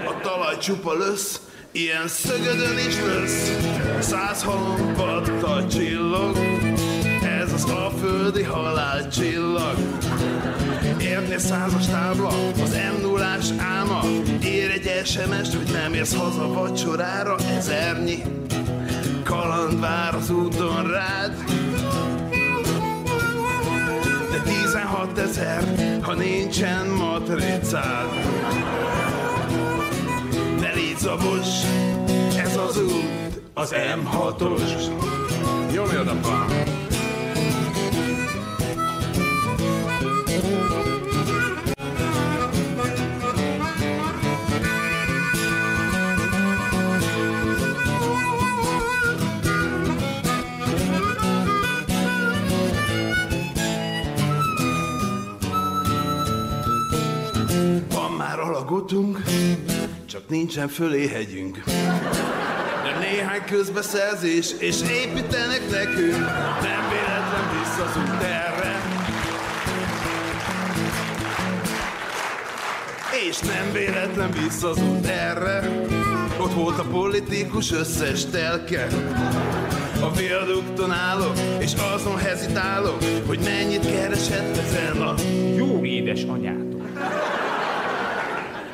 A talaj csupa lösz, ilyen szögödön is lesz. Száz halom pattal csillog, az a földi halál csillag. Érni százas tábla, az m 0 álma. Ír egy sms hogy nem érsz haza vacsorára Ezernyi kaland vár az úton rád. De 16 ezer, ha nincsen matricád. Ne légy zabos, ez az út, az M6-os Nyomjad a alagutunk, csak nincsen fölé hegyünk. De néhány közbeszerzés, és építenek nekünk. Nem véletlen visszazunk erre. És nem véletlen visszazunk erre. Ott volt a politikus összes telke. A viadukton állok, és azon hezitálok, hogy mennyit keresett ezen a jó édes anyától.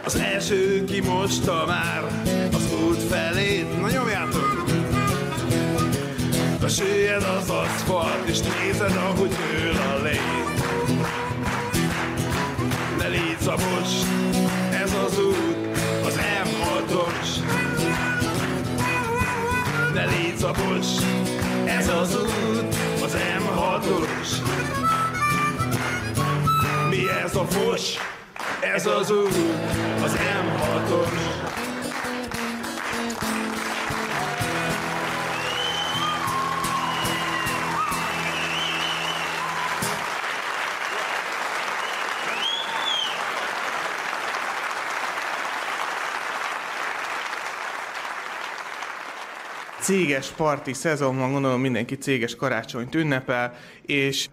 Az első kimosta már az út felét, na nyomjátok! A süllyed az aszfalt, és nézed, ahogy ül a lé. Ne légy zabos, Ne légy zabos, ez az út, az M6-os. Mi ez a fos? Ez az út, az M6-os. Céges parti szezon van, gondolom mindenki céges karácsonyt ünnepel, és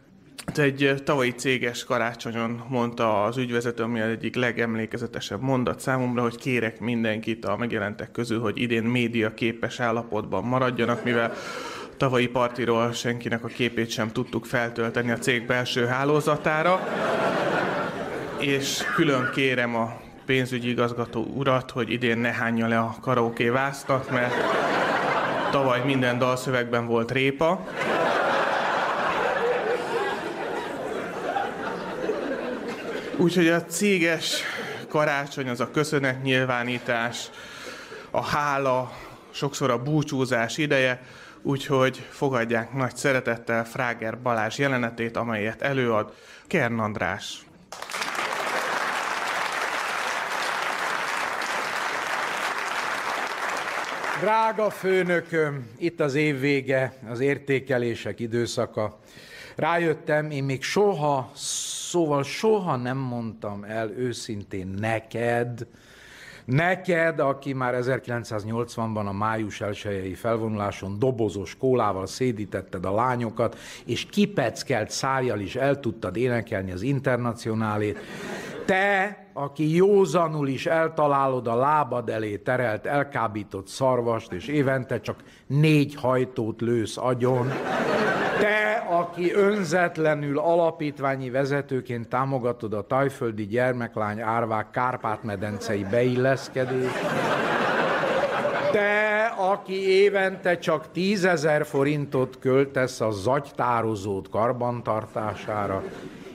Hát Egy tavalyi céges karácsonyon mondta az ügyvezető, ami egyik legemlékezetesebb mondat számomra, hogy kérek mindenkit a megjelentek közül, hogy idén média képes állapotban maradjanak, mivel tavalyi partiról senkinek a képét sem tudtuk feltölteni a cég belső hálózatára. És külön kérem a pénzügyi igazgató urat, hogy idén ne hányja le a karaoke vásztat, mert tavaly minden dalszövegben volt répa. Úgyhogy a céges karácsony az a köszönetnyilvánítás, a hála, sokszor a búcsúzás ideje, úgyhogy fogadják nagy szeretettel Fráger Balázs jelenetét, amelyet előad Kern András. Drága főnököm, itt az év vége, az értékelések időszaka. Rájöttem, én még soha, szóval soha nem mondtam el őszintén neked, Neked, aki már 1980-ban a május elsőjei felvonuláson dobozos kólával szédítetted a lányokat, és kipeckelt szárjal is el tudtad énekelni az internacionálét, te, aki józanul is eltalálod a lábad elé terelt, elkábított szarvast, és évente csak négy hajtót lősz agyon, te, aki önzetlenül alapítványi vezetőként támogatod a tajföldi gyermeklány árvák Kárpát-medencei beilleszkedést, te, aki évente csak tízezer forintot költesz a zagytározót karbantartására,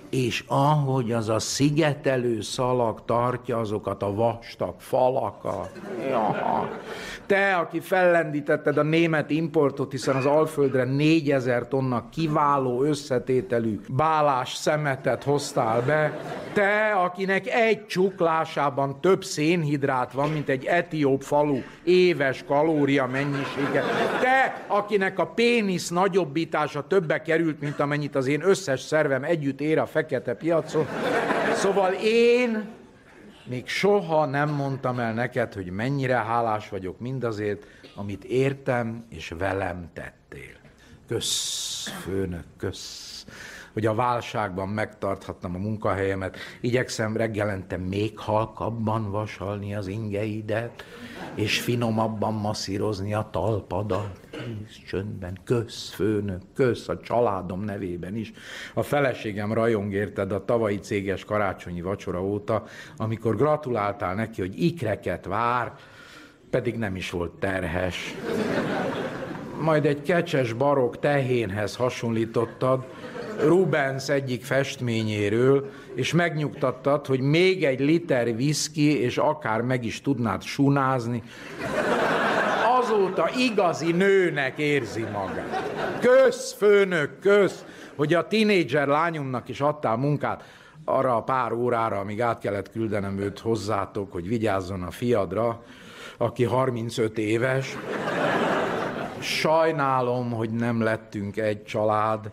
és ahogy az a szigetelő szalag tartja azokat a vastag falakat. Ja. Te, aki fellendítetted a német importot, hiszen az Alföldre négyezer tonna kiváló összetételű bálás szemetet hoztál be. Te, akinek egy csuklásában több szénhidrát van, mint egy etióp falu éves kalória mennyisége. Te, akinek a pénisz nagyobbítása többe került, mint amennyit az én összes szervem együtt ér a fekete piacon. Szóval én még soha nem mondtam el neked, hogy mennyire hálás vagyok mindazért, amit értem és velem tettél. Kösz, főnök, kösz hogy a válságban megtarthattam a munkahelyemet. Igyekszem reggelente még halkabban vasalni az ingeidet, és finomabban masszírozni a talpadat. És csöndben, kösz, főnök, kösz a családom nevében is. A feleségem rajong érted a tavalyi céges karácsonyi vacsora óta, amikor gratuláltál neki, hogy ikreket vár, pedig nem is volt terhes. Majd egy kecses barok tehénhez hasonlítottad, Rubens egyik festményéről, és megnyugtattad, hogy még egy liter viszki, és akár meg is tudnád sunázni. Azóta igazi nőnek érzi magát. Kösz, főnök, kösz, hogy a tinédzser lányomnak is adtál munkát arra a pár órára, amíg át kellett küldenem őt hozzátok, hogy vigyázzon a fiadra, aki 35 éves. Sajnálom, hogy nem lettünk egy család.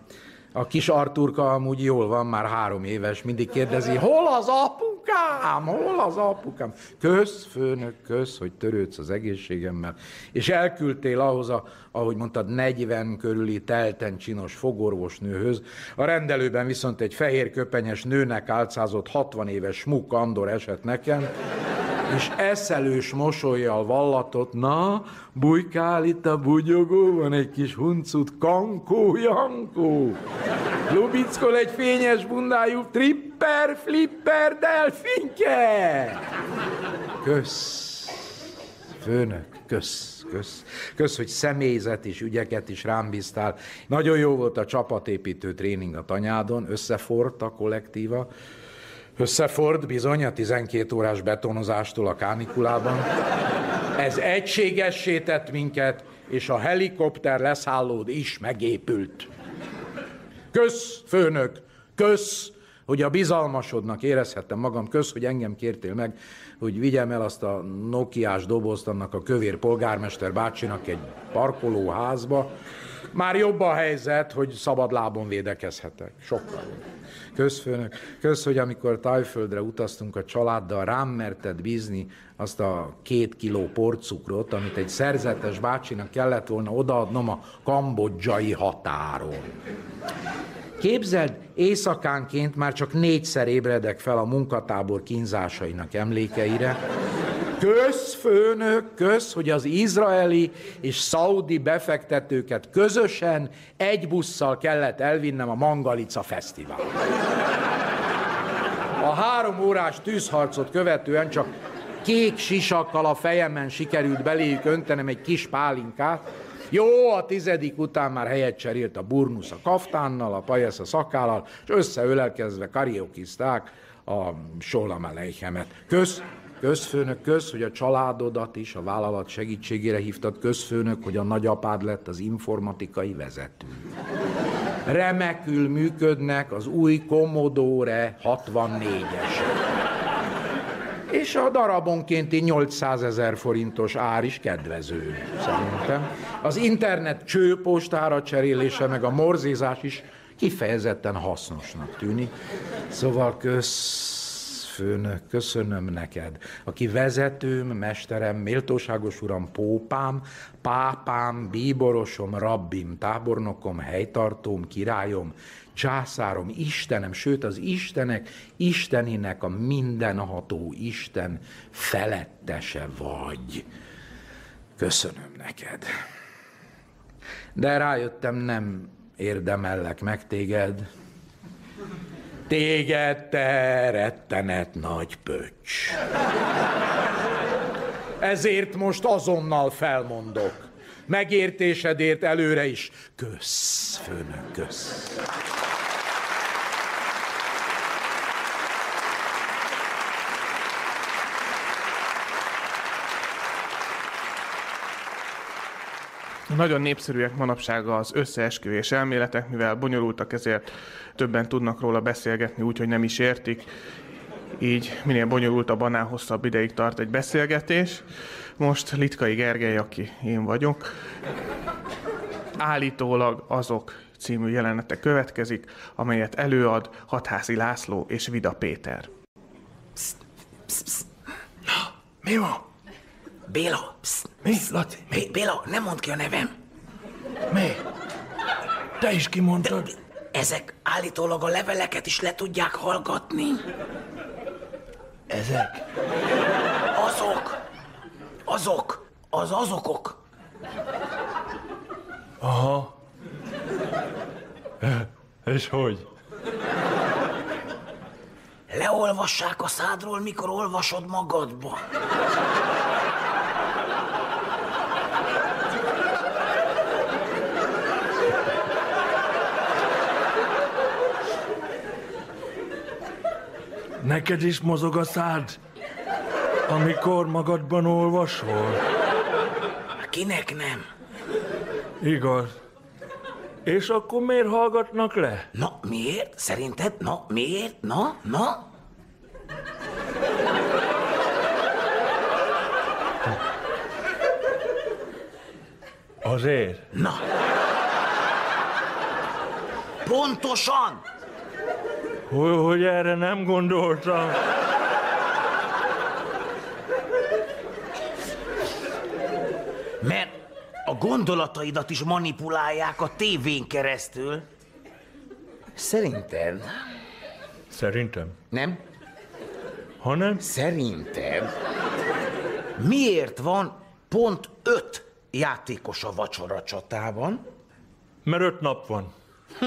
A kis Arturka amúgy jól van, már három éves, mindig kérdezi, hol az apukám, hol az apukám? Kösz, főnök, kösz, hogy törődsz az egészségemmel, és elküldtél ahhoz a, ahogy mondtad, 40 körüli telten csinos fogorvosnőhöz. A rendelőben viszont egy fehér köpenyes nőnek álcázott 60 éves smuk Andor esett nekem, és eszelős mosolyjal vallatott, na, bujkál itt a bugyogó, van egy kis huncut, kankó, jankó. Lubickol egy fényes bundájú tripper, flipper, delfinke. Kösz, főnök, kösz, kösz. Kösz, hogy személyzet és ügyeket is rám bíztál. Nagyon jó volt a csapatépítő tréning a tanyádon, összefort a kollektíva. Összeford bizony a 12 órás betonozástól a kánikulában. Ez egységessé tett minket, és a helikopter leszállód is megépült. Kösz, főnök, kösz, hogy a bizalmasodnak érezhettem magam, kösz, hogy engem kértél meg, hogy vigyem el azt a nokiás dobozt annak a kövér polgármester bácsinak egy parkolóházba. Már jobb a helyzet, hogy szabad lábon védekezhetek. Sokkal jobb. közfőnök. Kösz, hogy amikor Tajföldre utaztunk a családdal, rám merted bízni azt a két kiló porcukrot, amit egy szerzetes bácsinak kellett volna odaadnom a kambodzsai határon. Képzeld, éjszakánként már csak négyszer ébredek fel a munkatábor kínzásainak emlékeire. Kösz, főnök, kösz, hogy az izraeli és szaudi befektetőket közösen egy busszal kellett elvinnem a Mangalica Fesztivál. A három órás tűzharcot követően csak kék sisakkal a fejemen sikerült beléjük öntenem egy kis pálinkát, jó, a tizedik után már helyet cserélt a burnusz a kaftánnal, a pajesz a szakállal, és összeölelkezve karaokizták a Solamelejhemet. Kösz, közfőnök, kösz, hogy a családodat is a vállalat segítségére hívtad, közfőnök, hogy a nagyapád lett az informatikai vezető. Remekül működnek az új Commodore 64-es. És a darabonkénti 800 ezer forintos ár is kedvező, szerintem. Az internet csőpostára cserélése, meg a morzézás is kifejezetten hasznosnak tűnik. Szóval kösz, főnök, köszönöm neked, aki vezetőm, mesterem, méltóságos uram, pópám, pápám, bíborosom, rabbim, tábornokom, helytartóm, királyom, császárom, Istenem, sőt az Istenek, Isteninek a mindenható Isten felettese vagy. Köszönöm neked. De rájöttem, nem érdemellek meg téged. Téged, te rettenet nagy pöcs. Ezért most azonnal felmondok. Megértésedért előre is. Kösz, főnök, kösz. Nagyon népszerűek manapság az összeesküvés elméletek, mivel bonyolultak, ezért többen tudnak róla beszélgetni úgy, hogy nem is értik. Így minél bonyolultabb, annál hosszabb ideig tart egy beszélgetés. Most Litkai Gergely, aki én vagyok, állítólag azok című jelenete következik, amelyet előad Hatházi László és Vida Péter. Mi van? Béla. Psz, Mi, Laci? Mi? Béla, nem mondd ki a nevem. Mi? Te is kimondtad. De, ezek állítólag a leveleket is le tudják hallgatni. Ezek? Azok. Azok. Az azokok. Aha. És hogy? Leolvassák a szádról, mikor olvasod magadba. Neked is mozog a szád, amikor magadban olvasol? Kinek nem? Igaz. És akkor miért hallgatnak le? Na, miért? Szerinted? Na, miért? Na, na? Azért? Na. Pontosan! Hogy, hogy erre nem gondoltam. Mert a gondolataidat is manipulálják a tévén keresztül. Szerinted? Szerintem. Nem? Ha nem? Szerinted? Miért van pont öt játékos a vacsora csatában? Mert öt nap van.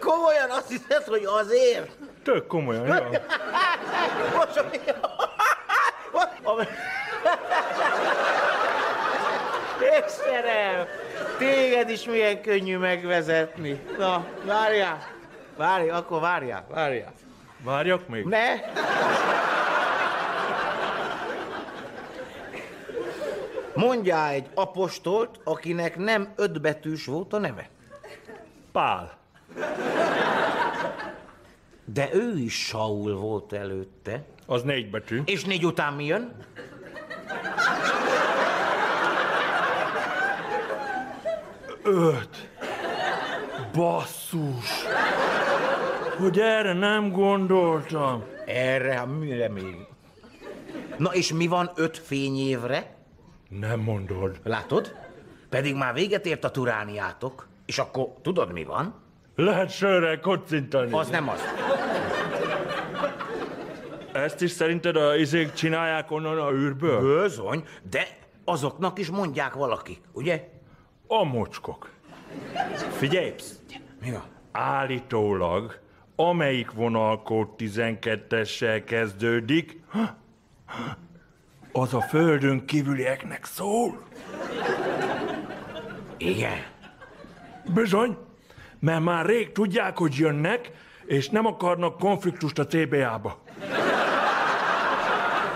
Komolyan azt hiszed, hogy azért? Tök komolyan, ja. Istenem, téged is milyen könnyű megvezetni. Na, várjál, várj, akkor várjál, várjál. Várjak még? Ne! Mondjál egy apostolt, akinek nem ötbetűs volt a neve. Pál. De ő is Saul volt előtte. Az négy betű. És négy után mi jön? Öt. Basszus. Hogy erre nem gondoltam. Erre, mire még? Na és mi van öt fényévre? Nem mondod. Látod? Pedig már véget ért a turániátok. És akkor tudod, mi van? Lehet sörrel kocintani. Az nem az. Ezt is szerinted a izék csinálják onnan a űrből? Bizony, de azoknak is mondják valakik, ugye? A mocskok. Figyelj! psz, Mi van? Állítólag, amelyik vonalkód 12-essel kezdődik, az a földön kívülieknek szól. Igen. Bizony, mert már rég tudják, hogy jönnek, és nem akarnak konfliktust a CBA-ba.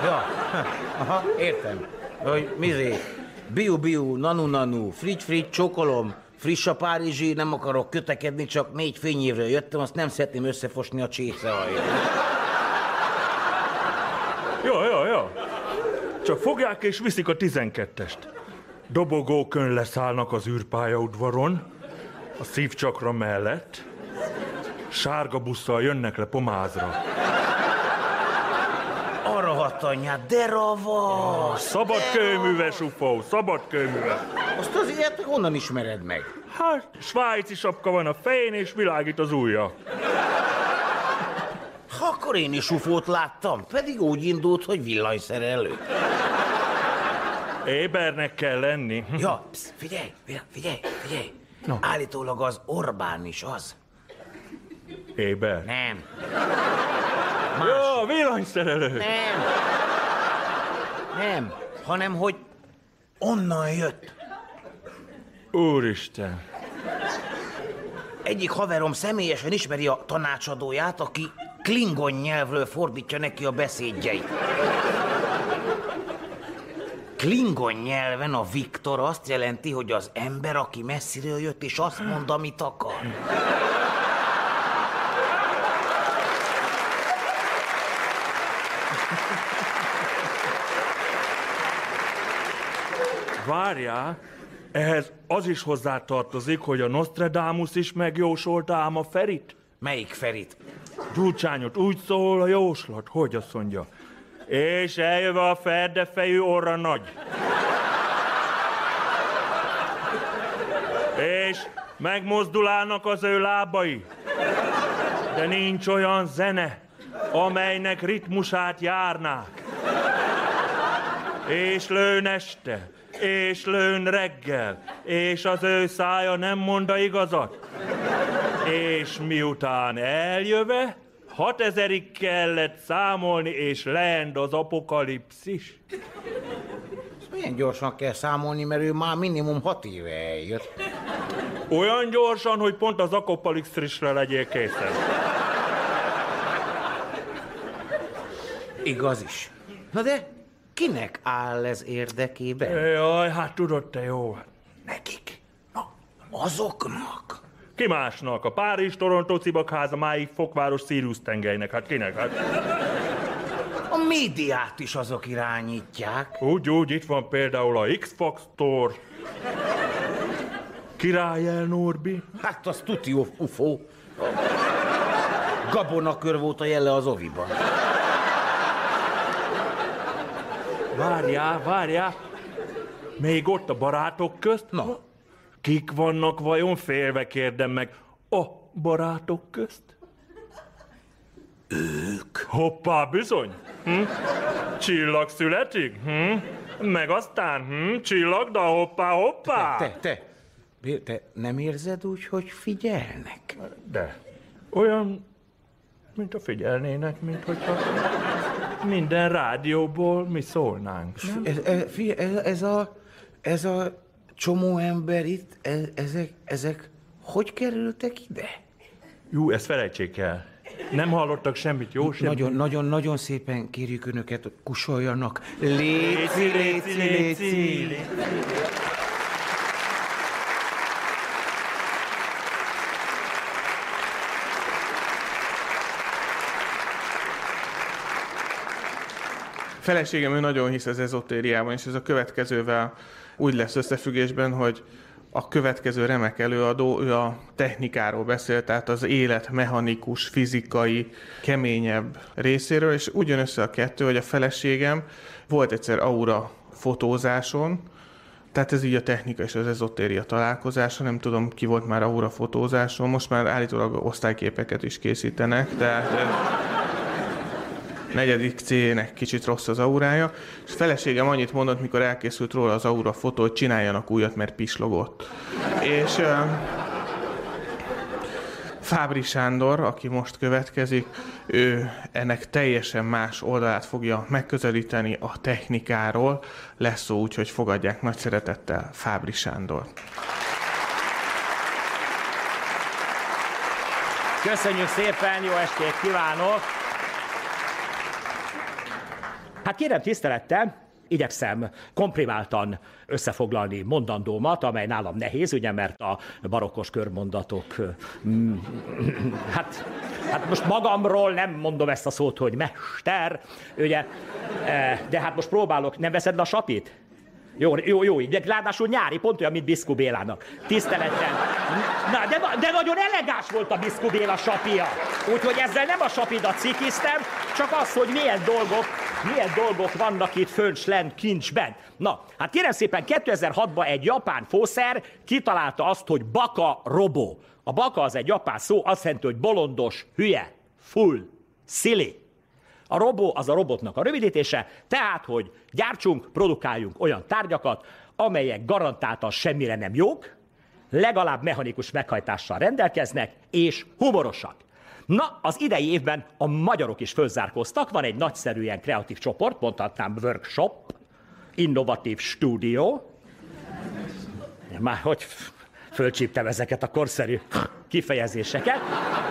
Ja, aha, értem. Hogy mizé, biu-biu, nanu-nanu, frigy-frigy, csokolom, friss a párizsi, nem akarok kötekedni, csak négy fényévről jöttem, azt nem szeretném összefosni a csészehajt. Jó, jó, jó. Csak fogják és viszik a 12-est. Dobogókön leszállnak az űrpályaudvaron, a szívcsakra mellett, sárga busszal jönnek le pomázra. Arra hat anyját, de ravasz! Szabad kőműves UFO, szabad kőműves. Azt az ilyet honnan ismered meg? Hát, svájci sapka van a fején, és világít az ujja. Ha akkor én is ufót láttam, pedig úgy indult, hogy villanyszerelő. Ébernek kell lenni. Ja, psz, figyelj, figyelj, figyelj. No. Állítólag az Orbán is az. Éber. Nem. Jó, villanyszerelő. Nem. Nem, hanem hogy onnan jött. Úristen. Egyik haverom személyesen ismeri a tanácsadóját, aki klingon nyelvről fordítja neki a beszédjeit. Klingon nyelven a Viktor azt jelenti, hogy az ember, aki messziről jött, és azt mond, amit akar. Várjál, ehhez az is hozzátartozik, hogy a Nostradamus is megjósolta ám a Ferit. Melyik Ferit? Gyurcsányot úgy szól a jóslat, hogy azt mondja. És eljöve a ferdefejű orra nagy. És megmozdulálnak az ő lábai. De nincs olyan zene, amelynek ritmusát járnák. És lőn este, és lőn reggel, és az ő szája nem monda igazat. És miután eljöve, hatezerig kellett számolni, és leend az apokalipszis. Ezt milyen gyorsan kell számolni, mert ő már minimum hat éve eljött. Olyan gyorsan, hogy pont az apokalipszisre legyél készen. Igaz is. Na de kinek áll ez érdekében? Jaj, hát tudod te jó. Nekik? Na, azoknak? Ki másnak? A Párizs, Toronto, Cibakháza, máig fokváros Sirius tengelynek. Hát kinek? Hát... A médiát is azok irányítják. Úgy, úgy, itt van például a X-Factor, Király El Norbi. Hát az tuti ufó. Gabonakör volt a jelle az oviban. Várjál, várjál. Még ott a barátok közt? Na. Kik vannak vajon félve kérdem meg a barátok közt? Ők. Hoppá, bizony. Hm? Csillag születik? Hm? Meg aztán, hm? Csillagda, hoppá, hoppá. Te, te, te, te nem érzed úgy, hogy figyelnek? De. Olyan, mint a figyelnének, mint hogyha minden rádióból mi szólnánk. nem? Ez, ez, ez, ez a, ez a csomó ember itt, ez, ezek, ezek hogy kerültek ide? Jú, ezt felejtsék el. Nem hallottak semmit, jó? Semmit. Nagyon, nagyon, nagyon szépen kérjük önöket, kusoljanak. Léci, léci, léci. Feleségem ő nagyon hisz az ezotériában, és ez a következővel úgy lesz összefüggésben, hogy a következő remek előadó, ő a technikáról beszélt, tehát az élet mechanikus, fizikai, keményebb részéről, és ugyanössze a kettő, hogy a feleségem volt egyszer aura fotózáson, tehát ez így a technika és az ezotéria találkozása, nem tudom, ki volt már aura fotózáson, most már állítólag osztályképeket is készítenek, tehát ez negyedik C-nek kicsit rossz az aurája, és feleségem annyit mondott, mikor elkészült róla az aura fotó, hogy csináljanak újat, mert pislogott. És Fábri Sándor, aki most következik, ő ennek teljesen más oldalát fogja megközelíteni a technikáról. Lesz szó úgy, hogy fogadják nagy szeretettel Fábri Sándor. Köszönjük szépen, jó estét kívánok! Hát kérem tisztelettel, igyekszem komprimáltan összefoglalni mondandómat, amely nálam nehéz, ugye, mert a barokkos körmondatok, mm, hát, hát most magamról nem mondom ezt a szót, hogy mester, ugye, de hát most próbálok, nem veszed le a sapit? Jó, jó, jó, így. Ráadásul nyári, pont olyan, mint Biszku Bélának. Tisztelettel. Na, de, de nagyon elegáns volt a Biszku Béla sapia. Úgyhogy ezzel nem a sapidat cikiztem, csak az, hogy milyen dolgok, milyen dolgok vannak itt fönn, lent, kincsben. Na, hát kérem szépen, 2006-ban egy japán fószer kitalálta azt, hogy baka robó. A baka az egy japán szó, azt jelenti, hogy bolondos, hülye, full, silly. A robó az a robotnak a rövidítése, tehát, hogy gyártsunk, produkáljunk olyan tárgyakat, amelyek garantáltan semmire nem jók, legalább mechanikus meghajtással rendelkeznek, és humorosak. Na, az idei évben a magyarok is fölzárkóztak, van egy nagyszerű ilyen kreatív csoport, mondhatnám workshop, innovatív stúdió, már hogy fölcsíptem ezeket a korszerű kifejezéseket.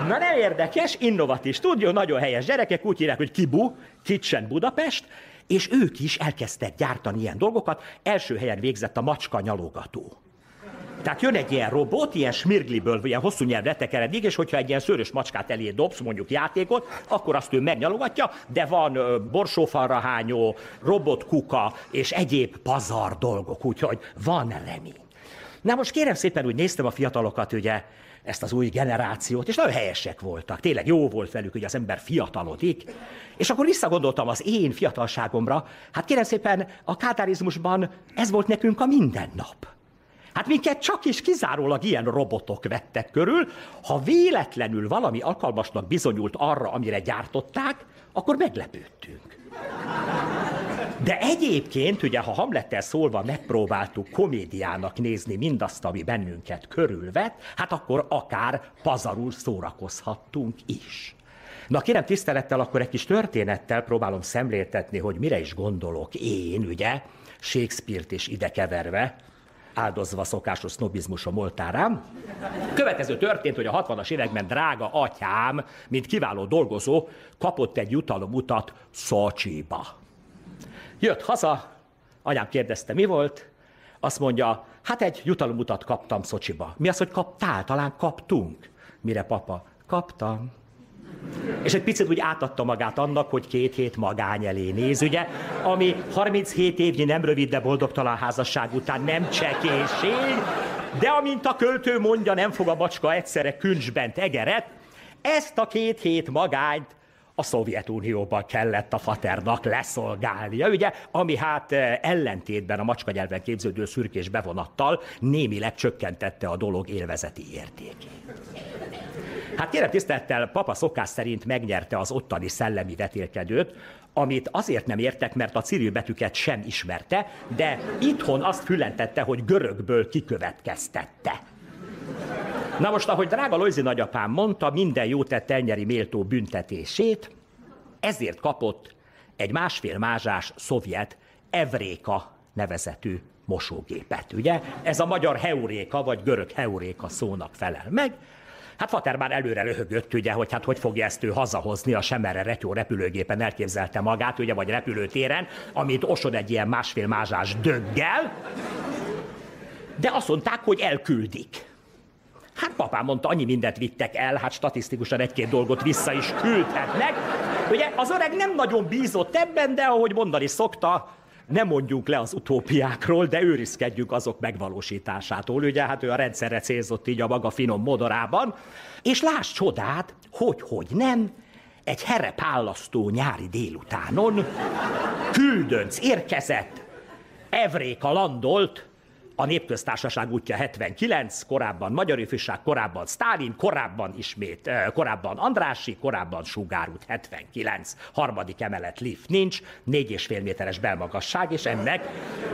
Na nem érdekes, innovatív stúdió, nagyon helyes gyerekek, úgy hívják, hogy Kibu, Kitchen Budapest, és ők is elkezdtek gyártani ilyen dolgokat. Első helyen végzett a macska nyalogató. Tehát jön egy ilyen robot, ilyen smirgliből, ilyen hosszú nyelvre tekeredik, és hogyha egy ilyen szőrös macskát elé dobsz, mondjuk játékot, akkor azt ő megnyalogatja, de van borsófalra hányó, robotkuka és egyéb pazar dolgok, úgyhogy van remény. Na most kérem szépen úgy néztem a fiatalokat, ugye, ezt az új generációt, és nagyon helyesek voltak. Tényleg jó volt velük, hogy az ember fiatalodik. És akkor visszagondoltam az én fiatalságomra. Hát kérem szépen, a kátárizmusban ez volt nekünk a mindennap. Hát minket csak is kizárólag ilyen robotok vettek körül. Ha véletlenül valami alkalmasnak bizonyult arra, amire gyártották, akkor meglepődtünk. De egyébként, ugye, ha Hamlettel szólva megpróbáltuk komédiának nézni mindazt, ami bennünket körülvet, hát akkor akár pazarul szórakozhattunk is. Na kérem tisztelettel, akkor egy kis történettel próbálom szemléltetni, hogy mire is gondolok én, ugye, Shakespeare-t is ide keverve, áldozva szokásos sznobizmusom oltárám. Következő történt, hogy a 60-as években drága atyám, mint kiváló dolgozó, kapott egy jutalomutat Szocsiba. Jött haza, anyám kérdezte, mi volt? Azt mondja, hát egy jutalomutat kaptam Szocsiba. Mi az, hogy kaptál? Talán kaptunk. Mire papa? Kaptam. És egy picit úgy átadta magát annak, hogy két hét magány elé néz, ugye? Ami 37 évnyi nem rövid, de boldogtalan házasság után nem csekéség, de amint a költő mondja, nem fog a bacska egyszerre küncsben egeret, ezt a két hét magányt a Szovjetunióban kellett a faternak leszolgálnia, ugye, ami hát eh, ellentétben a macska nyelven képződő szürkés bevonattal némileg csökkentette a dolog élvezeti értékét. Hát kérem tisztelettel, papa szokás szerint megnyerte az ottani szellemi vetélkedőt, amit azért nem értek, mert a Cyril betűket sem ismerte, de itthon azt fülentette, hogy görögből kikövetkeztette. Na most, ahogy drága Lojzi nagyapám mondta, minden jó tett elnyeri méltó büntetését, ezért kapott egy másfél mázsás szovjet Evréka nevezetű mosógépet, ugye? Ez a magyar heuréka, vagy görög heuréka szónak felel meg. Hát Fater már előre röhögött, ugye, hogy hát hogy fogja ezt ő hazahozni a Semerre retyó repülőgépen elképzelte magát, ugye, vagy repülőtéren, amit osod egy ilyen másfél mázsás döggel, de azt mondták, hogy elküldik. Hát papám mondta, annyi mindent vittek el, hát statisztikusan egy-két dolgot vissza is küldhetnek. Ugye az öreg nem nagyon bízott ebben, de ahogy mondani szokta, nem mondjunk le az utópiákról, de őrizkedjünk azok megvalósításától. Ugye, hát ő a rendszerre célzott így a maga finom modorában. És láss csodát, hogy, hogy nem, egy herepállasztó nyári délutánon küldönc érkezett, Evréka landolt, a Népköztársaság útja 79, korábban Magyar Ifjúság, korábban Stálin, korábban ismét, korábban Andrási, korábban Sugár út 79, harmadik emelet lift nincs, négy és fél méteres belmagasság, és ennek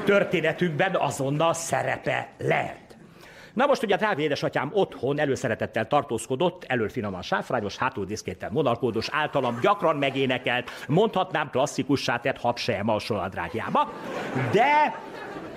történetünkben azonnal szerepe lehet. Na most ugye a drága édesatyám otthon előszeretettel tartózkodott, elől finoman sáfrányos, hátul diszkéten monalkódos, általam gyakran megénekelt, mondhatnám klasszikussá tett habsejem alsóadrágjába, de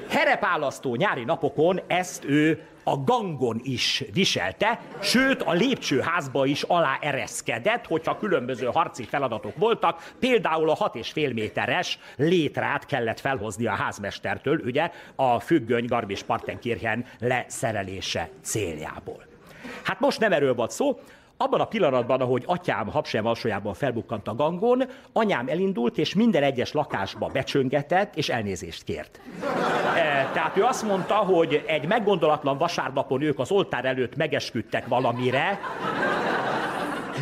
herepálasztó nyári napokon ezt ő a gangon is viselte, sőt a lépcsőházba is alá ereszkedett, hogyha különböző harci feladatok voltak, például a hat és fél méteres létrát kellett felhozni a házmestertől, ugye a függöny Garbis Partenkirchen leszerelése céljából. Hát most nem erről volt szó, abban a pillanatban, ahogy atyám habsem alsójában felbukkant a gangon, anyám elindult, és minden egyes lakásba becsöngetett, és elnézést kért. E, tehát ő azt mondta, hogy egy meggondolatlan vasárnapon ők az oltár előtt megesküdtek valamire,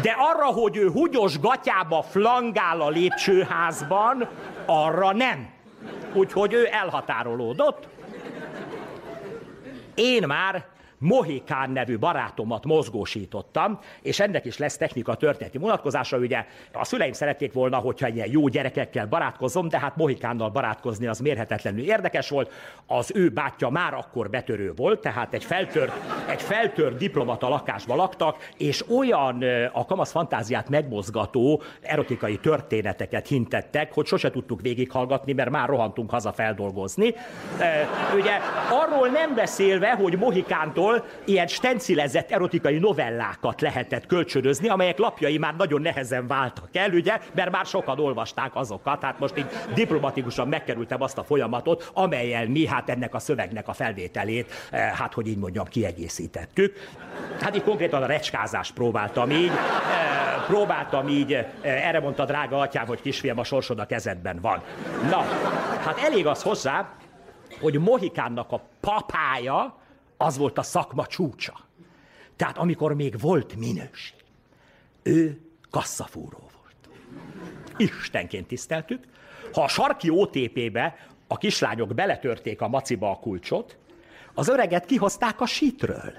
de arra, hogy ő húgyos gatyába flangál a lépcsőházban, arra nem. Úgyhogy ő elhatárolódott. Én már Mohikán nevű barátomat mozgósítottam, és ennek is lesz technika történeti vonatkozása. Ugye a szüleim szerették volna, hogyha ilyen jó gyerekekkel barátkozom, de hát Mohikánnal barátkozni az mérhetetlenül érdekes volt. Az ő bátyja már akkor betörő volt, tehát egy feltört, egy feltört diplomata lakásba laktak, és olyan a kamasz fantáziát megmozgató erotikai történeteket hintettek, hogy sose tudtuk végighallgatni, mert már rohantunk haza feldolgozni. Ugye arról nem beszélve, hogy Mohikántól ilyen stencilezett erotikai novellákat lehetett kölcsönözni, amelyek lapjai már nagyon nehezen váltak el, ugye, mert már sokan olvasták azokat. Hát most így diplomatikusan megkerültem azt a folyamatot, amelyel mi hát ennek a szövegnek a felvételét, eh, hát hogy így mondjam, kiegészítettük. Hát így konkrétan a recskázást próbáltam így, eh, próbáltam így, eh, erre mondta drága atyám, hogy kisfiam, a sorsod a kezedben van. Na, hát elég az hozzá, hogy Mohikánnak a papája, az volt a szakma csúcsa. Tehát amikor még volt minőség, ő kasszafúró volt. Istenként tiszteltük. Ha a sarki OTP-be a kislányok beletörték a maciba a kulcsot, az öreget kihozták a sítről.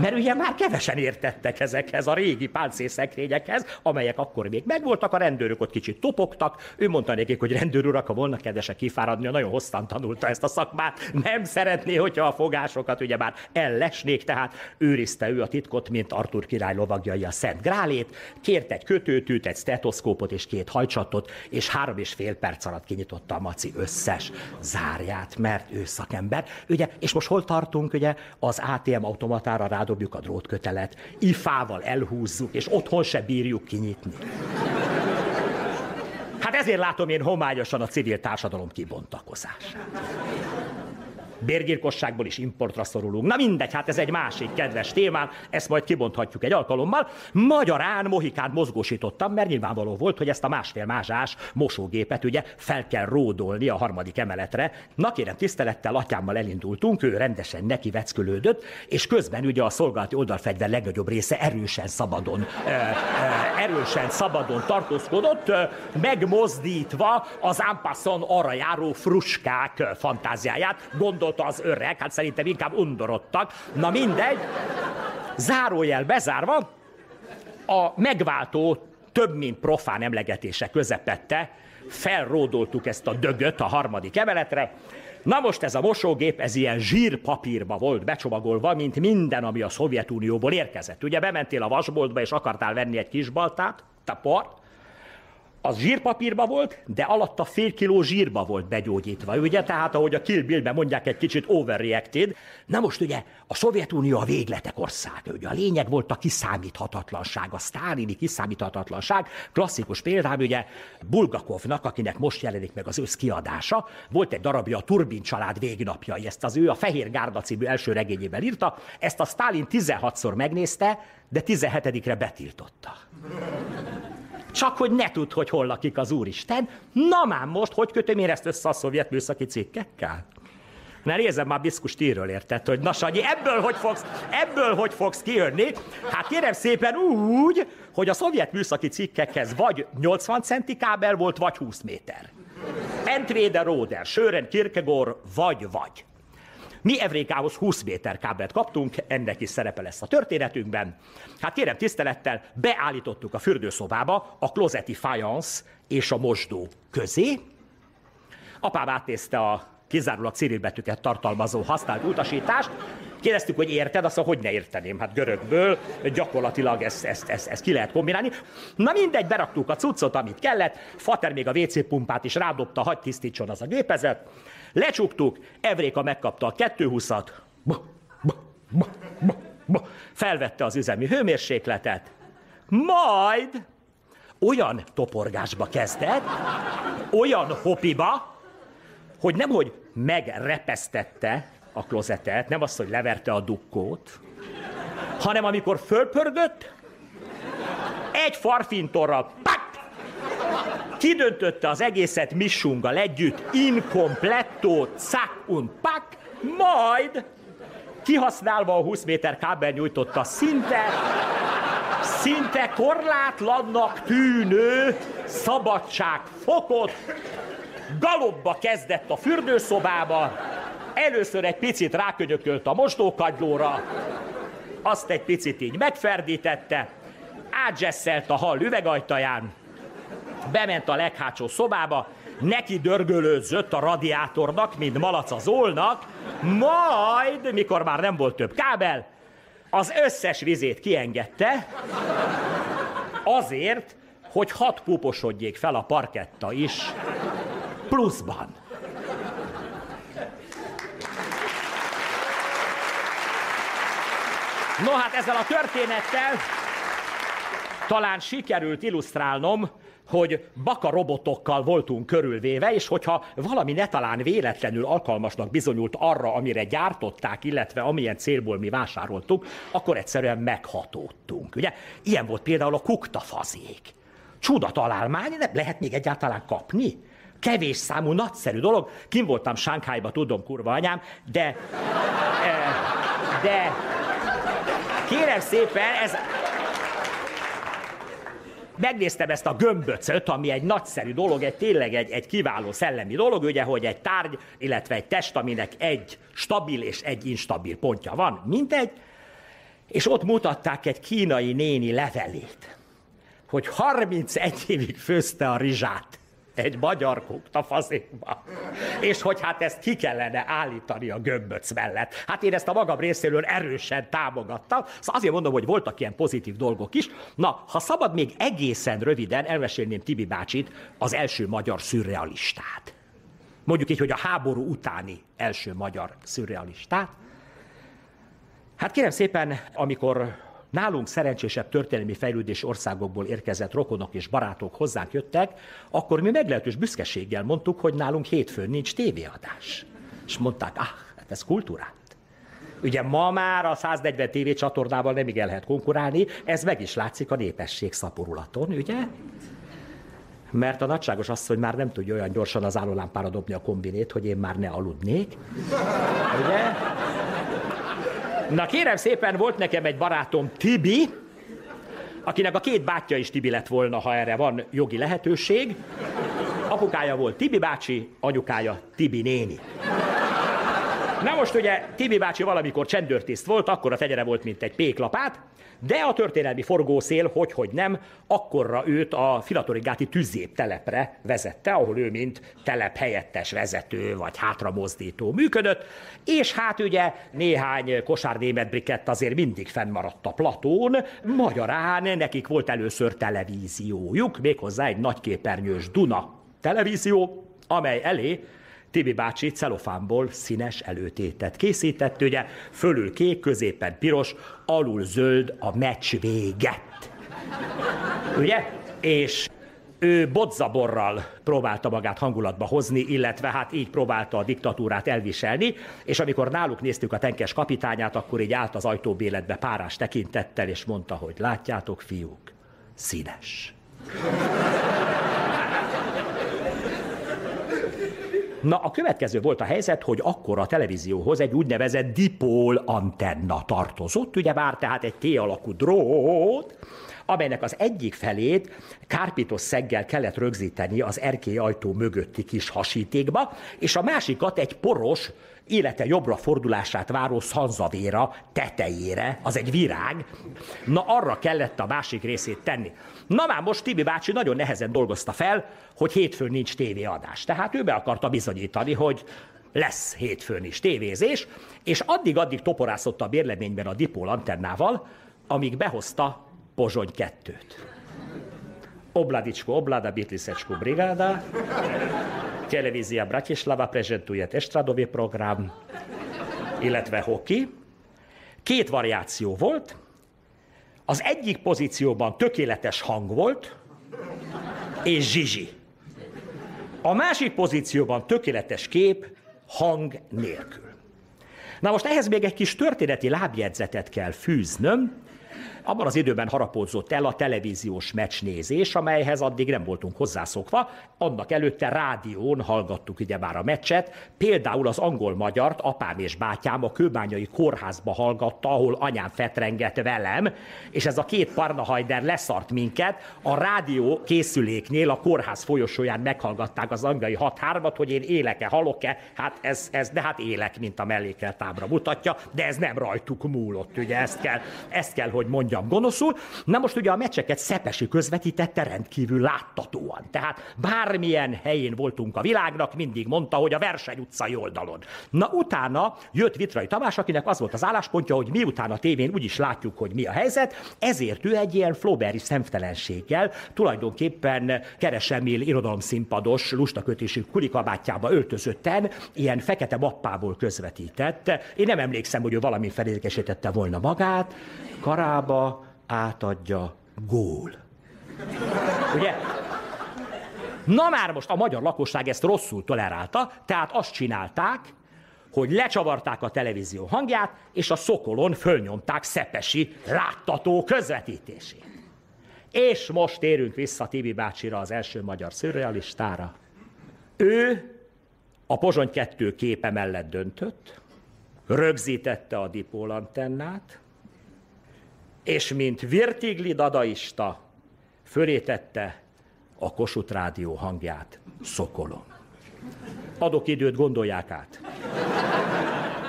Mert ugye már kevesen értettek ezekhez a régi páncélszekrényekhez, amelyek akkor még megvoltak, a rendőrök ott kicsit topogtak, ő mondta nekik, hogy rendőr urak, ha volna kedvesek kifáradni, nagyon hosszan tanulta ezt a szakmát, nem szeretné, hogyha a fogásokat ugye már ellesnék, tehát őrizte ő a titkot, mint Artur király lovagjai a Szent Grálét, kért egy kötőtűt, egy stetoszkópot és két hajcsatot, és három és fél perc alatt kinyitotta a maci összes zárját, mert ő szakember. Ugye, és most hol tartunk, ugye, az ATM automatára rádobjuk a drótkötelet, ifával elhúzzuk, és otthon se bírjuk kinyitni. Hát ezért látom én homályosan a civil társadalom kibontakozását. Bérgyilkosságból is importra szorulunk. Na mindegy, hát ez egy másik kedves témán, ezt majd kibonthatjuk egy alkalommal. Magyarán Mohikán mozgósítottam, mert nyilvánvaló volt, hogy ezt a másfél mázsás mosógépet ugye fel kell ródolni a harmadik emeletre. Na kérem, tisztelettel atyámmal elindultunk, ő rendesen neki veckölődött, és közben ugye a szolgálati oldalfegyver legnagyobb része erősen szabadon, ö, ö, erősen szabadon tartózkodott, ö, megmozdítva az ámpasszon arra járó fruskák fantáziáját. Gondol gondolta az öreg, hát szerintem inkább undorodtak. Na mindegy, zárójel bezárva, a megváltó több mint profán emlegetése közepette, felródoltuk ezt a dögöt a harmadik emeletre, Na most ez a mosógép, ez ilyen zsírpapírba volt becsomagolva, mint minden, ami a Szovjetunióból érkezett. Ugye bementél a vasboltba, és akartál venni egy kis baltát, taport, az zsírpapírba volt, de alatta fél kiló zsírba volt begyógyítva, ugye? Tehát, ahogy a Kill Bill-ben mondják, egy kicsit overreacted. Na most ugye a Szovjetunió a végletek országa, ugye a lényeg volt a kiszámíthatatlanság, a sztálini kiszámíthatatlanság. Klasszikus példám, ugye Bulgakovnak, akinek most jelenik meg az összkiadása, volt egy darabja a Turbin család végnapjai, ezt az ő a Fehér Gárda című első regényében írta, ezt a Stalin 16-szor megnézte, de 17-re betiltotta. Csak hogy ne tud, hogy hol lakik az Úristen. Na már most, hogy kötöm én ezt össze a szovjet műszaki cikkekkel? Ne nézem már Biszkus tírről érted, hogy na Sanyi, ebből hogy fogsz, ebből hogy fogsz kijönni? Hát kérem szépen úgy, hogy a szovjet műszaki cikkekhez vagy 80 centi kábel volt, vagy 20 méter. Entweder Roder, Sören, Kierkegaard, vagy vagy. Mi Evrékához 20 méter kábelt kaptunk, ennek is szerepe lesz a történetünkben. Hát kérem tisztelettel, beállítottuk a fürdőszobába a klozeti fajans és a mosdó közé. Apám átnézte a kizárólag cirilbetűket tartalmazó használt utasítást, Kérdeztük, hogy érted, azt mondja, hogy ne érteném. Hát görögből gyakorlatilag ezt, ezt, ezt, ezt ki lehet kombinálni. Na mindegy, beraktuk a cuccot, amit kellett. Fater még a WC pumpát is rádobta, hagy tisztítson az a gépezet. Lecsuktuk, Evréka megkapta a 220-at. Felvette az üzemi hőmérsékletet. Majd olyan toporgásba kezdett, olyan hopiba, hogy nemhogy megrepesztette a klozetet, nem az, hogy leverte a dukkót, hanem amikor fölpörgött, egy farfintorral kidöntötte az egészet missungal együtt, incompletto, zack und pak, majd kihasználva a 20 méter kábel nyújtotta szinte, szinte korlátlannak tűnő szabadságfokot, galobba kezdett a fürdőszobába, először egy picit rákönyökölt a mosdókagylóra, azt egy picit így megferdítette, átζesszelt a hal üvegajtaján, bement a leghátsó szobába, neki dörgölőzött a radiátornak, mint malac az olnak, majd, mikor már nem volt több kábel, az összes vizét kiengedte, azért, hogy hat puposodjék fel a parketta is, pluszban. No hát ezzel a történettel talán sikerült illusztrálnom, hogy baka robotokkal voltunk körülvéve, és hogyha valami ne talán véletlenül alkalmasnak bizonyult arra, amire gyártották, illetve amilyen célból mi vásároltuk, akkor egyszerűen meghatódtunk. Ugye? Ilyen volt például a kuktafazék. Csuda találmány, nem lehet még egyáltalán kapni? Kevés számú, nagyszerű dolog. Kim voltam Sánkhájba, tudom, kurva anyám, de... Eh, de... Kérem szépen, ez, megnéztem ezt a gömböcöt, ami egy nagyszerű dolog, egy tényleg egy, egy kiváló szellemi dolog, ugye, hogy egy tárgy, illetve egy test, aminek egy stabil és egy instabil pontja van, mindegy, és ott mutatták egy kínai néni levelét, hogy 31 évig főzte a rizsát egy magyar kukta fazékba. És hogy hát ezt ki kellene állítani a gömböc mellett. Hát én ezt a magam részéről erősen támogattam. Szóval azért mondom, hogy voltak ilyen pozitív dolgok is. Na, ha szabad még egészen röviden, elmesélném Tibi bácsit, az első magyar szürrealistát. Mondjuk így, hogy a háború utáni első magyar szürrealistát. Hát kérem szépen, amikor nálunk szerencsésebb történelmi fejlődés országokból érkezett rokonok és barátok hozzánk jöttek, akkor mi meglehetős büszkeséggel mondtuk, hogy nálunk hétfőn nincs tévéadás. És mondták, ah, hát ez kultúrát. Ugye ma már a 140 TV csatornával nem el lehet konkurálni, ez meg is látszik a népesség szaporulaton, ugye? Mert a nagyságos asszony már nem tudja olyan gyorsan az állólámpára dobni a kombinét, hogy én már ne aludnék. Ugye? Na kérem szépen, volt nekem egy barátom Tibi, akinek a két bátyja is Tibi lett volna, ha erre van jogi lehetőség. Apukája volt Tibi bácsi, anyukája Tibi néni. Na most ugye Tibi bácsi valamikor csendőrtiszt volt, akkor a fegyere volt, mint egy péklapát, de a történelmi forgószél, hogy, hogy nem, akkorra őt a Filatorigáti tüzép telepre vezette, ahol ő mint telep helyettes vezető vagy hátramozdító működött, és hát ugye néhány kosárnémet brikett azért mindig fennmaradt a platón, magyarán nekik volt először televíziójuk, méghozzá egy nagyképernyős Duna televízió, amely elé Tibi bácsi celofánból színes előtétet készített, ugye fölül kék, középen piros, alul zöld a meccs véget. Ugye? És ő bodzaborral próbálta magát hangulatba hozni, illetve hát így próbálta a diktatúrát elviselni, és amikor náluk néztük a tenkes kapitányát, akkor így állt az ajtóbéletbe párás tekintettel, és mondta, hogy látjátok, fiúk, színes. Na, a következő volt a helyzet, hogy akkor a televízióhoz egy úgynevezett dipól antenna tartozott, ugye bár tehát egy T-alakú drót, amelynek az egyik felét kárpitos szeggel kellett rögzíteni az erkély ajtó mögötti kis hasítékba, és a másikat egy poros, élete jobbra fordulását váró szanzavéra tetejére, az egy virág, na arra kellett a másik részét tenni. Na már most Tibi bácsi nagyon nehezen dolgozta fel, hogy hétfőn nincs tévéadás. Tehát ő be akarta bizonyítani, hogy lesz hétfőn is tévézés, és addig-addig toporászott a bérleményben a dipól antennával, amíg behozta Pozsony kettőt. Obladičko oblada Bitlisečku brigáda, televízia Bratislava prezentuje estradový program, illetve hoki. Két variáció volt. Az egyik pozícióban tökéletes hang volt, és zsizsi. A másik pozícióban tökéletes kép, hang nélkül. Na most ehhez még egy kis történeti lábjegyzetet kell fűznöm, abban az időben harapódzott el a televíziós meccsnézés, amelyhez addig nem voltunk hozzászokva. Annak előtte rádión hallgattuk ugye már a meccset, például az angol-magyart apám és bátyám a kőbányai kórházba hallgatta, ahol anyám fetrengett velem, és ez a két parnahajder leszart minket. A rádió készüléknél a kórház folyosóján meghallgatták az angai 6-3-at, hogy én élek-e, halok-e, hát ez, ez, de hát élek, mint a mellékelt ábra mutatja, de ez nem rajtuk múlott, ugye ezt kell, ezt kell, hogy mondjam gonoszul. Na most ugye a meccseket Szepesi közvetítette rendkívül láttatóan. Tehát bármilyen helyén voltunk a világnak, mindig mondta, hogy a verseny utcai oldalon. Na utána jött Vitrai Tamás, akinek az volt az álláspontja, hogy miután a tévén úgyis látjuk, hogy mi a helyzet, ezért ő egy ilyen Flauberi szemtelenséggel tulajdonképpen keresemil irodalomszínpados, lustakötésű kulikabátjába öltözötten, ilyen fekete mappából közvetített. Én nem emlékszem, hogy ő valami felékesítette volna magát, karába átadja gól. Ugye? Na már most a magyar lakosság ezt rosszul tolerálta, tehát azt csinálták, hogy lecsavarták a televízió hangját, és a szokolon fölnyomták Szepesi láttató közvetítését. És most térünk vissza Tibi bácsira, az első magyar szürrealistára. Ő a Pozsony 2 képe mellett döntött, rögzítette a dipólantennát, és mint virtigli dadaista fölétette a Kossuth Rádió hangját Szokolon. Adok időt, gondolják át.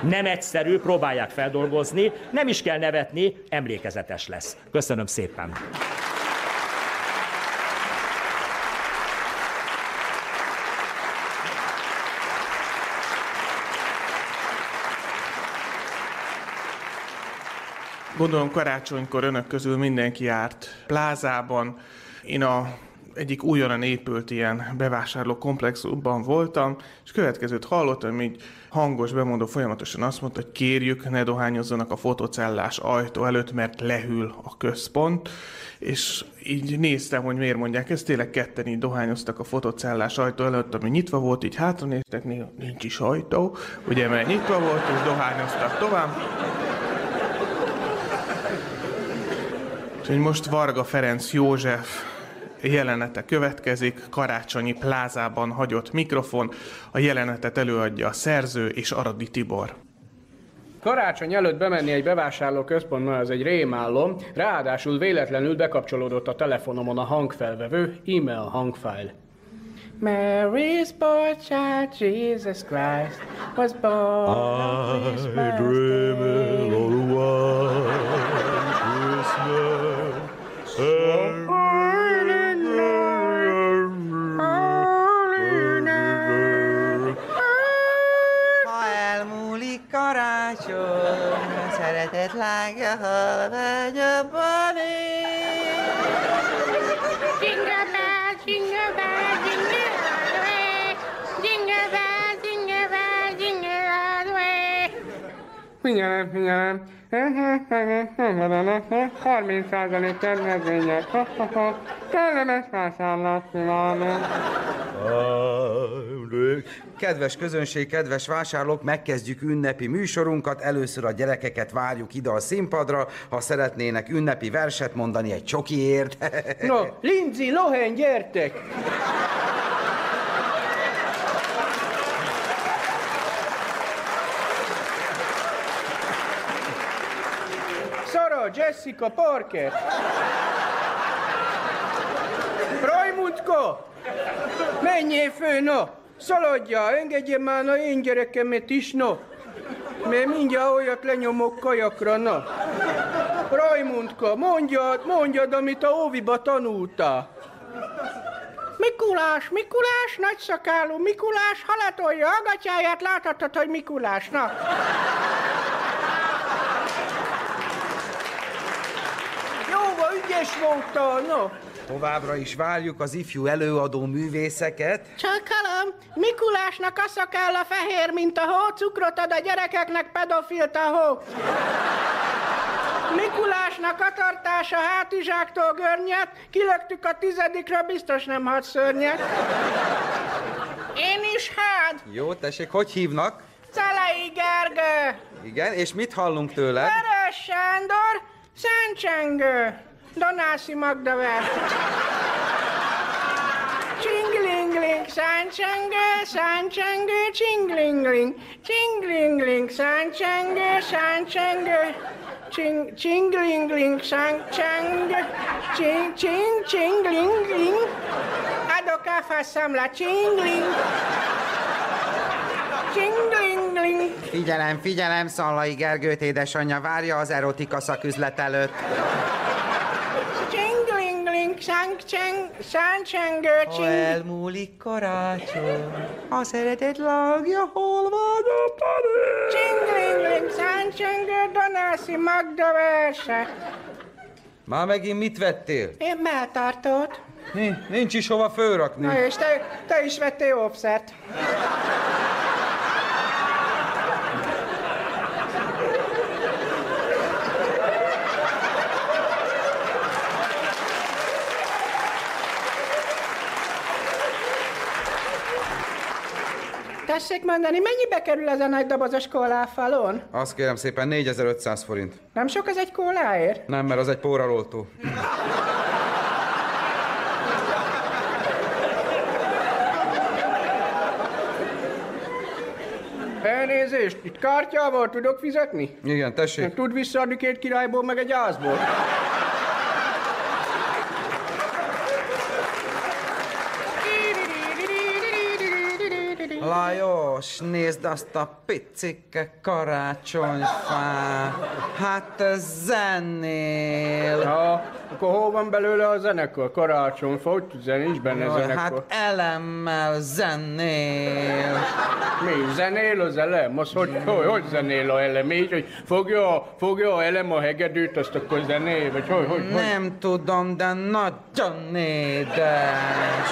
Nem egyszerű, próbálják feldolgozni, nem is kell nevetni, emlékezetes lesz. Köszönöm szépen. Gondolom karácsonykor önök közül mindenki járt plázában. Én a egyik újonnan épült ilyen bevásárló komplexumban voltam, és következőt hallottam, így hangos bemondó folyamatosan azt mondta, hogy kérjük, ne dohányozzanak a fotocellás ajtó előtt, mert lehűl a központ, és így néztem, hogy miért mondják ezt, tényleg ketten így dohányoztak a fotocellás ajtó előtt, ami nyitva volt, így hátra néztek, nincs is ajtó, ugye, mert nyitva volt, és dohányoztak tovább. Úgyhogy most Varga Ferenc József jelenete következik, karácsonyi plázában hagyott mikrofon, a jelenetet előadja a szerző és Aradi Tibor. Karácsony előtt bemenni egy bevásárló központba, ez egy rémálom, ráadásul véletlenül bekapcsolódott a telefonomon a hangfelvevő, e-mail hangfájl. Mary's boy child, Jesus Christ, was born on Christmas Day. Szeretet lángja halványabban ég. Figyelem, figyelem. 30% kedvezmények. Kellemes vásárlást kívánok. Kedves közönség, kedves vásárlók, megkezdjük ünnepi műsorunkat. Először a gyerekeket várjuk ide a színpadra, ha szeretnének ünnepi verset mondani egy csokiért. No, Lindsay, Lohan, gyertek! Jessica, Parker! Rajmundko! Menjél fő, no! Szaladjál, engedje már a én gyerekemet is, no! Mert mindjárt olyat lenyomok kajakra, na! Rajmundka, mondjad, mondjad, amit a óviba tanultál! Mikulás, Mikulás, nagyszakálú Mikulás, halatolja a gatyáját, láthatod, hogy Mikulás, na! Ügyes voltál, no! Továbbra is várjuk az ifjú előadó művészeket. Csakalom, Mikulásnak a szakálla fehér, mint a hó, cukrot ad a gyerekeknek pedofilt a hó. Mikulásnak a tartása hátizsáktól görnyet, kilöktük a tizedikre, biztos nem had szörnyet. Én is hát, Jó, tessék, hogy hívnak? Celei Gergő, Igen, és mit hallunk tőle? Vörös Sándor, Szentcsengő, Donászi Magda vers. Csinglingling, száncsengő, száncsengő, csinglingling, csinglingling, száncsengő, száncsengő, Csing, csinglingling, száncsengő, csing, csing, csinglingling, adok a számlát, csingling, csinglingling. Figyelem, figyelem, Szallai Gergőt édesanyja várja az erotika szaküzlet előtt. Száncseng, száncsengő, Ha elmúlik karácsony, a szeretet lágja, hol van a parék? Csinglingling, száncsengő, Donászi Magda verse. Már megint mit vettél? Én melltartót. Nincs, nincs is hova fölrakni. Na és te, te is vettél óvszert. Tessék mondani, mennyibe kerül ez a nagy dobozos kóláfalon? Azt kérem szépen, 4500 forint. Nem sok ez egy kóláért? Nem, mert az egy póraloltó. Elnézést, itt kártyával tudok fizetni? Igen, tessék. Tud visszaadni két királyból, meg egy ázból? Lajos, nézd azt a picike karácsonyfát. Hát te zenél. Ja, akkor hol van belőle a zenekar? Karácsonyfa, hogy zenés benne Jaj, zenekar? hát elemmel zenél. Mi, zenél az elem? Az hogy, hogy, hogy zenél a elem? Így, hogy fogja, fogja a elem a hegedűt, azt akkor zenél? Vagy hogy, hogy, hogy? Nem tudom, de nagyon édes.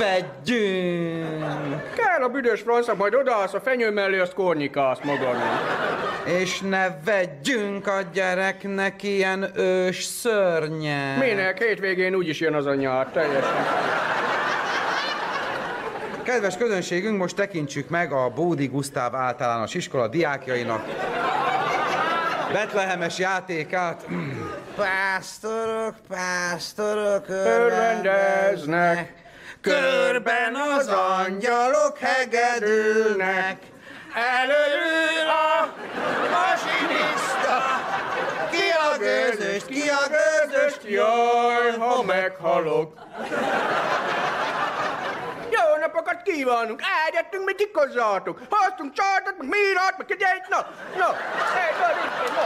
Vegyünk! Kell a büdös francia, majd odaállsz a fenyő mellé, azt kornyikálsz magadnak. És ne vegyünk a gyereknek ilyen ős szörnyet. Minek? Hétvégén úgyis jön az a nyár, teljesen. Kedves közönségünk, most tekintsük meg a Bódi Gusztáv általános iskola diákjainak Betlehemes játékát. Pásztorok, pásztorok Örvendeznek, körben az angyalok hegedülnek, előül a masinista, ki a gőzöst, ki a gőzöst, Jaj, ha meghalok. Jó napokat kívánunk! Eljöttünk, mi tikozzátok! Hoztunk csartot, meg mírát, meg kegyeit, na! Na! Hely, na, itt, na!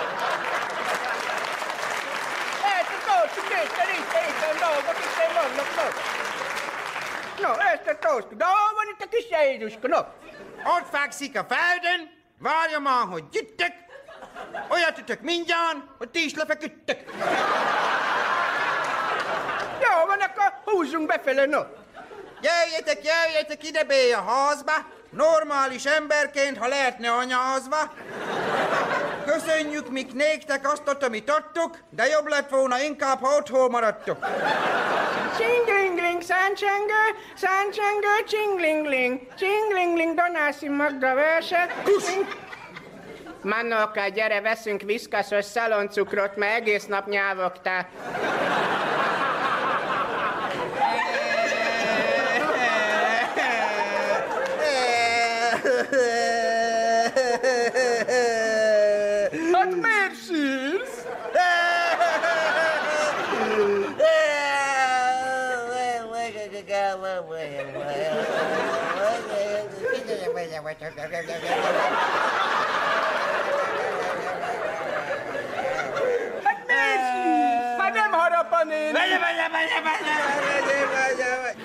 Ezt a tosztuk, nézd, itt, itt, dolgok, itt vannak, na! Na, ezt a tosztuk, de hol van itt a kis Jézuska, na? Ott fekszik a földön, várja már, hogy gyüttök, olyat ütök mindjárt, hogy ti is lefeküdtök. Jó van, akkor húzzunk befele, no! Jöjjetek, jöjjetek ide be a házba, normális emberként, ha lehetne anyahazva. Köszönjük mik néktek azt, amit adtuk, de jobb lett volna inkább, ha otthon maradtok. Csinglingling, száncsengő, száncsengő, csinglingling, csinglingling, Donászi Magda verse. Mannoka, gyere, veszünk viszkaszos szaloncukrot, mert egész nap nyávogtál. Hát miért sírsz? Hát miért? Hát nem harap a néni.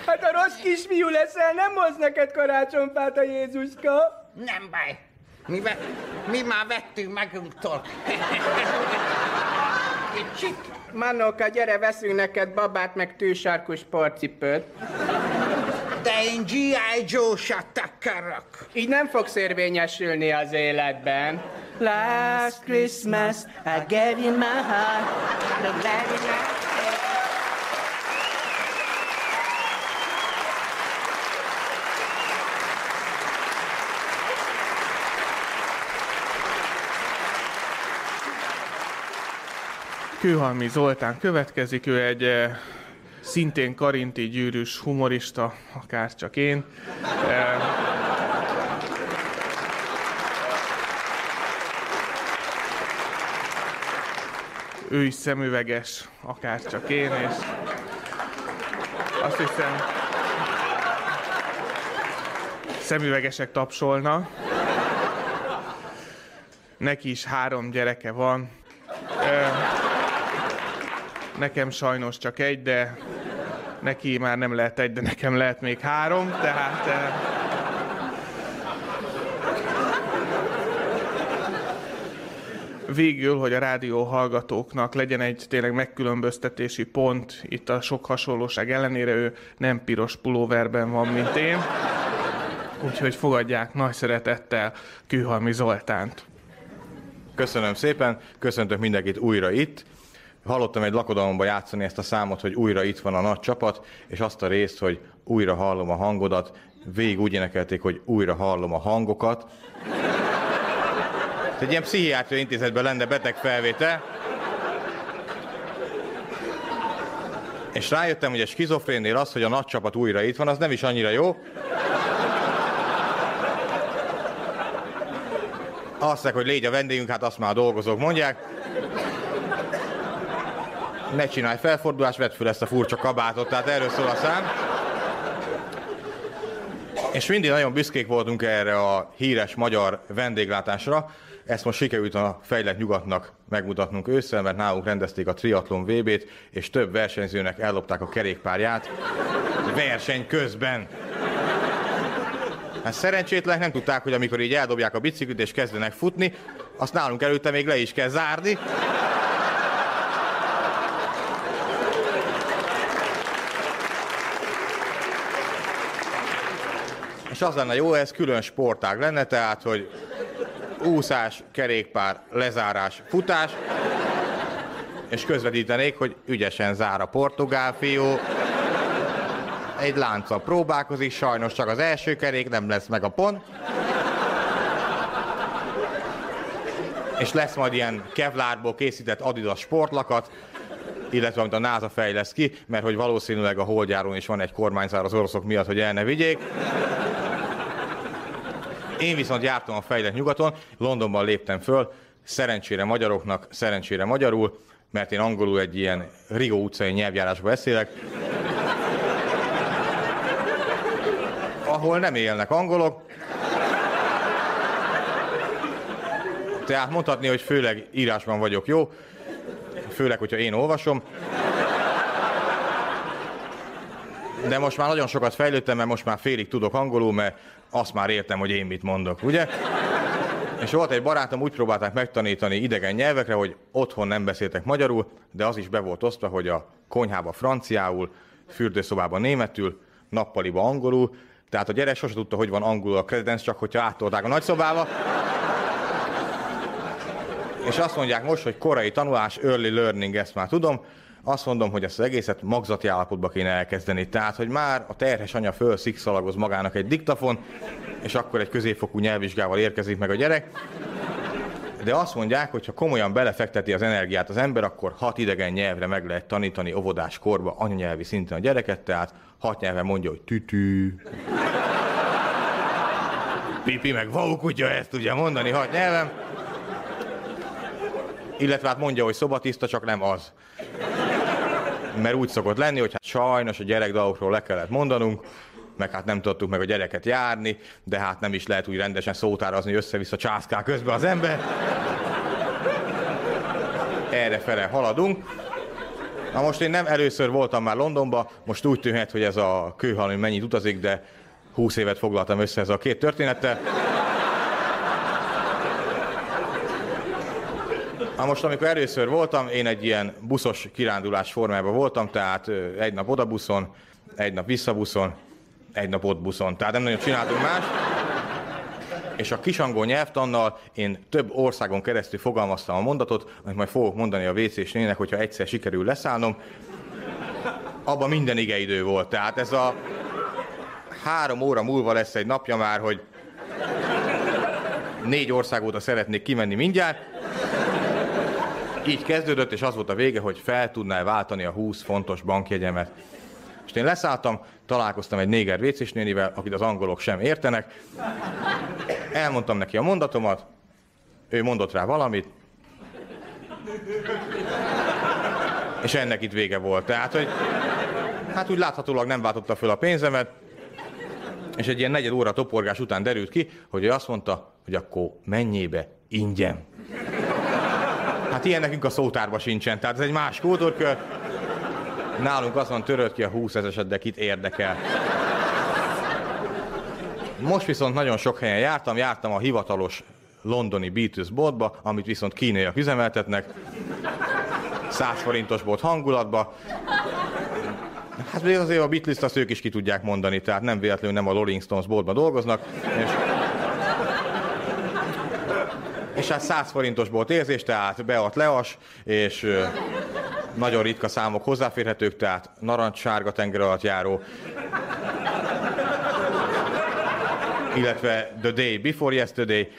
Hát a rossz kisfiú leszel, nem hoz neked karácsonyfát a Jézuska. Nem baj. Mi, mi már vettünk magunktól. Kicsit. Manóka, gyere, veszünk neked babát, meg tűsarkus porcipőt. De én G.I. Joe-sat akarok. Így nem fogsz érvényesülni az életben. Last Christmas, I gave you my heart. Kőhalmi Zoltán következik, ő egy eh, szintén karinti gyűrűs humorista, akár csak én. Eh, Ő is szemüveges, akár csak én, és azt hiszem, szemüvegesek tapsolna. Neki is három gyereke van. Eh, Nekem sajnos csak egy, de neki már nem lehet egy, de nekem lehet még három, tehát... eh, Végül, hogy a rádió hallgatóknak legyen egy tényleg megkülönböztetési pont, itt a sok hasonlóság ellenére ő nem piros pulóverben van, mint én. Úgyhogy fogadják nagy szeretettel Kőhalmi Zoltánt. Köszönöm szépen, köszöntök mindenkit újra itt. Hallottam egy lakodalomban játszani ezt a számot, hogy újra itt van a nagy csapat, és azt a részt, hogy újra hallom a hangodat. Végig úgy énekelték, hogy újra hallom a hangokat. Ez Egy ilyen pszichiátriai intézetben lenne beteg felvétel. És rájöttem, hogy a skizofrénnél az, hogy a nagy csapat újra itt van, az nem is annyira jó. Azt hogy légy a vendégünk, hát azt már a dolgozók mondják. Ne csinálj felfordulást, vedd föl ezt a furcsa kabátot, tehát erről szól a szám. És mindig nagyon büszkék voltunk erre a híres magyar vendéglátásra. Ezt most sikerült a fejlett nyugatnak megmutatnunk ősszel, mert nálunk rendezték a triatlon VB-t, és több versenyzőnek ellopták a kerékpárját verseny közben. Hát szerencsétlenek nem tudták, hogy amikor így eldobják a biciklit és kezdenek futni, azt nálunk előtte még le is kell zárni. És az lenne jó, ez külön sportág lenne, tehát, hogy úszás, kerékpár, lezárás, futás, és közvetítenék, hogy ügyesen zár a portugál fiú, egy lánca próbálkozik, sajnos csak az első kerék, nem lesz meg a pont. És lesz majd ilyen kevlárból készített Adidas sportlakat, illetve amit a NASA fejleszt ki, mert hogy valószínűleg a holdjáron is van egy kormányzár az oroszok miatt, hogy el ne vigyék. Én viszont jártam a fejlett nyugaton, Londonban léptem föl, szerencsére magyaroknak, szerencsére magyarul, mert én angolul egy ilyen Rio utcai nyelvjárásban beszélek, ahol nem élnek angolok. Tehát mondhatni, hogy főleg írásban vagyok jó, főleg, hogyha én olvasom. De most már nagyon sokat fejlődtem, mert most már félig tudok angolul, mert azt már értem, hogy én mit mondok, ugye? És volt egy barátom, úgy próbálták megtanítani idegen nyelvekre, hogy otthon nem beszéltek magyarul, de az is be volt osztva, hogy a konyhába franciául, fürdőszobában németül, nappaliba angolul, Tehát a gyerek sose tudta, hogy van angolul a kredenc, csak hogyha áttolták a nagyszobába. És azt mondják most, hogy korai tanulás, early learning, ezt már tudom. Azt mondom, hogy ezt az egészet magzati állapotba kéne elkezdeni. Tehát, hogy már a terhes anya föl szikszalagoz magának egy diktafon, és akkor egy középfokú nyelvvizsgával érkezik meg a gyerek. De azt mondják, hogy ha komolyan belefekteti az energiát az ember, akkor hat idegen nyelvre meg lehet tanítani óvodás korba, anyanyelvi szinten a gyereket, tehát hat nyelven mondja, hogy tütű, pipi, meg vau kutya, ezt tudja mondani hat nyelven. Illetve hát mondja, hogy szobatiszta, csak nem az. Mert úgy szokott lenni, hogy hát sajnos a gyerekdalokról le kellett mondanunk, meg hát nem tudtuk meg a gyereket járni, de hát nem is lehet úgy rendesen szótárazni, hogy össze-vissza császkál közben az ember. Erre fele haladunk. Na most én nem először voltam már Londonban, most úgy tűnhet, hogy ez a kőhalmi mennyit utazik, de 20 évet foglaltam össze ez a két történettel. Na most, amikor először voltam, én egy ilyen buszos kirándulás formában voltam, tehát egy nap oda buszon, egy nap visszabuszon, egy nap ott buszon. Tehát nem nagyon csináltunk más. És a kisangol nyelvtannal én több országon keresztül fogalmaztam a mondatot, amit majd fogok mondani a WC-s nének, hogyha egyszer sikerül leszállnom. Abban minden igeidő volt. Tehát ez a három óra múlva lesz egy napja már, hogy négy ország óta szeretnék kimenni mindjárt. Így kezdődött, és az volt a vége, hogy fel tudná váltani a 20 fontos bankjegyemet. És én leszálltam, találkoztam egy néger vécés nénivel, akit az angolok sem értenek. Elmondtam neki a mondatomat, ő mondott rá valamit, és ennek itt vége volt. Tehát, hogy hát úgy láthatólag nem váltotta föl a pénzemet, és egy ilyen negyed óra toporgás után derült ki, hogy ő azt mondta, hogy akkor mennyibe ingyen. Hát ilyen nekünk a szótárba sincsen, tehát ez egy más kultúrkör. Nálunk azt van törött ki a 20 ezeset, de kit érdekel. Most viszont nagyon sok helyen jártam, jártam a hivatalos londoni Beatles boltba, amit viszont kínaiak üzemeltetnek. 100 forintos bolt hangulatba. Hát még azért a Beatles-t azt ők is ki tudják mondani, tehát nem véletlenül nem a Rolling Stones boltban dolgoznak. És, és hát 100 forintos bolt érzés, tehát beadt leas, és ö, nagyon ritka számok hozzáférhetők, tehát narancssárga tenger alatt járó, illetve The Day Before Yesterday,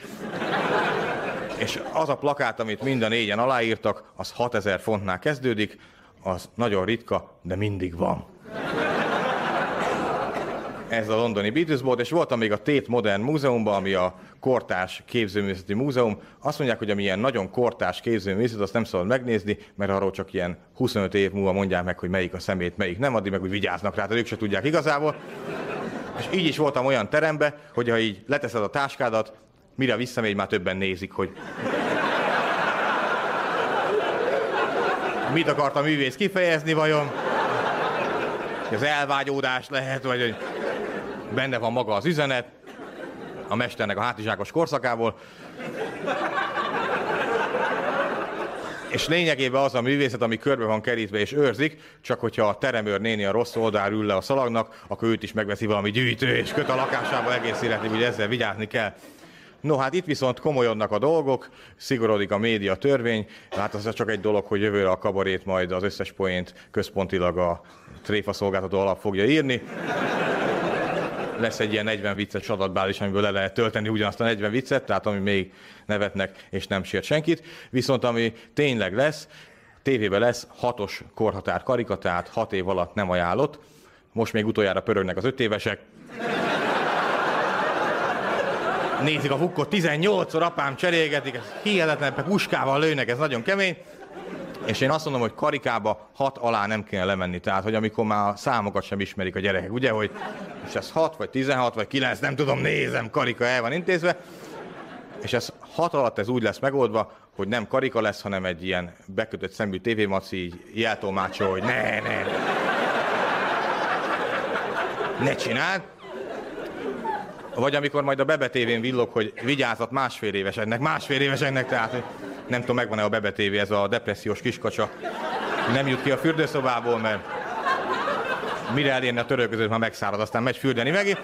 és az a plakát, amit mind a négyen aláírtak, az 6000 fontnál kezdődik, az nagyon ritka, de mindig van. Ez a londoni Beatles volt, és voltam még a Tate Modern Múzeumban, ami a kortárs képzőművészeti múzeum. Azt mondják, hogy ami ilyen nagyon kortárs képzőművészet, azt nem szabad megnézni, mert arról csak ilyen 25 év múlva mondják meg, hogy melyik a szemét, melyik nem, addig meg úgy vigyáznak rá, tehát ők se tudják igazából. És így is voltam olyan terembe, hogy ha így leteszed a táskádat, mire visszamegy, már többen nézik, hogy mit akart a művész kifejezni vajon. Az elvágyódás lehet, vagy hogy benne van maga az üzenet, a mesternek a hátizsákos korszakából. És lényegében az a művészet, ami körbe van kerítve és őrzik, csak hogyha a teremőr néni a rossz oldalra ül le a szalagnak, akkor őt is megveszi valami gyűjtő, és köt a lakásába egész életig, hogy ezzel vigyázni kell. No hát itt viszont komolyodnak a dolgok, szigorodik a média törvény, hát az csak egy dolog, hogy jövőre a kabarét majd az összes poént központilag a tréfa szolgáltató alap fogja írni. Lesz egy ilyen 40 vicces adatbázis, amiből le lehet tölteni ugyanazt a 40 viccet, tehát ami még nevetnek és nem sért senkit. Viszont ami tényleg lesz, tévében lesz hatos korhatár karika, tehát hat év alatt nem ajánlott. Most még utoljára pörögnek az öt évesek, nézik a fukkot, 18-szor apám cserélgetik, ez hihetetlen, puskával lőnek, ez nagyon kemény. És én azt mondom, hogy karikába hat alá nem kéne lemenni. Tehát, hogy amikor már a számokat sem ismerik a gyerekek, ugye, hogy és ez 6, vagy 16, vagy 9, nem tudom, nézem, karika el van intézve. És ez hat alatt ez úgy lesz megoldva, hogy nem karika lesz, hanem egy ilyen bekötött szemű tévémaci, így hogy ne, ne. Ne csináld. Vagy amikor majd a Bebe tévén villog, hogy vigyázat másfél éveseknek, másfél éveseknek, tehát nem tudom, megvan-e a bebetévé ez a depressziós kiskacsa. Nem jut ki a fürdőszobából, mert mire elérne a törölközőt, már megszárad, aztán megy fürdeni meg.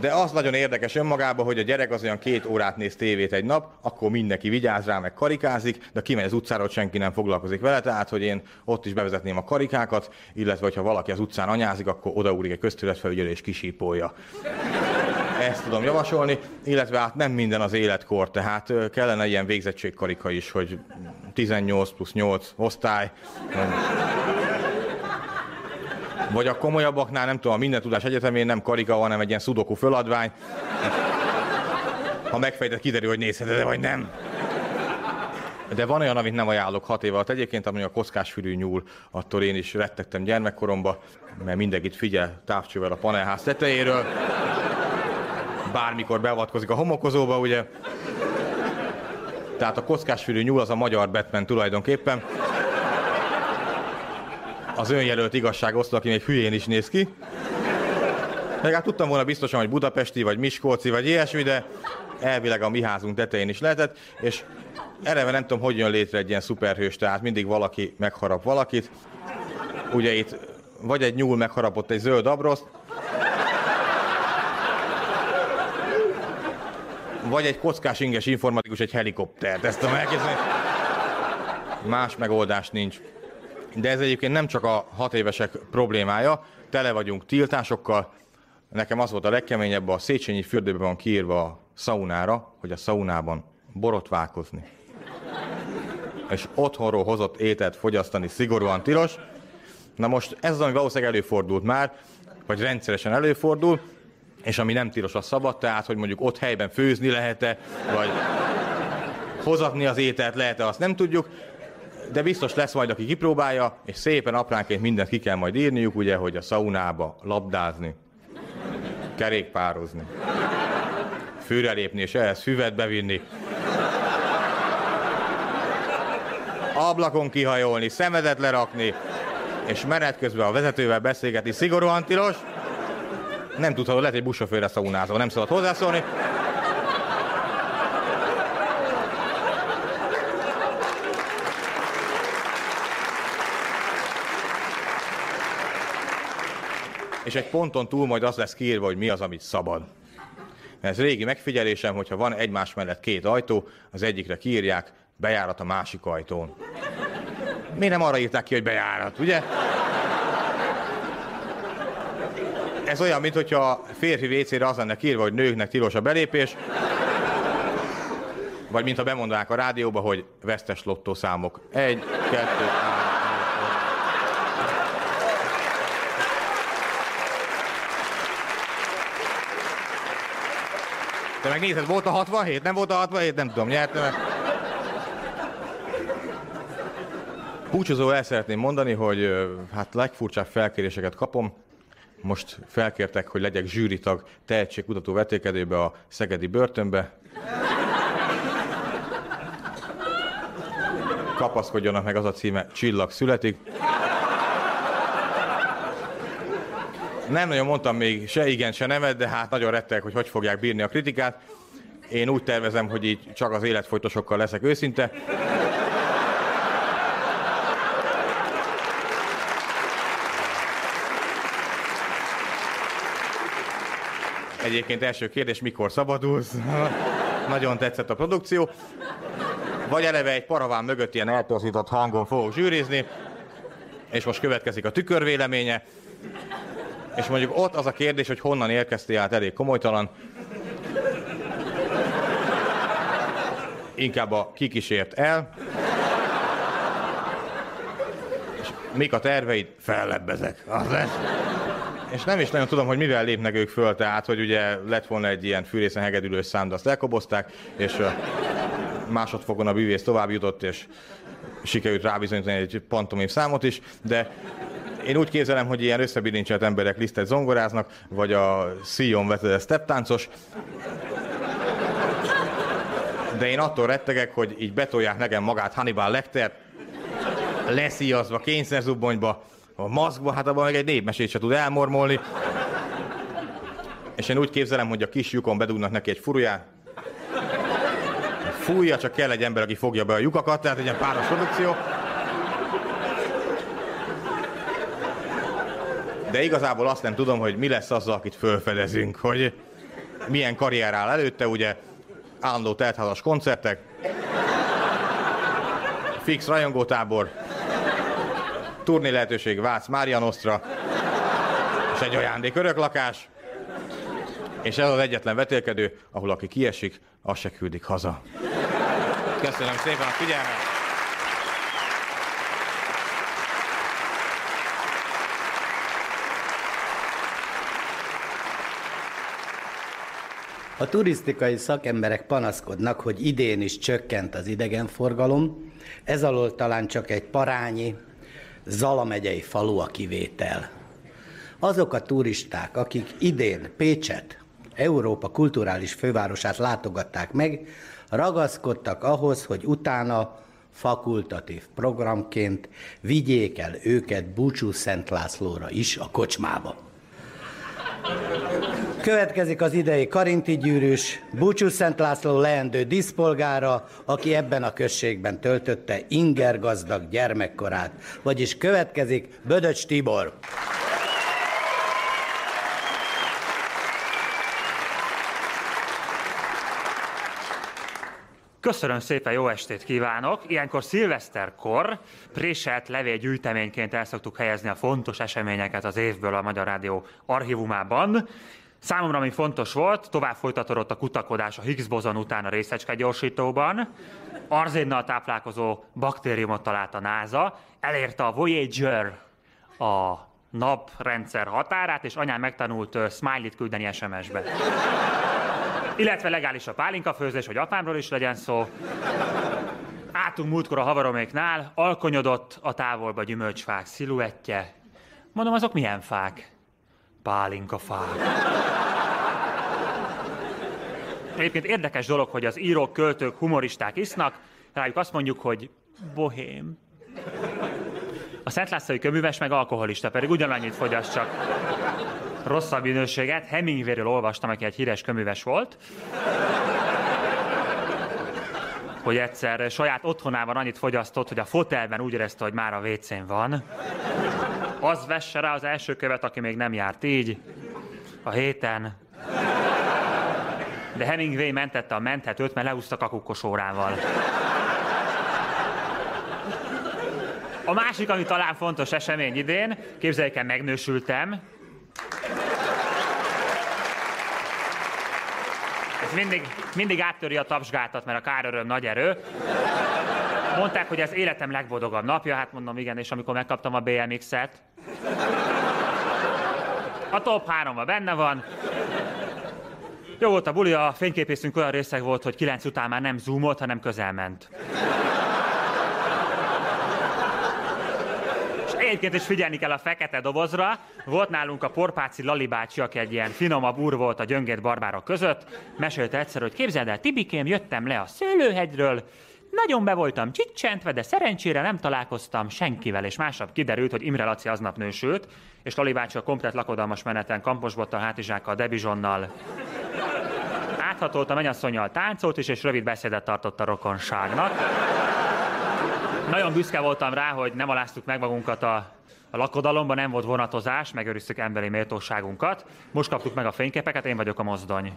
De az nagyon érdekes önmagában, hogy a gyerek az olyan két órát néz tévét egy nap, akkor mindenki vigyáz rá, meg karikázik, de kimegy az utcára, hogy senki nem foglalkozik vele, tehát hogy én ott is bevezetném a karikákat, illetve hogyha valaki az utcán anyázik, akkor odaúrik egy köztületfelügyelő és kisípolja. Ezt tudom javasolni, illetve hát nem minden az életkor, tehát kellene ilyen végzettségkarika is, hogy 18 plusz 8 osztály, vagy a komolyabbaknál, nem tudom, a minden tudás egyetemén nem karika, hanem egy ilyen szudoku föladvány. Ha megfejtett, kiderül, hogy nézheted vagy nem. De van olyan, amit nem ajánlok hat év alatt. Egyébként, ami a kockásfürű nyúl, attól én is rettegtem gyermekkoromba, mert mindenkit figyel távcsővel a panelház tetejéről. Bármikor beavatkozik a homokozóba, ugye. Tehát a kockásfürű nyúl az a magyar Batman tulajdonképpen az önjelölt igazságosztó, aki még hülyén is néz ki. Meg hát tudtam volna biztosan, hogy budapesti, vagy miskolci, vagy ilyesmi, de elvileg a mi házunk tetején is lehetett, és eleve nem tudom, hogy jön létre egy ilyen szuperhős, tehát mindig valaki megharap valakit. Ugye itt vagy egy nyúl megharapott egy zöld abroszt, vagy egy kockás inges informatikus egy helikoptert. Ezt tudom elképzelni. Más megoldás nincs. De ez egyébként nem csak a hat évesek problémája, tele vagyunk tiltásokkal. Nekem az volt a legkeményebb, a Széchenyi fürdőben van kiírva a szaunára, hogy a szaunában borotválkozni. És otthonról hozott ételt fogyasztani szigorúan tilos. Na most ez az, ami valószínűleg előfordult már, vagy rendszeresen előfordul, és ami nem tilos, a szabad, tehát, hogy mondjuk ott helyben főzni lehet-e, vagy hozatni az ételt lehet-e, azt nem tudjuk, de biztos lesz majd, aki kipróbálja, és szépen apránként mindent ki kell majd írniuk, ugye, hogy a szaunába labdázni, kerékpározni, fűre lépni, és ehhez füvet bevinni, ablakon kihajolni, szemedet lerakni, és menet közben a vezetővel beszélgetni szigorúan tilos. Nem tudhatod, lehet egy buszsofőre szaunázó, nem szabad hozzászólni. És egy ponton túl majd az lesz kiírva, hogy mi az, amit szabad. Ez régi megfigyelésem, hogyha van egymás mellett két ajtó, az egyikre kiírják, bejárat a másik ajtón. Miért nem arra írták ki, hogy bejárat, ugye? Ez olyan, mint hogyha a férfi WC-re az lenne kiírva, hogy nőknek tilos a belépés, vagy mintha bemondanák a rádióba, hogy vesztes lottószámok. Egy, kettő, három. Te megnézed, volt a 67? Nem volt a 67? Nem tudom, nyertem -e. Búcsúzó el szeretném mondani, hogy hát legfurcsább felkéréseket kapom. Most felkértek, hogy legyek zsűritag tehetségkutató vetélkedőbe a Szegedi börtönbe. Kapaszkodjanak meg az a címe, Csillag születik. Nem nagyon mondtam még se igen, se nemet, de hát nagyon rettek, hogy hogy fogják bírni a kritikát. Én úgy tervezem, hogy így csak az életfolytosokkal leszek őszinte. Egyébként első kérdés, mikor szabadulsz? Nagyon tetszett a produkció. Vagy eleve egy paraván mögött ilyen eltorzított hangon fogok zsűrizni, és most következik a tükörvéleménye. És mondjuk ott az a kérdés, hogy honnan érkeztél át elég komolytalan. Inkább a kikísért el. És mik a terveid? Fellebbezek. Az lesz. És nem is nagyon tudom, hogy mivel lépnek ők föl, tehát, hogy ugye lett volna egy ilyen fűrészen hegedülős szám, de azt elkobozták, és másodfokon a bűvész tovább jutott, és sikerült rábizonyítani egy pantomim számot is, de én úgy képzelem, hogy ilyen összebilincselt emberek lisztet zongoráznak, vagy a Sion vezetett steptáncos. De én attól rettegek, hogy így betolják nekem magát Hannibal Lecter, leszíjazva, kényszerzubbonyba, a maszkba, hát abban meg egy népmesét se tud elmormolni. És én úgy képzelem, hogy a kis lyukon bedugnak neki egy furuját, fújja, csak kell egy ember, aki fogja be a lyukakat, tehát egy ilyen páros produkció. De igazából azt nem tudom, hogy mi lesz azzal, akit fölfedezünk, hogy milyen karrier áll előtte, ugye állandó teltházas koncertek, fix rajongótábor, turné lehetőség Vác Mária Nostra, és egy ajándék öröklakás, és ez az egyetlen vetélkedő, ahol aki kiesik, azt se küldik haza. Köszönöm szépen a figyelmet! A turisztikai szakemberek panaszkodnak, hogy idén is csökkent az idegenforgalom, ez alól talán csak egy parányi, Zala megyei falu a kivétel. Azok a turisták, akik idén Pécset, Európa kulturális fővárosát látogatták meg, ragaszkodtak ahhoz, hogy utána fakultatív programként vigyék el őket Búcsú Szent Lászlóra is a kocsmába. Következik az idei Karinti gyűrűs, Búcsú Szent László leendő díszpolgára, aki ebben a községben töltötte inger gazdag gyermekkorát. Vagyis következik Bödöcs Tibor. Köszönöm szépen, jó estét kívánok! Ilyenkor szilveszterkor préselt levélgyűjteményként el szoktuk helyezni a fontos eseményeket az évből a Magyar Rádió archívumában. Számomra, ami fontos volt, tovább folytatódott a kutakodás a Higgs bozon után a részecske gyorsítóban. Arzénnal táplálkozó baktériumot talált a NASA, elérte a Voyager a naprendszer határát, és anyám megtanult uh, smiley-t küldeni SMS-be. Illetve legális a pálinkafőzés, hogy apámról is legyen szó. Átunk múltkor a havaroméknál, alkonyodott a távolba gyümölcsfák sziluettje. Mondom, azok milyen fák? Pálinkafák. Egyébként érdekes dolog, hogy az írók, költők, humoristák isznak, rájuk azt mondjuk, hogy bohém. A Szent Lászlói köműves meg alkoholista, pedig ugyanannyit fogyaszt, csak rosszabb minőséget. Hemingwayről olvastam, aki egy híres köműves volt, hogy egyszer saját otthonában annyit fogyasztott, hogy a fotelben úgy érezte, hogy már a WC-n van. Az vesse rá az első követ, aki még nem járt így, a héten. De Hemingway mentette a menthetőt, mert leúztak a kukkosórával. A másik, ami talán fontos esemény idén, képzeljék el, megnősültem. Ez mindig, mindig áttöri a tapsgátat, mert a káröröm nagy erő. Mondták, hogy ez életem legboldogabb napja, hát mondom igen, és amikor megkaptam a BMX-et. A top 3 benne van. Jó volt a buli, a fényképészünk olyan részeg volt, hogy 9 után már nem zoomolt, hanem közel ment. És egyébként is figyelni kell a fekete dobozra. Volt nálunk a porpáci Lali bácsi, aki egy ilyen finomabb úr volt a gyöngét barbárok között. Mesélte egyszer, hogy képzeld el, Tibikém, jöttem le a szőlőhegyről, nagyon be voltam csicsentve, de szerencsére nem találkoztam senkivel, és másnap kiderült, hogy Imre Laci aznap nősült, és Lali bácsi a komplet lakodalmas meneten kamposbottal, hátizsákkal, debizsonnal áthatolt a mennyasszonyjal táncolt is, és rövid beszédet tartott a rokonságnak. Nagyon büszke voltam rá, hogy nem aláztuk meg magunkat a, a lakodalomban, nem volt vonatozás, megőriztük emberi méltóságunkat. Most kaptuk meg a fényképeket, én vagyok a mozdony.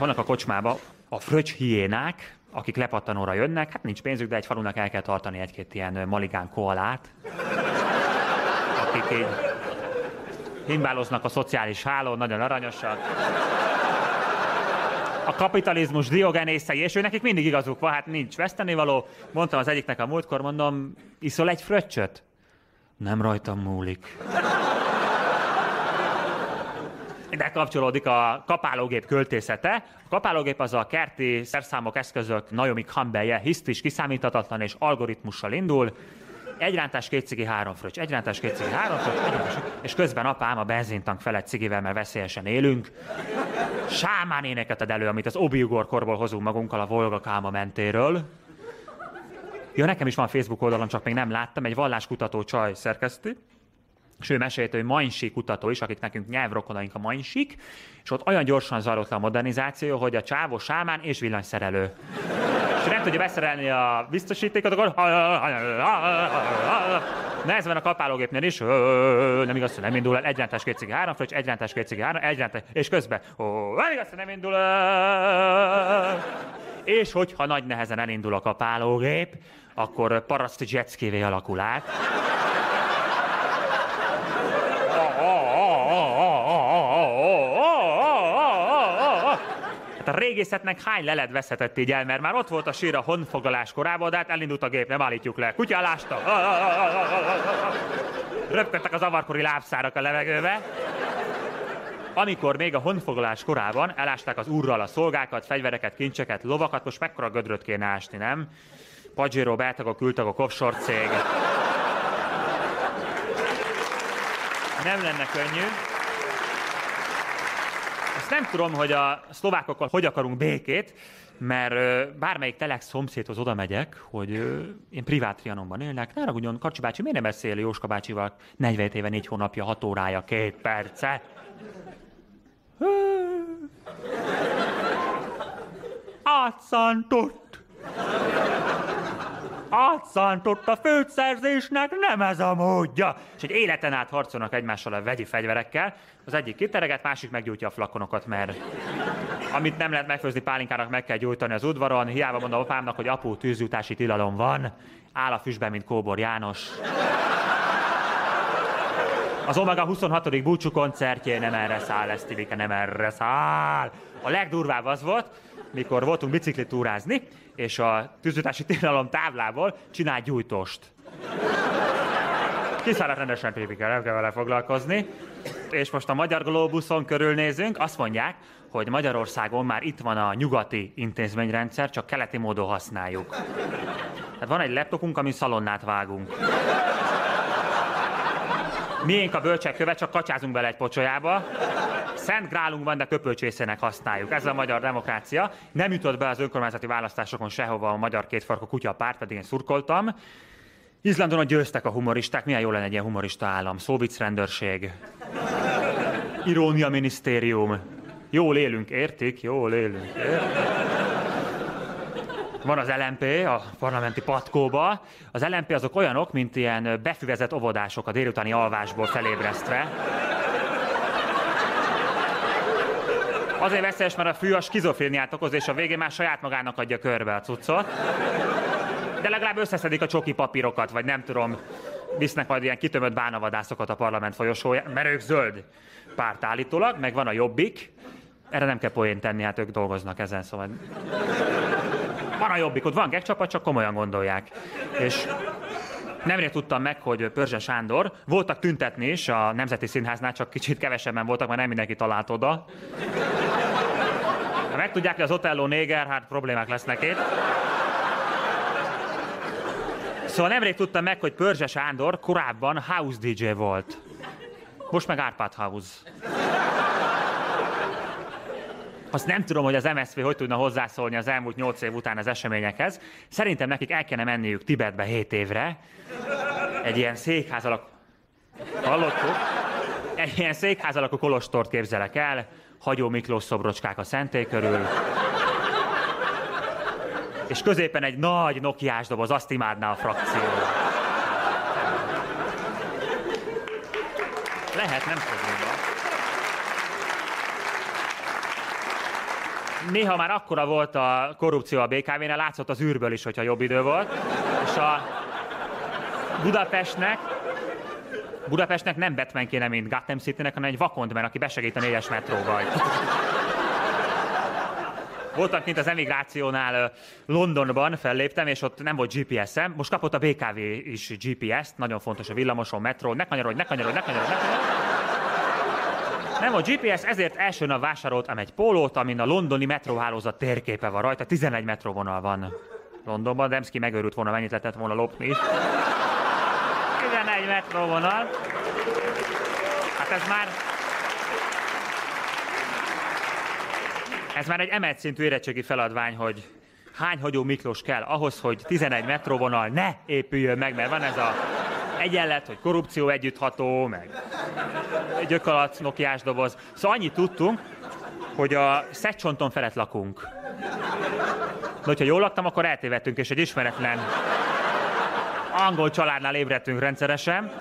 Vannak a kocsmába a fröccs hiénák, akik lepattanóra jönnek, hát nincs pénzük, de egy falunak el kell tartani egy-két ilyen maligán koalát, akik így himbáloznak a szociális hálón, nagyon aranyosak. A kapitalizmus diogenészei, és ő nekik mindig igazuk van, hát nincs vesztenivaló. Mondtam az egyiknek a múltkor, mondom, iszol egy fröccsöt? Nem rajtam múlik. Ide kapcsolódik a kapálógép költészete. A kapálógép az a kerti szerszámok, eszközök Naomi Campbellje, hisztis, kiszámíthatatlan és algoritmussal indul. Egy rántás, két cigi, három fröccs. Egy két cigi, három fröccs. Egy és közben apám a benzintank felett cigivel, mert veszélyesen élünk. Sámán éneket ad elő, amit az Obi-Ugor korból hozunk magunkkal a Volga Kálma mentéről. Ja, nekem is van Facebook oldalon, csak még nem láttam, egy valláskutató csaj szerkeszti, és ő mesélte, hogy mainsik kutató is, akik nekünk nyelvrokonaink a mainsik, és ott olyan gyorsan zajlott a modernizáció, hogy a csávó sámán és villanyszerelő. és nem tudja beszerelni a biztosítékot, akkor nehezen van a kapálógépnél is, nem igaz, hogy nem indul el, egy két cigi, három fröccs, egy két cigi, három, egy és közben, nem igaz, hogy nem indul el. És hogyha nagy nehezen elindul a kapálógép, akkor paraszt jetskivé alakul át. Hát a régészetnek hány lelet veszhetett így el, mert már ott volt a sír a honfoglalás korában, de hát elindult a gép, nem állítjuk le. Kutya elásta. Röpködtek az avarkori lábszárak a levegőbe. Amikor még a honfoglalás korában elásták az úrral a szolgákat, fegyvereket, kincseket, lovakat, most mekkora gödröt kéne ásni, nem? Pajero, beltagok, ültagok, offshore cég. Nem lenne könnyű. Azt nem tudom, hogy a szlovákokkal hogy akarunk békét, mert bármelyik telex szomszédhoz oda megyek, hogy én privát trianomban élnek, ne ragudjon, Karcsi bácsi, miért nem beszél Jóska bácsival 47 éve, 4 hónapja, 6 órája, 2 perce? Átszántott! Átszántott a főszerzésnek, nem ez a módja! És egy életen át harcolnak egymással a vegyi fegyverekkel, az egyik kitereget, másik meggyújtja a flakonokat, mert amit nem lehet megfőzni pálinkának, meg kell gyújtani az udvaron. Hiába mondom apámnak, hogy apó tűzjutási tilalom van. Áll a füstben, mint Kóbor János. Az Omega 26. búcsú koncertjén nem erre száll, Esztivike, nem erre száll. A legdurvább az volt, mikor voltunk biciklitúrázni, és a tűzjutási tilalom táblából csinált gyújtóst. Kiszállat rendesen Pépike, nem kell vele foglalkozni. És most a Magyar Globuson körülnézünk, azt mondják, hogy Magyarországon már itt van a nyugati intézményrendszer, csak keleti módon használjuk. Hát van egy laptopunk, amin szalonnát vágunk. Miénk a bölcsek köve, csak kacsázunk bele egy pocsolyába. Szent grálunk van, de köpölcsészének használjuk. Ez a magyar demokrácia. Nem jutott be az önkormányzati választásokon sehova a magyar kétfarkú kutya párt, pedig én szurkoltam. Izlandon győztek a humoristák, milyen jó lenne egy ilyen humorista állam. Szóvic rendőrség. Irónia minisztérium. Jól élünk, értik? Jól élünk? Van az LMP a parlamenti patkóba. Az LMP azok olyanok, mint ilyen befüvezett óvodások a délutáni alvásból felébresztve. Azért veszélyes, mert a fű a skizofréniát okoz, és a végén már saját magának adja körbe a cuccot. De legalább összeszedik a csoki papírokat, vagy nem tudom, visznek majd ilyen kitömött bánavadászokat a parlament folyosóján, mert ők zöld párt állítólag, meg van a jobbik. Erre nem kell poént tenni, hát ők dolgoznak ezen, szóval... Van a jobbik, ott van csapat, csak komolyan gondolják. És Nemrég tudtam meg, hogy Pörzse Sándor voltak tüntetni is a Nemzeti Színháznál, csak kicsit kevesebben voltak, mert nem mindenki talált oda. Ha megtudják, hogy az Otello néger, hát problémák lesznek itt. Szóval nemrég tudtam meg, hogy Pörzse Sándor korábban house DJ volt. Most meg Árpád House. Azt nem tudom, hogy az MSZP hogy tudna hozzászólni az elmúlt nyolc év után az eseményekhez. Szerintem nekik el kellene menniük Tibetbe 7 évre. Egy ilyen székház alakú... Hallottuk? Egy ilyen székház alakú kolostort képzelek el, Hagyó Miklós szobrocskák a szentély körül. És középen egy nagy nokiás doboz, azt imádná a frakció. Lehet, nem probléma. Néha már akkora volt a korrupció a BKV-nél, látszott az űrből is, hogyha jobb idő volt. És a Budapestnek, Budapestnek nem Batman kéne, mint Gotham City-nek, hanem egy vakondman, aki besegít a négyes metróval. Voltam kint az emigrációnál Londonban, felléptem, és ott nem volt GPS-em. Most kapott a BKV is GPS-t, nagyon fontos a villamoson, metró. Ne kanyarodj, ne kanyarodj, ne kanyarodj, ne kanyarodj. Nem volt GPS, ezért első nap vásároltam egy pólót, amin a londoni metróhálózat térképe van rajta. 11 metróvonal van Londonban. Demszki megőrült volna, mennyit lehetett volna lopni is. 11 metróvonal. Hát ez már... Ez már egy emelt szintű érettségi feladvány, hogy hány hagyó Miklós kell ahhoz, hogy 11 metróvonal ne épüljön meg, mert van ez a egyenlet, hogy korrupció együttható, meg gyök alatt nokiás doboz. Szóval annyit tudtunk, hogy a Szegcsonton felett lakunk. De hogyha jól laktam, akkor eltévedtünk, és egy ismeretlen angol családnál ébredtünk rendszeresen.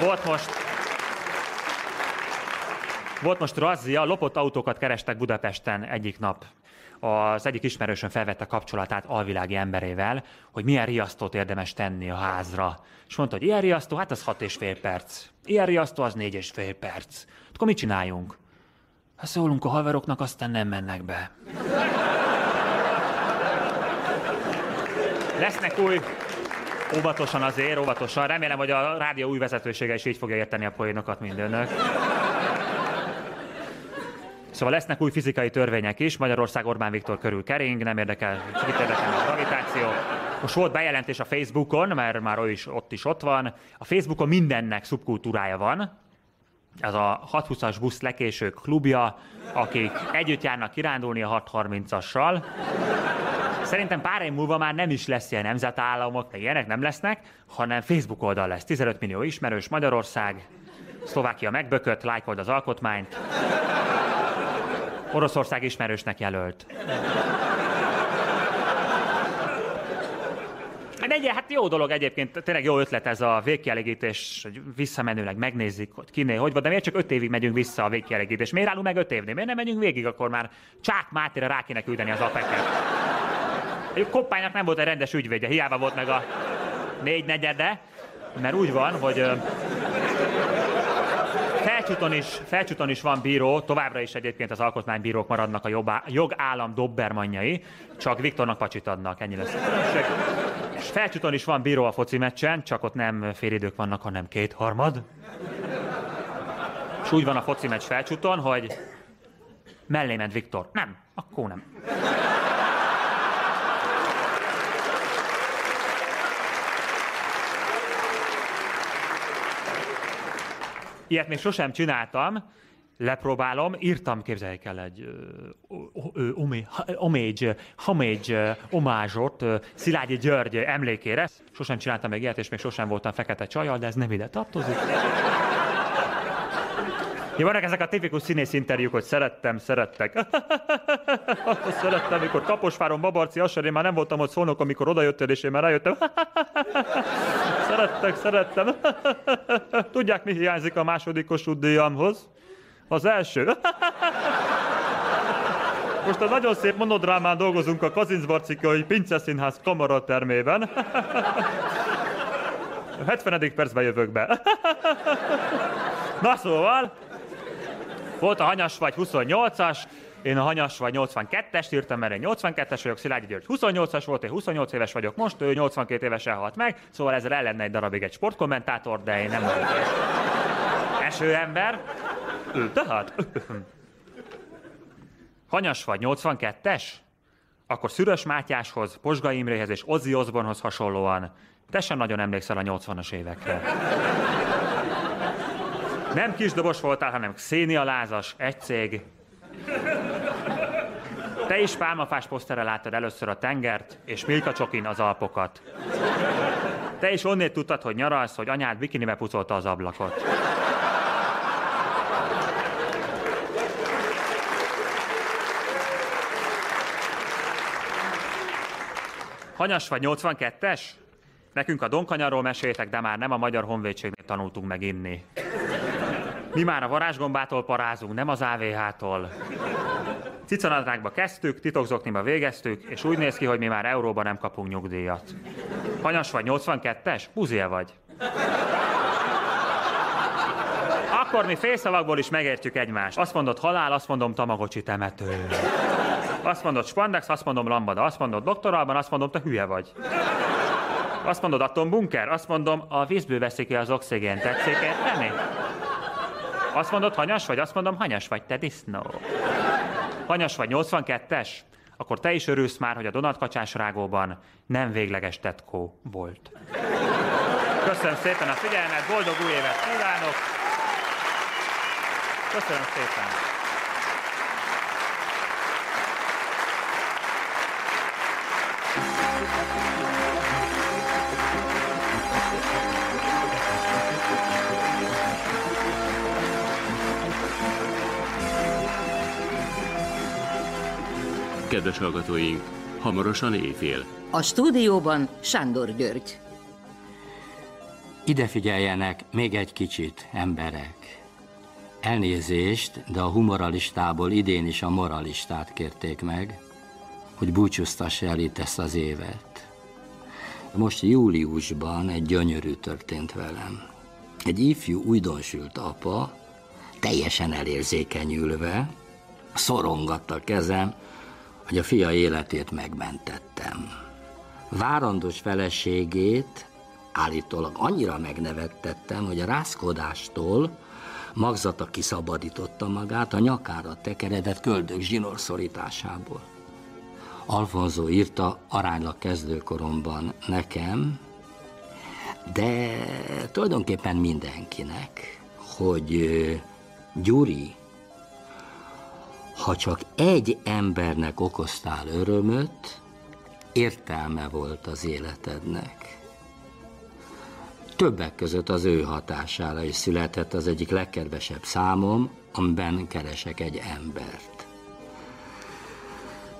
Volt most volt most razzia, lopott autókat kerestek Budapesten egyik nap. Az egyik ismerősön felvette kapcsolatát alvilági emberével, hogy milyen riasztót érdemes tenni a házra. És mondta, hogy ilyen riasztó, hát az hat és fél perc. Ilyen riasztó, az négy és fél perc. Akkor mit csináljunk? Hát szólunk a haveroknak, aztán nem mennek be. Lesznek új, óvatosan azért, óvatosan. Remélem, hogy a rádió új vezetősége is így fogja érteni a poénokat, mint. Szóval lesznek új fizikai törvények is, Magyarország Orbán Viktor körül kering, nem érdekel, itt érdekel a gravitáció. Most volt bejelentés a Facebookon, mert már ő is ott is ott van. A Facebookon mindennek szubkultúrája van. Ez a 620-as busz lekésők klubja, akik együtt járnak kirándulni a 630-assal. Szerintem pár év múlva már nem is lesz ilyen nemzetállamok, meg ilyenek nem lesznek, hanem Facebook oldal lesz. 15 millió ismerős Magyarország, Szlovákia megbökött, lájkold az alkotmányt. Oroszország ismerősnek jelölt. Hát egy, hát jó dolog egyébként, tényleg jó ötlet ez a végkielégítés, hogy visszamenőleg megnézik, hogy kiné, hogy van, de miért csak öt évig megyünk vissza a végkielégítés? Miért állunk meg öt évnél? Miért nem megyünk végig, akkor már Csák Mátére rá kéne küldeni az apeket? Egy koppánynak nem volt egy rendes ügyvédje, hiába volt meg a négy negyede, mert úgy van, hogy Felcsúton is, Felcsúton is van bíró, továbbra is egyébként az alkotmánybírók maradnak a jobbá, jogállam dobbermanjai, csak Viktornak pacsit adnak, ennyi lesz a. És Felcsúton is van bíró a foci meccsen, csak ott nem félidők vannak, hanem kétharmad. És úgy van a foci meccs Felcsúton, hogy mellé ment Viktor. Nem, akkor nem. Ilyet még sosem csináltam, lepróbálom, írtam, képzeljék el egy homage, homage, omázsot Szilágyi György emlékére. Sosem csináltam még ilyet, és még sosem voltam fekete csajjal, de ez nem ide tartozik. Ja, vannak ezek a tipikus színész interjúk, hogy szerettem, szerettek. Szerettem, amikor Kaposváron, Babarci, Asser, én már nem voltam ott szólnok, amikor odajöttél, és én már rájöttem. szerettek, szerettem. Tudják, mi hiányzik a második Kossuth díjamhoz? Az első. Most a nagyon szép monodrámán dolgozunk a Kazincbarcikai Pince Színház kamaratermében. A 70. percben jövök be. Na szóval, volt a hanyas vagy 28-as, én a hanyas vagy 82-est írtam, mert én 82-es vagyok, Szilágyi György 28-as volt, én 28 éves vagyok most, ő 82 évesen halt meg, szóval ezzel el lenne egy darabig egy sportkommentátor, de én nem vagyok egy esőember. Ő tehát. Hanyas vagy 82-es? Akkor Szürös Mátyáshoz, Posga Imréhez és Ozzy Osbournehoz hasonlóan te sem nagyon emlékszel a 80-as évekre. Nem kisdobos voltál, hanem Xénia lázas, egy cég. Te is pálmafás posztere láttad először a tengert, és Milka Csokin az Alpokat. Te is onnét tudtad, hogy nyaralsz, hogy anyád bikinibe pucolta az ablakot. Hanyas vagy 82-es? Nekünk a Donkanyarról meséltek, de már nem a Magyar Honvédségnél tanultunk meg inni. Mi már a varázsgombától parázunk, nem az AVH-tól. Cicanadrágba kezdtük, titokzokniba végeztük, és úgy néz ki, hogy mi már euróban nem kapunk nyugdíjat. Hanyas vagy 82-es? Buzia vagy. Akkor mi félszavakból is megértjük egymást. Azt mondod halál, azt mondom tamagocsi temető. Azt mondod spandex, azt mondom lambada. Azt mondod doktoralban, azt mondom te hülye vagy. Azt mondod atombunker, azt mondom a vízből veszik ki az oxigént. Tetszik érteni? Azt mondod hanyas vagy, azt mondom hanyas vagy, te disznó. Hanyas vagy 82-es? Akkor te is örülsz már, hogy a Donatkacsás rágóban nem végleges tetkó volt. Köszönöm szépen a figyelmet, boldog új évet kívánok! Köszönöm szépen! Kedves hallgatóink, hamarosan éjfél. A stúdióban Sándor György. Ide figyeljenek még egy kicsit, emberek. Elnézést, de a humoralistából idén is a moralistát kérték meg, hogy búcsúztassa el itt ezt az évet. Most júliusban egy gyönyörű történt velem. Egy ifjú újdonsült apa, teljesen elérzékenyülve, szorongatta a kezem, hogy a fia életét megmentettem. Várandos feleségét állítólag annyira megnevettettem, hogy a rázkodástól magzata kiszabadította magát, a nyakára tekeredett köldök zsinórszorításából. Alfonso írta aránylag kezdőkoromban nekem, de tulajdonképpen mindenkinek, hogy Gyuri, ha csak egy embernek okoztál örömöt, értelme volt az életednek. Többek között az ő hatására is született az egyik legkedvesebb számom, amiben keresek egy embert.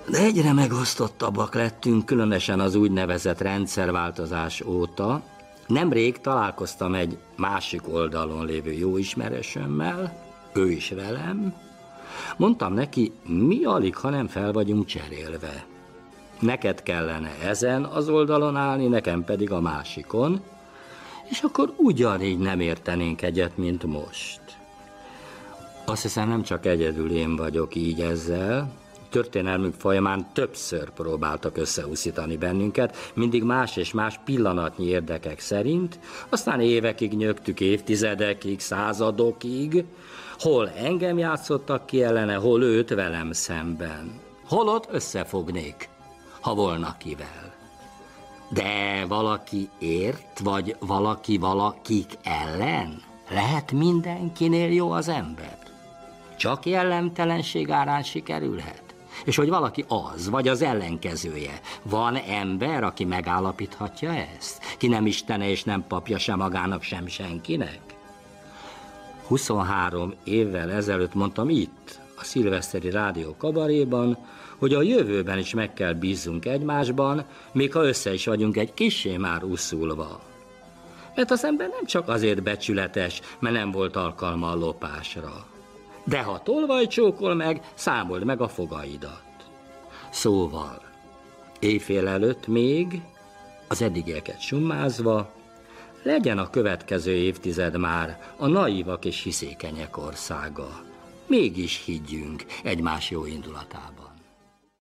De egyre megosztottabbak lettünk, különösen az úgynevezett rendszerváltozás óta. Nemrég találkoztam egy másik oldalon lévő jó ismerősömmel, ő is velem. Mondtam neki, mi alig, ha nem fel vagyunk cserélve. Neked kellene ezen az oldalon állni, nekem pedig a másikon, és akkor ugyanígy nem értenénk egyet, mint most. Azt hiszem nem csak egyedül én vagyok így ezzel, történelmünk folyamán többször próbáltak összeúszítani bennünket, mindig más és más pillanatnyi érdekek szerint, aztán évekig nyögtük, évtizedekig, századokig, hol engem játszottak ki ellene, hol őt velem szemben. Holott összefognék, ha volna kivel. De valaki ért, vagy valaki valakik ellen? Lehet mindenkinél jó az ember? Csak jellemtelenség árán sikerülhet? És hogy valaki az, vagy az ellenkezője. Van ember, aki megállapíthatja ezt? Ki nem istene és nem papja sem magának, sem senkinek? 23 évvel ezelőtt mondtam itt, a szilveszteri rádió kabaréban, hogy a jövőben is meg kell bízzunk egymásban, még ha össze is vagyunk egy kisé már uszulva. Mert az ember nem csak azért becsületes, mert nem volt alkalma a lopásra. De ha tolvaj csókol meg, számold meg a fogaidat. Szóval, éjfél előtt még, az eddigieket summázva, legyen a következő évtized már a naívak és hiszékenyek országa. Mégis higgyünk egymás jó indulatában.